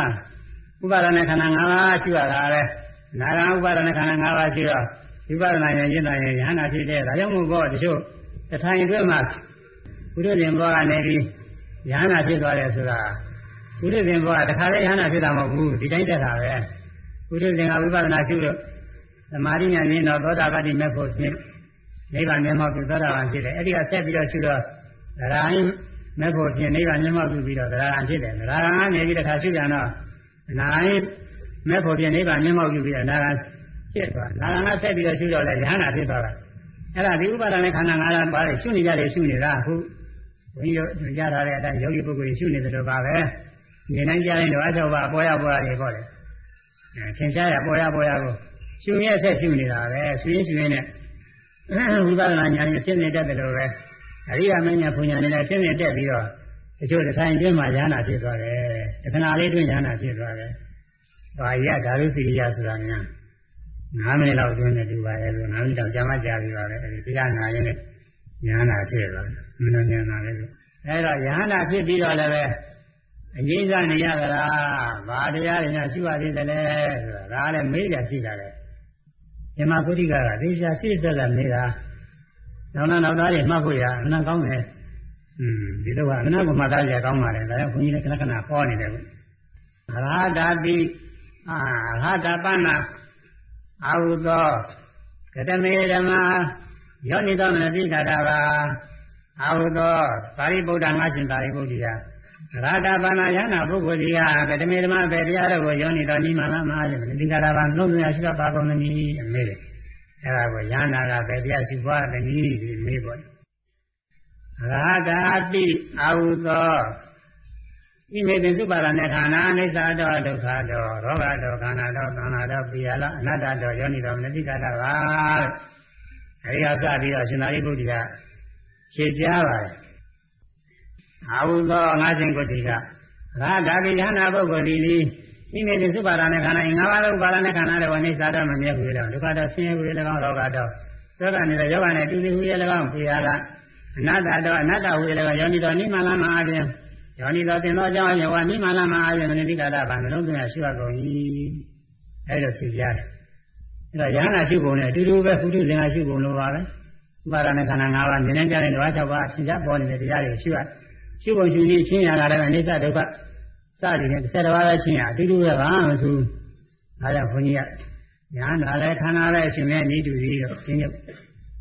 ဥပါဒနာခန္ဓာ၅ပါးရှိရတာပဲနာဂံဥပါဒနာခန္ဓာ၅ပါးရှိတော့ဝိပဿနာဉာဏ်ရင်းတာရင်ယဟနာဖြစ်တဲ့ဒါကြောင့်မို့ဘောတချို့တထိုင်အတွက်မှာဘုရားရှင်ဘောကနေပြီးယဟနာဖြစ်သွားတယ်ဆိုတာဘုရားရှင်ဘောကတခါလေယဟနာဖြစ်တာမဟုတ်ဘူးဒီတိုင်းတက်တာပဲဘုရားရှင်ကဝိပဿနာရှုလို့သမာဓိဉာဏ်ရင်းတော့သောတာပတိမဲ့ဖို့ဖြစ် နိဗ္ဗာန်မျက်မှောက်ပြုသောတာပန်ဖြစ်တယ်အဲ့ဒီကဆက်ပြီးတော့ရှုတော့ဒရာဟင်းမဲ့ဖို့ဖြစ်နိဗ္ဗာန်မျက်မှောက်ပြုပြီးတော့ဒရာဟံဖြစ်တယ်ဒရာဟံကနေပြီးတခါရှုပြန်တော့နာဟင်းမဲ့ဖို့ဖြစ်နိဗ္ဗာန်မျက်မှောက်ပြုပြီးတော့နာဟံဖြစ်သွားနာဟံကဆက်ပြီးတော့ရှုတော့လဲယဟနာဖြစ်သွားတာအဲ့ဒါဒီဥပါဒณะခန္ဓာ၅ပါးပါလေရှုနေကြတယ်ရှုနေတာအခုဘုန်းကြီးရထားတဲ့အတိုင်းယောဂီပုဂ္ဂိုလ်ရှုနေတယ်လို့ပါပဲဒီတိုင်းကြားရင်တော့အထောက်ပါပေါ်ရပေါ်ရတွေပေါ့လေအဲသင်ရှားရပေါ်ရပေါ်ရကိုရှုရဲ့ဆက်ရှုနေတာပဲရှုရင်းရှုရင်းနဲ့ ဝိပဿနာဉာဏ်နဲ့ရှင်းနေတတ်တယ်လို့ပဲအရိယာမင်းညာဘုံညာနဲ့ရှင်းနေတက်ပြီးတော့တချို့တစ်ဆိုင်တွင်းမှာဉာဏ်နာဖြစ်သွားတယ်တခဏလေးတွင်းဉာဏ်နာဖြစ်သွားတယ်ဘာရဓာရုစီရိယဆိုတာများ9မိနစ်လောက်တွင်းနေတူပါရဲ့ဆို9မိနစ်တော့ကြာမှကြာပြီပါပဲအဲဒီတရားနာရင်းနဲ့ဉာဏ်နာဖြစ်သွားတယ်မနှဉာဏ်နာလည်းအဲတော့ဉာဏ်နာဖြစ်ပြီးတော့လည်းပဲအငိမ့်စားနေရသလားဘာတရားတွေများရှိပါသေးတယ်လဲဆိုတာဒါလည်းမေးကြရှိတာလေ ဇမပုရိကကဒေရှာရှိစက်ကနေတာနောက်နောက်နောက်သားတွေမှတ်ဖို့ရအနံကောင်းတယ်อืมဒီတော့ကအနံကိုမှတ်သားကြကောင်းပါလေဒါကြောင့်ခွန်ကြီးလည်းခဏခဏဟောနေတယ်ကွရာဓာတိအာရဟတပဏအာဟုသောကတမေဓမ္မာယောနိသောမတိကတာပါအာဟုသောသာရိပုတ္တငါရှင်သာရိပုတ္တရာ ရာတာပါဏယနာပုဂ္ဂိုလ်ကြီးဟာကတမေဓမ္မပဲတရားတော်ကိုယောနိတော်နိမလာမဟာရှင်တိကတာပါလုံးစုံရရှိပါကုန်သည်အမေတယ်အဲ့ဒါကိုယန္နာကပဲတရားရှိပွားတယ်ဒီမေးပေါ့ရာတာတိအာဟုသောဣမေတိစုပါဒနဲ့ခန္ဓာအိစ္ဆာတောဒုက္ခတောရောဂတောခန္ဓာတောသံဃာတောပိယလအနတ္တတောယောနိတော်မနတိကတာပါအဲဒီကစပြီးတော့ရှင်သာရိပုတ္တရာဖြေကြားပါတယ် အာဟုသောငါးရှင်ကိုတိကရာဓာတိယနာပုဂ္ဂိုလ်ဒီသည်ဣမေတိစုပါဒနဲ့ခန္ဓာငါးပါးလုံးပါဒနဲ့ခန္ဓာတွေဝိနိစ္စတော်မမြဲဘူးလေဒုက္ခတော့ဆင်းရဲဘူးလေ၎င်းရောဂတော့သောတာနေတဲ့ယောဂနဲ့တူတူဟူရဲ့၎င်းပြရတာအနတ္တတော့အနတ္တဟူရဲ့၎င်းယောနိတော်နိမလမအားဖြင့်ယောနိတော်တင်သောအကြောင်းအရာဝနိမလမအားဖြင့်မနိတိကာရဗံလုံးသွင်းရရှိရကုန်၏အဲ့လိုဖြစ်ကြတယ်အဲ့တော့ယန္နာရှိပုံနဲ့အတူတူပဲဖုထုသင်္ဃရှိပုံလိုပါပဲဥပါဒနဲ့ခန္ဓာ၅ပါးမြင်နေကြတဲ့ဓဝါ၆ပါးသင်္ကြပေါ်နေတဲ့တရားတွေရှိရ ရှိပုံရှိပြီးချင်းရတာလည်းအိဋ္ဌဒုက္ခစသည်ဖြင့်၁၀ပါးပဲချင်းရအတူတူပဲဘာမှမသူဒါကြောင့်ဘုန်းကြီးကညာနာလည်းခန္ဓာလည်းရှင်မဲ့ဤတူပြီးတော့ရှင်းရုပ်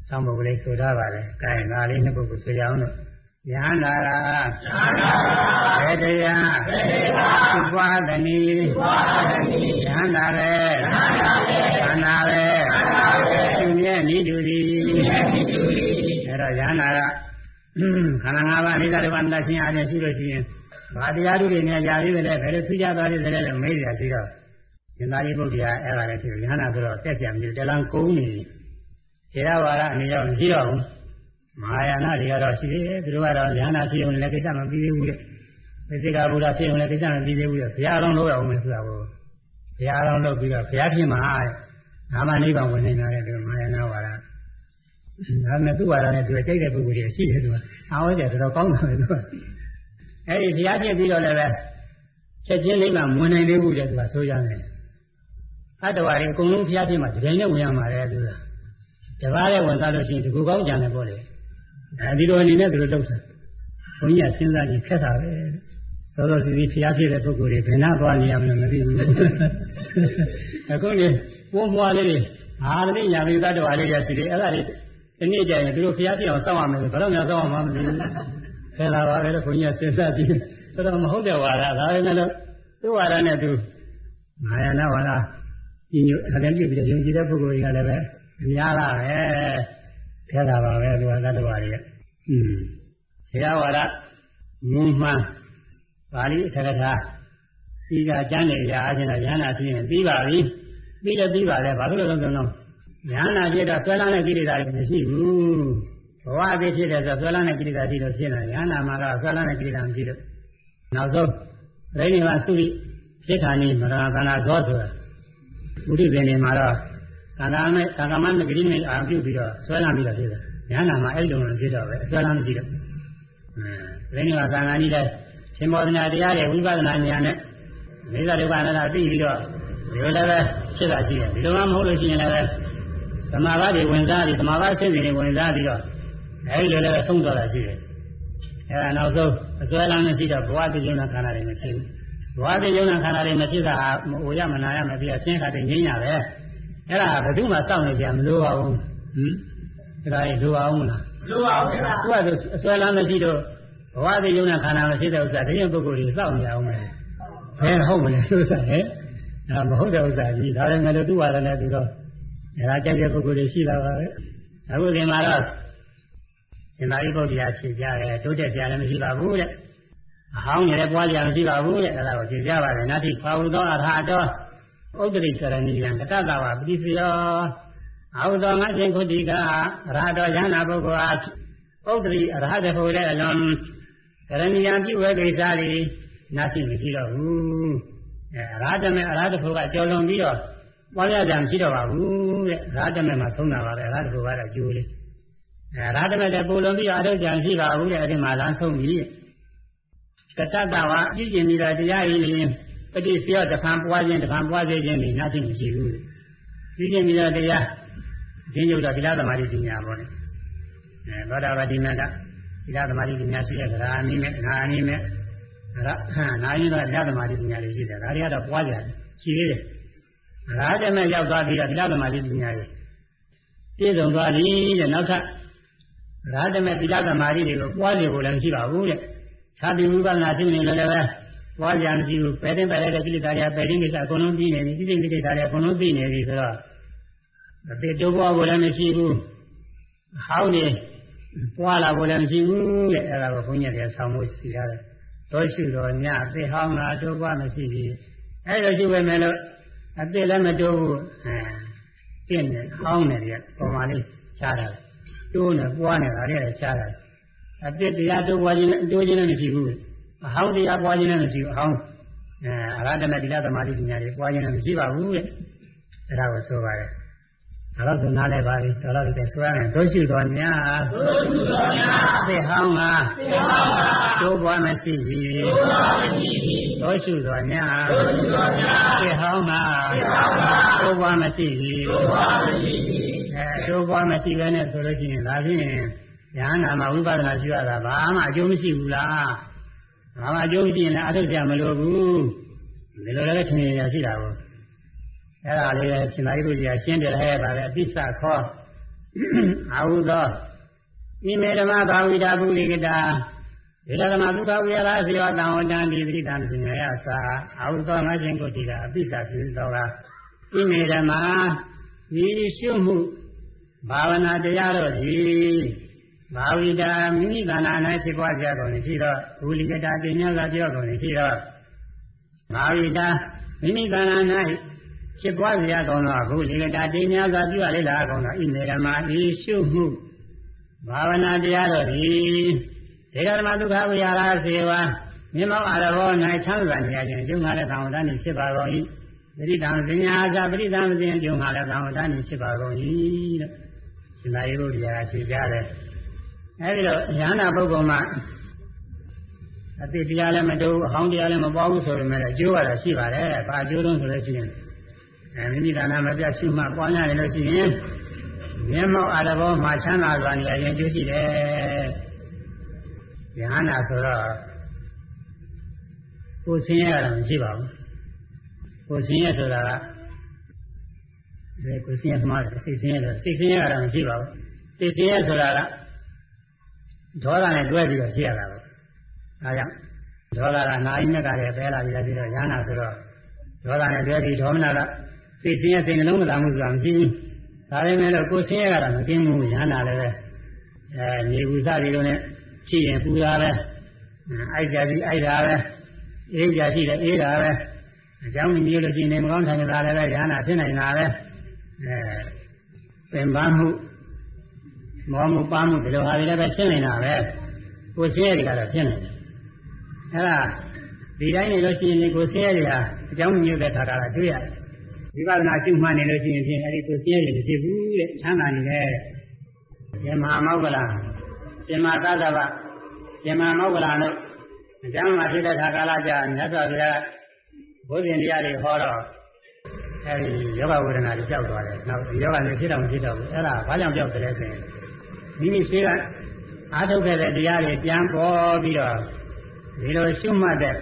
ဆောင်းပုဂ္ဂလိဆိုထားပါလေ။ကဲဒါလေးနှစ်ပုဂ္ဂိုလ်ဆိုကြအောင်လို့ညာနာရာဘေတရားသုပါဒနီညာနာရဲခန္ဓာရဲရှင်မဲ့ဤတူပြီးအဲ့တော့ညာနာရာ ခန္ဓာ၅ပါးအိဋ္ဌဒုက္ခသရှင်အားဖြင့်ရှိလို့ရှိရင်ဘာတရားတွေနဲ့ကြာပြီးတယ်ဘယ်လိုသိကြသွားတယ်လဲလို့မေးကြရှိတော့ရှင်သာရိပုတ္တရာအဲ့ဒါလည်းဖြစ်ရဟနာဆိုတော့တက်ကြံမျိုးတလန်ကုန်းနေခြေရဝါဒအနေရောက်ရှိတော့ဘူးမဟာယာနတွေကတော့ရှိတယ်သူတို့ကတော့ရဟနာဖြစ်ုံလည်းကိစ္စမပြီးသေးဘူးလေမေစိကဗုဒ္ဓဖြစ်ုံလည်းကိစ္စမပြီးသေးဘူးလေဘုရားတော်လို့ရအောင်မယ်ဆိုတာကိုဘုရားတော်လို့ပြီးတော့ဘုရားဖြစ်မှာဒါမှနိဗ္ဗာန်ဝင်နေတာလေသူမဟာယာနဝါဒ ဒါနဲ့သူ့ဝါဒနဲ့သူကြိုက်တဲ့ပုဂ္ဂိုလ်တွေရှိတယ်သူကအားဝဲတယ်တော်တော်ကောင်းတယ်သူကအဲ့ဒီဘုရားဖြစ်ပြီးတော့လည်းပဲချက်ချင်းလေးမှဝင်နိုင်သေးဘူးလေသူကဆိုကြတယ်အတ္တဝါတွေအကုန်လုံးဘုရားဖြစ်မှာတကယ်နဲ့ဝင်ရမှာလေသူကတပါးနဲ့ဝင်သားလို့ရှိရင်ဒီကူကောင်းကြံတယ်ပေါ့လေအဲဒီလိုအနေနဲ့သူတို့လှုပ်တာဘုန်းကြီးကစဉ်းစားကြည့်ခက်တာပဲသောတော်စီစီဘုရားဖြစ်တဲ့ပုဂ္ဂိုလ်တွေဘယ်နှသွားနေရမလဲမသိဘူးအခုနေပိုးမွားလေးတွေဟာလည်းညာပြီးတတ်တော်လေးတွေရှိတယ်အဲ့ဒါတွေ ဒီနေ့ကျရင်သူတို့ဘုရားဖြစ်အောင်စောင့်ရမယ်ဘယ်တော့မှစောင့်ရမှာမသိဘူးခဲလာပါပဲလို့ဘုန်းကြီးကစဉ်းစားကြည့်ဆိုတော့မဟုတ်တဲ့ဝါဒဒါပဲလည်းသူ့ဝါဒနဲ့သူမာယာနာဝါဒဒီမျိုးအရင်ပြုပြီးတော့ယုံကြည်တဲ့ပုဂ္ဂိုလ်တွေကလည်းပဲများလာပဲခဲတာပါပဲသူကတတ္တဝါတွေอืมဆရာဝါဒမွန်မှန်ပါဠိအထက်ကထာဒီကကျမ်းနေရာအချင်းတော့ဉာဏ်နာသိရင်ပြီးပါပြီပြီးတော့ပြီးပါလေဘာလို့လဲဆိုတော့ ဉာဏ်နာဖြစ်တော့ဆွဲလန်းတဲ့ကိလေသာတွေမရှိဘူးဘဝအသေးဖြစ်တယ်ဆိုဆွဲလန်းတဲ့ကိလေသာရှိလို့ဖြစ်နေဉာဏ်နာမှာကဆွဲလန်းတဲ့ကိလေသာမရှိလို့နောက်ဆုံးရိနိဗ္ဗာန်သုရိဖြစ်ခါနေမရဏသနာဇောဆိုတာဘုရားရှင်နေမှာတော့ကာလမဲ့ကာကမနဲ့ဂရိနဲ့အာပြုပြီးတော့ဆွဲလန်းပြီးတော့ဖြစ်တယ်ဉာဏ်နာမှာအဲ့လိုလိုဖြစ်တော့ပဲဆွဲလန်းမရှိတော့အဲရိနိဗ္ဗာန်သံဃာကြီးတဲ့ရှင်မောဒနာတရားတွေဝိပဿနာဉာဏ်နဲ့မိစ္ဆာဒုက္ခအနတ္တသိပြီးတော့ဒီလိုလည်းပဲဖြစ်တာရှိတယ်ဒီလိုမှမဟုတ်လို့ရှိရင်လည်း သမာဓိတွေဝင်စားပြီးသမာဓိဆင်းတွေဝင်စားပြီးတော့အဲဒီလိုလည်းဆုံးသွားတာရှိတယ်အဲဒါနောက်ဆုံးအစွဲလမ်းနဲ့ရှိတော့ဘဝတည်ယုံနာခန္ဓာတွေမဖြစ်ဘူးဘဝတည်ယုံနာခန္ဓာတွေမဖြစ်တာဟိုရမနာရမပြီးအရှင်းခါတည်းငြိမ်းရပဲအဲ့ဒါဘယ်သူမှစောင့်နေကြမလို့ပါဘူးဟင်ဒါကြီးလိုအောင်မလားလိုပါဘူးဗျာသူကအစွဲလမ်းမရှိတော့ဘဝတည်ယုံနာခန္ဓာမရှိတဲ့ဥစ္စာတကယ်ပုဂ္ဂိုလ်တွေစောင့်နေအောင်မယ်ဘယ်ဟုတ်မလဲဥစ္စာဟဲ့ဒါမဟုတ်တဲ့ဥစ္စာကြီးဒါလည်းငါတို့သူ့ဝါဒနဲ့သူတော့ ဒါကြိုက်တဲ့ပုဂ္ဂိုလ်တွေရှိလာပါပဲအခုဒီမှာတော့ရှင်သာရိပုတ္တရာဖြေကြတယ်တိုးတက်ကြလည်းမရှိပါဘူးတဲ့အဟောင်းနေတဲ့ပွားကြမရှိပါဘူးတဲ့ဒါတော့ဖြေကြပါတယ်နာတိဖာဟုသောအထာတော်ဥဒ္ဒရိကရဏီယံကတတဝပတိစယောအာဟုသောငါရှင်ခုတိကရာတော်ယန္နာပုဂ္ဂိုလ်အားဥဒ္ဒရိအရဟတဖို့တဲ့အလွန်ကရဏီယံပြုဝဲကိစ္စတွေနာရှိမရှိတော့ဘူးအဲအရဟတမေအရဟတဖို့ကကြော်လွန်ပြီးတော့ ပွားရကြမရှိတော့ပါဘူးတဲ့အရဟတမေမှာဆုံးတာပါပဲအရဟတဖို့ကတော့ကျိုးလေးအဲအရဟတမေတဲ့ပူလွန်ပြီးတော့အထုတ်ကြမရှိပါဘူးတဲ့အဲ့ဒီမှာလမ်းဆုံးပြီကတတဝါအကြည့်ကျင်နေတာတရားရည်ရင်ပฏิစယောတဖန်ပွားခြင်းတဖန်ပွားစေခြင်းနေနာရှိမရှိဘူးကြည့်ကျင်နေတာတရားဒင်းယုတ်တာသီလသမာဓိပညာပေါ့လေအဲသောတာပတိမကသီလသမာဓိပညာရှိတဲ့သရာအနည်းနဲ့နာအနည်းနဲ့ရဟနာရင်တော့သီလသမာဓိပညာတွေရှိတယ်ဒါတွေကတော့ပွားကြတယ်ရှိသေးတယ် ရာဇနဲ့ရောက်သွားပြီးတော့သီလသမာဓိပညာတွေပြည့်စုံသွားပြီတဲ့နောက်ထပ်ရာဇနဲ့သီလသမာဓိတွေကိုပွားနေဖို့လည်းမရှိပါဘူးတဲ့သာတိဝိပဿနာသိနေလည်းလည်းပွားကြမရှိဘူးပယ်တင်ပယ်လိုက်တဲ့ကိလေသာတွေပယ်တင်ကိစ္စအကုန်လုံးပြီးနေပြီသိသိကိလေသာတွေအကုန်လုံးပြီးနေပြီဆိုတော့အပေတိုးပွားဖို့လည်းမရှိဘူးဟောင်းနေပွားလာဖို့လည်းမရှိဘူးတဲ့အဲ့ဒါကိုဘုန်းကြီးတွေဆောင်းဖို့ရှိရတယ်တော့ရှိတော့ညအပေဟောင်းလာတိုးပွားမရှိဘူးအဲ့လိုရှိပေမဲ့လို့ အပေလည်းမတိုးဘူးအဲပြင်းနေဟောင်းနေတယ်ပုံမှန်လေးချားတယ်တိုးနေပွားနေတာလည်းချားတယ်အပေတရားတိုးပွားခြင်းတိုးခြင်းလည်းမရှိဘူးအဟောင်းတရားပွားခြင်းလည်းမရှိဘူးအဟောင်းအဲအရဟတမေတိလသမာဓိပညာတွေပွားခြင်းလည်းမရှိပါဘူးတဲ့အဲ့ဒါကိုဆိုပါတယ် ဒါတော့ဆိုနားလဲပါပြီဒါတော့ဒီဆွဲမယ်တို့ရှိတော်များတို့ရှိတော်များသိဟောင်းကသိဟောင်းကကျိုးပွားမရှိပြီကျိုးပွားမရှိပြီတို့ရှိတော်များတို့ရှိတော်များသိဟောင်းကသိဟောင်းကကျိုးပွားမရှိပြီကျိုးပွားမရှိပြီအဲကျိုးပွားမရှိပဲနဲ့ဆိုလို့ရှိရင်ဒါဖြင့်ညာနာမှာဝိပဿနာရှိရတာဘာမှအကျိုးမရှိဘူးလားဘာမှအကျိုးမရှိရင်လည်းအထုတ်ကြမလို့ဘူးဒီလိုလည်းထင်ရရှိတာကို အဲ့ဒါလေးရှင်သာရိပုတ္တရာရှင်းပြရတဲ့ပါလေအပိစ္ဆခောအာဟုသောဣမေဓမ္မဘာဝိတာပုရိကတာဒေလသမဒုက္ခဝိရလာစေဝတံဝတ္တံဒီပရိတံပညာယသာအာဟုသောငါရှင်ကိုတိကအပိစ္ဆဖြစ်သောကဣမေဓမ္မဤရှုမှုဘာဝနာတရားတော်ဒီဘာဝိတာမိမိကနာ၌ဖြစ်ပွားကြကုန်ရှိတော့ဘူလိကတာပညာသာပြောကုန်ရှိတော့ဘာဝိတာမိမိကနာ၌ ဖြစ်ပွားရကုန်သောအခုလေကတာတင်းများစွာပြုရလေလာကုန်သောဣမေဓမ္မာဤရှုမှုဘာဝနာတရားတော်သည်ဒေဂဓမ္မဒုက္ခဝိဟာရစေဝါမြမောအာရဘော၌ချမ်းသာနေခြင်းကျုံငါလည်းသံဝတ္တနှင့်ဖြစ်ပါကုန်၏ပရိသံပညာသာပရိသံပညာကျုံငါလည်းသံဝတ္တနှင့်ဖြစ်ပါကုန်၏လို့ရှင်သာရိပုတ္တရာဖြေကြတယ်အဲဒီတော့ဉာဏပုဂ္ဂိုလ်မှာအတိတရားလည်းမတူအဟောင်းတရားလည်းမပေါ်ဘူးဆိုပေမဲ့အကျိုးကတော့ရှိပါတယ်။ဘာအကျိုးလုံးဆိုလို့ရှိရင် အဲမိမိဒါနမပြတ်ရှုမှပွားများနေလို့ရှိရင်မျက်မှောက်အာရဘောမှာချမ်းသာစွာနေရင်ကျိုးရှိတယ်။ဉာဏ်နာဆိုတော့ကိုယ်ဆင်းရဲတာမရှိပါဘူး။ကိုယ်ဆင်းရဲဆိုတာကဒီကိုယ်ဆင်းရဲမှားတယ်စိတ်ဆင်းရဲတယ်စိတ်ဆင်းရဲတာမရှိပါဘူး။စိတ်ဆင်းရဲဆိုတာကဒေါသနဲ့တွဲပြီးတော့ရှိရတာပဲ။အဲကြောင့်ဒေါသကနာယိမက်ကလည်းပဲလာပြီးတော့ဉာဏ်နာဆိုတော့ဒေါသနဲ့တွဲပြီးဒေါမနက စိတ်ဆင်းရဲစိတ်နှလုံးမသာမှုဆိုတာမရှိဘူးဒါပေမဲ့လို့ကိုယ်ဆင်းရဲတာမကင်းဘူးရဟနာလည်းပဲအဲနေဘူးစသည်လိုနဲ့ရှိရင်ပူတာပဲအိုက်ကြစီအိုက်တာပဲအေးကြရှိတယ်အေးတာပဲအကြောင်းမျိုးလို့ရှိနေမကောင်းထိုင်တာလည်းပဲရဟနာဖြစ်နိုင်တာပဲအဲပင်ပန်းမှုမောမှုပါမှုဒီလိုဟာတွေလည်းပဲဖြစ်နေတာပဲကိုယ်ဆင်းရဲတွေကတော့ဖြစ်နေတယ်အဲ့ဒါဒီတိုင်းနေလို့ရှိရင်ကိုယ်ဆင်းရဲတွေဟာအကြောင်းမျိုးတဲ့ထာတာတွေ့ရတယ် ဝိပဿနာရှုမှတ်နေလို့ရှိရင်ဖြင့်အဲ့ဒီကိုဆင်းရဲနေဖြစ်ဘူးတဲ့ချမ်းသာနေတယ်ရှင်မဟာမောဂလရှင်မသတ္တဗရှင်မမောဂလတို့အကျမ်းမှာဖြစ်တဲ့ခါကာလကြာမြတ်စွာဘုရားဘုရင်တရားတွေဟောတော့အဲဒီယောဂဝေဒနာတွေကြောက်သွားတယ်နောက်ဒီယောဂလည်းဖြစ်တော့မဖြစ်တော့ဘူးအဲ့ဒါဘာကြောင့်ကြောက်တယ်ဆိုရင်မိမိရှိကအားထုတ်ခဲ့တဲ့တရားတွေပြန်ပေါ်ပြီးတော့ဒီလိုရှုမှတ်တဲ့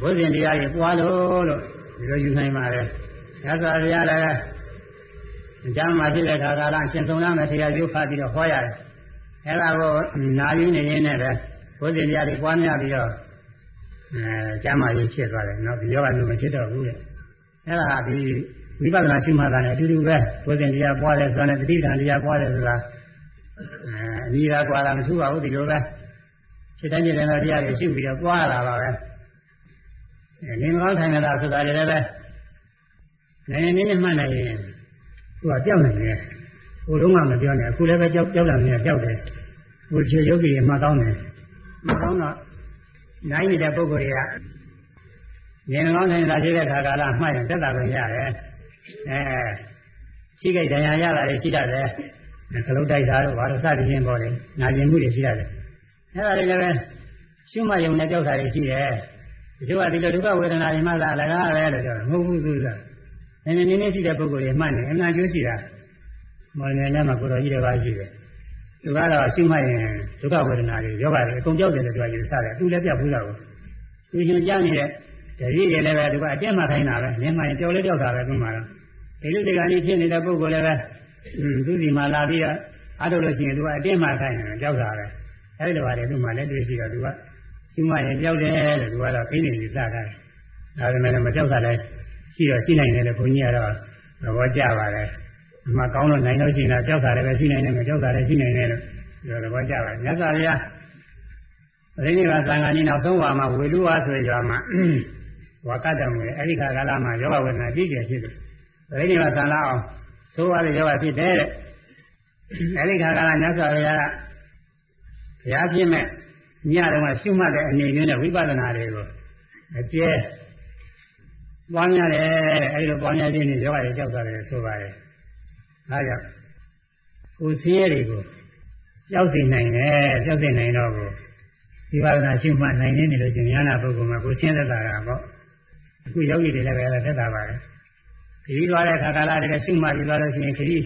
ဘုရင်တရားတွေပွားလို့လို့ ဒီလိုယူနိုင်ပါလေရသော်ဘုရားလည်းအကျမ်းမှာဖြစ်တဲ့ခါကာလရှင်သုံးလာမယ်တရားရုပ်ဖတ်ပြီးတော့ဟောရတယ်အဲ့ဒါကိုနာယူနေရင်းနဲ့ပဲဘုရားတရားတွေပွားများပြီးတော့အဲကျမ်းမာရေးဖြစ်သွားတယ်နော်ဒီယောဂမျိုးမဖြစ်တော့ဘူးလေအဲ့ဒါဒီဝိပဿနာရှိမှသာနဲ့အတူတူပဲဘုရားတရားပွားတယ်ဆိုတာနဲ့တတိတံတရားပွားတယ်ဆိုတာအဲအနည်းသာကွာတာမထူပါဘူးဒီလိုပဲဖြစ်တိုင်းဖြစ်တိုင်းတရားတွေရှိပြီးတော့ပွားလာပါပဲ နေမကောင်းထိုင်နေတာဆိုတာလည်းပဲနိုင်နေနေမှတ်နိုင်ရင်သူကကြောက်နေတယ်ဟိုတုန်းကမပြောနဲ့အခုလည်းပဲကြောက်ကြောက်လာနေကြောက်တယ်ဟိုချေယောဂီတွေမှတ်ကောင်းတယ်မှတ်ကောင်းတော့နိုင်နေတဲ့ပုဂ္ဂိုလ်တွေကနေမကောင်းထိုင်တာရှိတဲ့ခါကာလမှတ်ရင်တက်တာပဲရတယ်အဲရှိကြတရားရတာတွေရှိတတ်တယ်ခလုတ်တိုက်တာတို့ဘာလို့စသည်ချင်းပေါ်တယ်နာကျင်မှုတွေရှိတတ်တယ်အဲဒါတွေလည်းပဲရှုမှတ်ရုံနဲ့ကြောက်တာတွေရှိတယ် ဒီလိုကဒီလိုဒုက္ခဝေဒနာတွေမှသာအလကားပဲလို့ပြောတယ်မဟုတ်ဘူးသူကနည်းနည်းနည်းနည်းရှိတဲ့ပုဂ္ဂိုလ်တွေမှတ်နေအမှန်ကျိုးရှိတာမော်နေနဲ့မှကိုတော်ကြီးတွေပါရှိတယ်သူကတော့ရှုမှတ်ရင်ဒုက္ခဝေဒနာတွေယောဂတွေအကုန်ကြောက်တယ်လို့ပြောယူဆတယ်သူလည်းပြဘူးတော့သူရှင်ကြားနေတဲ့တတိတွေလည်းပဲသူကအတက်မှခိုင်းတာပဲနင်းမှရင်ကြောက်လေးကြောက်တာပဲသူမှတော့ဒီလိုဒီကနေ့ဖြစ်နေတဲ့ပုဂ္ဂိုလ်လည်းပဲသူစီမှလာပြီးတော့အားထုတ်လို့ရှိရင်သူကအတက်မှခိုင်းတယ်ကြောက်တာပဲအဲဒီလိုပါတယ်သူမှလည်းတွေ့ရှိတော့သူက ရှိမှရင်ကြောက်တယ်လို့သူကတော့သိနေယူဆတာဒါပေမဲ့မကြောက်တာလည်းရှိတော့ရှိနိုင်တယ်လို့ဘုန်းကြီးကတော့သဘောကျပါတယ်ဒီမှာကောင်းလို့နိုင်လို့ရှိရင်ကြောက်တာလည်းပဲရှိနိုင်တယ်မကြောက်တာလည်းရှိနိုင်တယ်လို့ပြောသဘောကျပါတယ်မြတ်စွာဘုရားပရိနိဗ္ဗာန်သံဃာကြီးနောက်ဆုံးပါမှာဝေလူဝါဆိုကြမှာဝါကတ္တမူအဲ့ဒီခါကာလမှာယောဂဝေဒနာကြီးကျယ်ဖြစ်တယ်ပရိနိဗ္ဗာန်သံလာအောင်သိုးရတဲ့ယောဂဖြစ်တယ်တဲ့အဲ့ဒီခါကာလမြတ်စွာဘုရားဘုရားပြည့်မဲ့ ညတော့မှရှုမှတ်တဲ့အနေနဲ့ဝိပဿနာတွေကိုအကျဲပွားများတယ်အဲဒီလိုပွားများခြင်းနဲ့ယောဂတွေကြောက်တာတယ်ဆိုပါတယ်ဒါကြောင့်ကိုယ်ဆင်းရဲတွေကိုကြောက်သိနိုင်တယ်ကြောက်သိနိုင်တော့ကိုဒီပါဒနာရှိမှနိုင်နေနေလို့ရှင်ဉာဏပုဂ္ဂိုလ်မှာကိုယ်ဆင်းသက်တာကပေါ့အခုယောဂီတွေလည်းပဲသက်တာပါပဲခရီးသွားတဲ့ခါကာလတည်းကရှိမှပြီးသွားလို့ရှိရင်ခရီး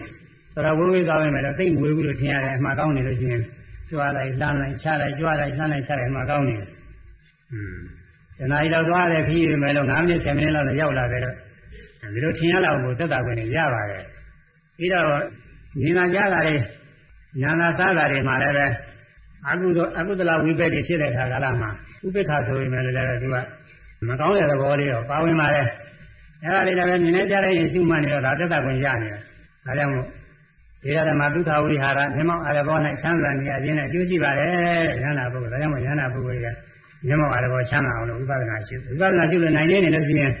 ဆိုတော့ဝိဝိသွားမယ်တော့သိမွေးဘူးလို့ထင်ရတယ်အမှားကောင်းနေလို့ရှိရင် ကြွားလိုက်လှမ်းလိုက်ချလိုက်ကြွားလိုက်လှမ်းလိုက်ချလိုက်အမှားကောင်းနေတယ်อืมတနားရီတော့သွားတဲ့ခရီးတွေမယ်လို့9မိနစ်10မိနစ်လောက်ရောက်လာတယ်တော့ဒီလိုထင်ရလောက်ကိုသက်တာခွင့်ရပါတယ်ပြီးတော့ဉာဏ်ကြားတာတွေဉာဏ်သာစားတာတွေမှာလည်းပဲအကုသိုလ်အကုသလဝိပက်တွေဖြစ်တဲ့ခါကာလမှာဥပိ္ပခဆိုရင်လည်းလည်းသူကမကောင်းတဲ့သဘောလေးတော့ပါဝင်ပါတယ်အဲ့ဒါလေးလည်းပဲမြင်နေကြတဲ့ယေရှုမှန်နေတော့ဒါသက်တာခွင့်ရနေတယ်ဒါကြောင့်မို့ ဒီရဓမ္မဒုက္ခဝိဟာရမြမောက်အာရဘော၌ချမ်းသာနေရခြင်းနဲ့အကျိုးရှိပါတယ်ဉာဏပုဂ္ဂိုလ်ဒါကြောင့်မို့ဉာဏပုဂ္ဂိုလ်ကမြမောက်အာရဘောချမ်းသာအောင်လို့ဝိပဿနာရှုဝိပဿနာရှုလို့နိုင်နေနေလို့ရှိရင်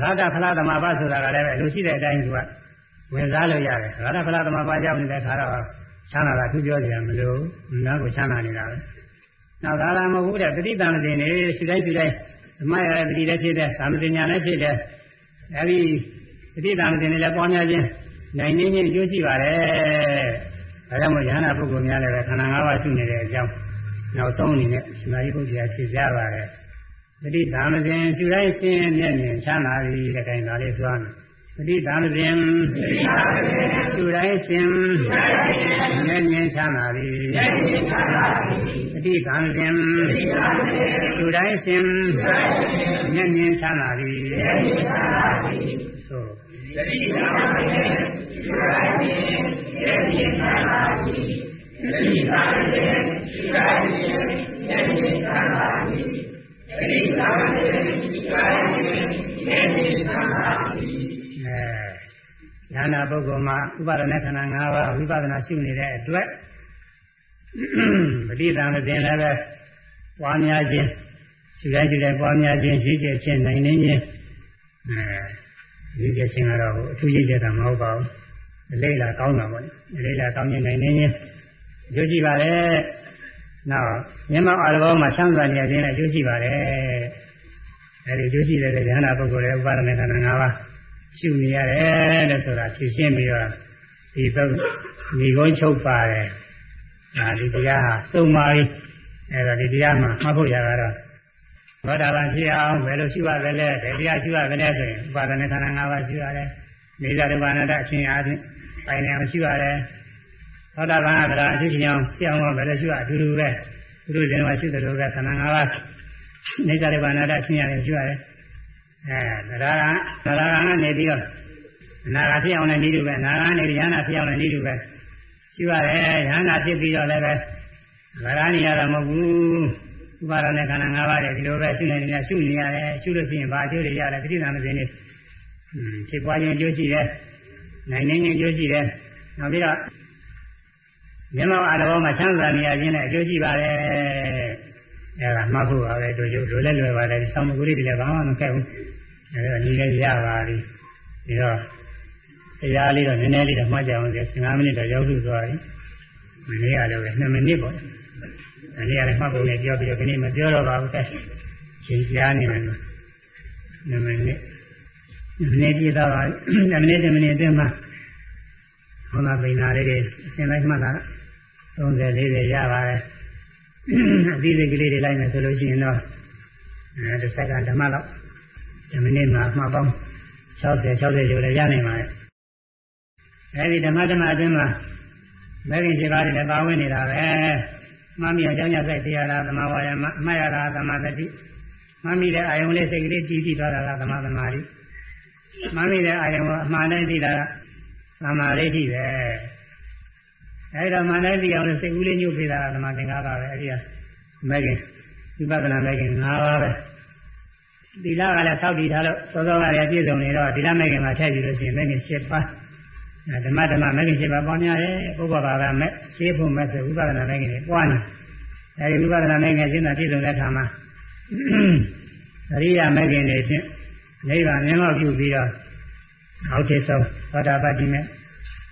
ရာဂဖလားသမဘာဆိုတာကလည်းပဲလူရှိတဲ့အတိုင်းသူကဝင်စားလို့ရတယ်ရာဂဖလားသမဘာကြောင့်နေတဲ့ခါတော့ချမ်းသာတာသူပြောကြရမလို့နားကိုချမ်းသာနေတာပဲနောက်ဒါလာမဟုတ်ဘူးတဲ့ပဋိသန္ဓေနေရှိတိုင်းရှိတိုင်းဓမ္မရတဲ့ပဋိလည်းဖြစ်တဲ့သာမဉ္ဇညာလည်းဖြစ်တဲ့အဲဒီပဋိသန္ဓေနေလည်းပွားများခြင်း နိုင်နေခြင်းအကျိုးရှိပါတယ်ဒါကြောင့်မို့ယဟနာပုဂ္ဂိုလ်များလည်းပဲခန္ဓာ၅ပါးရှိနေတဲ့အကြောင်းနောက်ဆုံးအနေနဲ့ရှင်သာရိပုတ္တရာဖြစ်ကြပါတယ်ပဋိသန္ဓေရှိတိုင်းရှင်းမျက်မြင်ချမ်းသာပြီတဲ့ခိုင်ဒါလေးသွားမယ်ပဋိသန္ဓေရှုတိုင်းရှင်ဉာဏ်ဉာဏ်ချမ်းသာသည်ပဋိသန္ဓေရှုတိုင်းရှင်ဉာဏ်ဉာဏ်ချမ်းသာသည်ဆိုပဋိသန္ဓေ ရှုတိုင်းရှင်ဉာဏ်ဉာဏ်ချမ်းသာသည်ပဋိသန္ဓေရှုတိုင်းရှင်ဉာဏ်ဉာဏ်ချမ်းသာသည်ပဋိသန္ဓေရှုတိုင်းရှင်ဉာဏ်ဉာဏ်ချမ်းသာသည်ဉာဏပုဂ္ဂိုလ်မှာဥပါဒณะခန္ဓာ၅ပါးဝိပဿနာရှုနေတဲ့အတွက်ပဋိသန္ဓေလည်းပဲပွားများခြင်းရှုတိုင်းရှုတိုင်းပွားများခြင်းရှိချက်ချင်းနိုင်နေခြင်းအဲရှိချက်ချင်းကတော့အထူးရှိချက်တာမဟုတ်ပါဘူး လိမ့်လာကောင်းတာပေါ့လိမ့်လာကောင်းရင်နိုင်နေရင်အကျိုးရှိပါလေနောက်မျက်မှောက်အာရဘောမှာချမ်းသာနေရခြင်းအကျိုးရှိပါလေအဲဒီအကျိုးရှိတဲ့ဉာဏပုဂ္ဂိုလ်ရဲ့ဥပါဒနာခန္ဓာ၅ပါးရှုနေရတယ်လို့ဆိုတာဖြည့်ရှင်းပြီးတော့ဒီဘက်ညီကုန်းချုပ်ပါတယ်ဒါဒီတရားဟာစုံပါပြီအဲဒါဒီတရားမှာမှတ်ဖို့ရတာတော့ဘောဓဘာဖြစ်အောင်ဘယ်လိုရှိရသလဲဘယ်တရားရှိရသလဲဆိုရင်ဥပါဒနာခန္ဓာ၅ပါးရှိရတယ်နေသာတဘာနာတအချင်းအားဖြင့် ပိုင်နေအောင်ရှုရတယ်။သောတာပန်ကတရားအချင်းချင်းအောင်ဖြစ်အောင်ဘယ်လိုရှုရအတူတူပဲ။သူတို့လည်းရှုတယ်လို့ပဲခန္ဓာ၅ပါးနေသာရဘာနာတအချင်းအားဖြင့်ရှုရတယ်။အဲဒါကဒါကကနေပြီးတော့နာဂဖြစ်အောင်လည်းဤလိုပဲနာဂကနေရဟနာဖြစ်အောင်လည်းဤလိုပဲရှိပါတယ်ရဟနာဖြစ်ပြီးတော့လည်းပဲဗရာနေရတာမဟုတ်ဘူးဥပါဒနဲ့ခန္ဓာ၅ပါးတဲ့ဒီလိုပဲရှုနေနေရှုနေရတယ်ရှုလို့ရှိရင်ဘာအကျိုးတွေရတယ်ပြိဋ္ဌာန်မစင်းနေဖြစ်ပွားခြင်းအကျိုးရှိတယ် နိုင်နေခြင်းအကျိုးရှိတယ်နောက်ပြီးတော့မျက်မှောက်အာရဘောမှာချမ်းသာနေရခြင်းနဲ့အကျိုးရှိပါတယ်အဲဒါမှတ်ဖို့ပါပဲတို့ရုပ်လိုလည်းလွယ်ပါတယ်ဆောင်းမကူလေးတွေလည်းဘာမှမခက်ဘူးအဲဒါညီလည်းရပါပြီဒီတော့တရားလေးတော့နည်းနည်းလေးတော့မှတ်ကြအောင်ဆို15မိနစ်တော့ရောက်လို့သွားပြီမနေ့ကလည်းပဲ2မိနစ်ပေါ့ဒီနေ့ကလည်းမှတ်ဖို့နဲ့ပြောပြီးတော့ဒီနေ့မပြောတော့ပါဘူးတဲ့ချိန်ကြားနေတယ်2မိနစ် ဒီနေ့ပြတော့ပါ2မိနစ်2မိနစ်အတွင်းမှာဟောလာပိန်နာလေးတွေအစဉ်လိုက်မှတ်တာ30 40ရပါတယ်အသေးစိတ်ကလေးတွေလိုက်မယ်ဆိုလို့ရှိရင်တော့အဲတစ်စက္ကန့်ဓမ္မလောက်ဒီမိနစ်မှာမှပေါင်း60 60ကျော်လည်းရနိုင်ပါရဲ့အဲဒီဓမ္မဓမ္မအတွင်းမှာမဂ္ဂင်7ပါးတွေလည်းပါဝင်နေတာပဲမမီအကြောင်းရစိတ်တရားလားသမဝါယမအမှတ်ရတာသမာဓိမမီတဲ့အာယုံလေးစိတ်ကလေးတည်တည်သွားတာလားသမသမာဓိ မမီတဲ့အာယုံကအမှန်တိုင်းသိတာကသမာဓိရှိပဲအဲဒီတော့မှန်တိုင်းသိအောင်လို့စိတ်ကူးလေးညှို့ပြတာကသမာသင်္ကပ္ပပဲအဲဒီကမဂ္ဂင်ဝိပဿနာမဂ္ဂင်၅ပါးပဲသီလကလည်းသောက်တည်ထားလို့စောစောကလည်းပြည့်စုံနေတော့သီလမဂ္ဂင်မှာထည့်ပြီးလို့ရှိရင်မဂ္ဂင်၈ပါးဓမ္မဓမ္မမဂ္ဂင်၈ပါးပေါင်းများတယ်ပုဗ္ဗဘာကမဲ့ရှင်းဖို့မဲ့ဆိုဝိပဿနာမဂ္ဂင်တွေပွားနေအဲဒီဝိပဿနာမဂ္ဂင်ရှင်းတာပြည့်စုံတဲ့အခါမှာအရိယာမဂ္ဂင်တွေဖြင့် နိဗ္ဗာန်မြင်တော့ပြုပြီးတော့အောက်ထေဆုံးသောတာပတ္တိမဲ့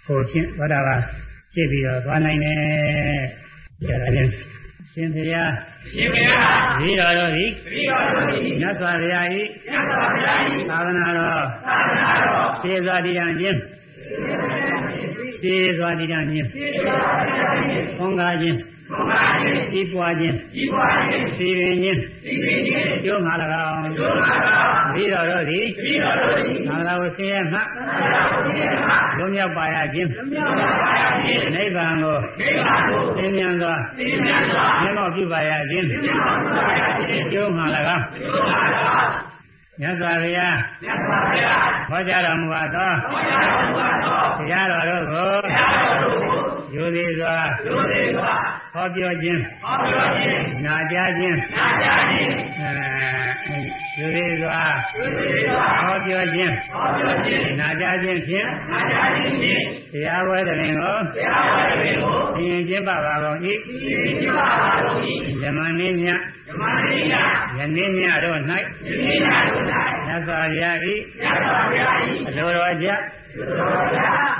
ဟိုဖြင့်သောတာပန်ဖြစ်ပြီးတော့သွားနိုင်တယ်။ဒါလည်းရှင်ဘုရားရှင်ဘုရားပြီးတော်တော်သည်ပြီးတော်တော်သည်မြတ်စွာဘုရား၏မြတ်စွာဘုရား၏သာသနာတော်သာသနာတော်သေစွာတည်ရန်ခြင်းစေစွာတိတမြင်ဘုံကားခြင်း ဤပွားခြင်းစီရင်ခြင်းကျိုးမှာ၎င်းပြီးတော်တို့သည်သာသနာ့ကိုဆင်းရဲမှလွမြောက်ပါရခြင်းနိဗ္ဗာန်ကိုသိမြတ်စွာမျက်မှောက်ပြုပါရခြင်းကျိုးမှာ၎င်းမြတ်စွာဘုရားမြတ်စွာဘုရားဟောကြားတော်မူအပ်သောဟောကြားတော်မူအပ်သောတရားတော်တို့ကိုတရားတော်တို့ကို ယူသေးစွာယူသေးစွာဟောပြောခြင်းဟောပြောခြင်းနာကြားခြင်းနာကြားခြင်းအဲယူသေးစွာယူသေးစွာဟောပြောခြင်းဟောပြောခြင်းနာကြားခြင်းဖြင့်နာကြားခြင်းဖြင့်တရားဝဲတရင်ကိုတရားဝဲတရင်ကိုသင်ကျင့်ပါပါကုန်၏သင်ကျင့်ပါပါကုန်၏ဇမန်နေ့ညဇမန်နေ့ညယနေ့ညတို့၌ယနေ့ညတို့၌ သစ္စာရာဤသစ္စာရာဤအလိုတော်ကြ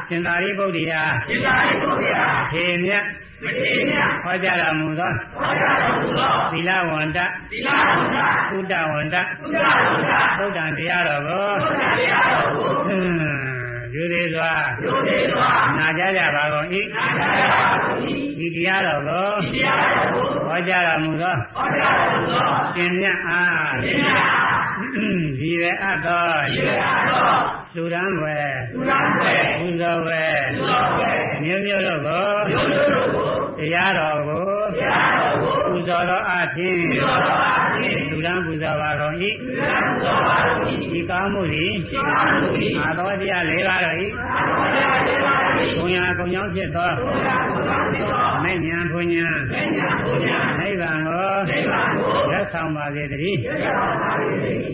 ရှင်သာရိပုတ္တရာရှင်သာရိပုတ္တရာထေမြတ်မထေမြတ်ဟောကြားတော်မူသောဟောကြားတော်မူသောသီလဝန္တသီလဝန္တသုဒ္ဓဝန္တသုဒ္ဓဝန္တသုဒ္ဓံတရားတော်ကိုသုဒ္ဓတရားတော်ကိုယူသေးစွာယူသေးစွာနာကြကြပါကုန်၏နာကြကြပါကုန်၏ဒီတရားတော်ကိုဒီတရားတော်ကိုဟောကြားတော်မူသောဟောကြားတော်မူသောရှင်မြတ်အားရှင်မြတ်အား ရည်ရအပ်သောရည်ရအပ်သောလူရန်ွယ်လူရန်ွယ်ဘုဇောဝယ်ဘုဇောဝယ်မျိုးမျိုးတို့ကိုမျိုးမျိုးတို့ကိုတရားတော်ကိုတရားတော်ကိုပူ ဇော်တော်အခြင်းပူဇော်တော်အခြင်းလူရန်ပူဇော်ပါကုန်၏လူရန်ပူဇော်ပါကုန်၏ဒီကောင်းမှုသည်ဒီကောင်းမှုသည်အာသောတရား၄ပါးတော်၏အာသောတရား၄ပါးတော်၏ဘုံညာကုံကြောင့်ဖြစ်သောဘုံညာကုံကြောင့်ဖြစ်သောမေညာဘုံညာမေညာဘုံညာနိဗ္ဗာန်ကိုနိဗ္ဗာန်ကိုရက်ဆောင်ပါစေတည်းရက်ဆောင်ပါစေတည်း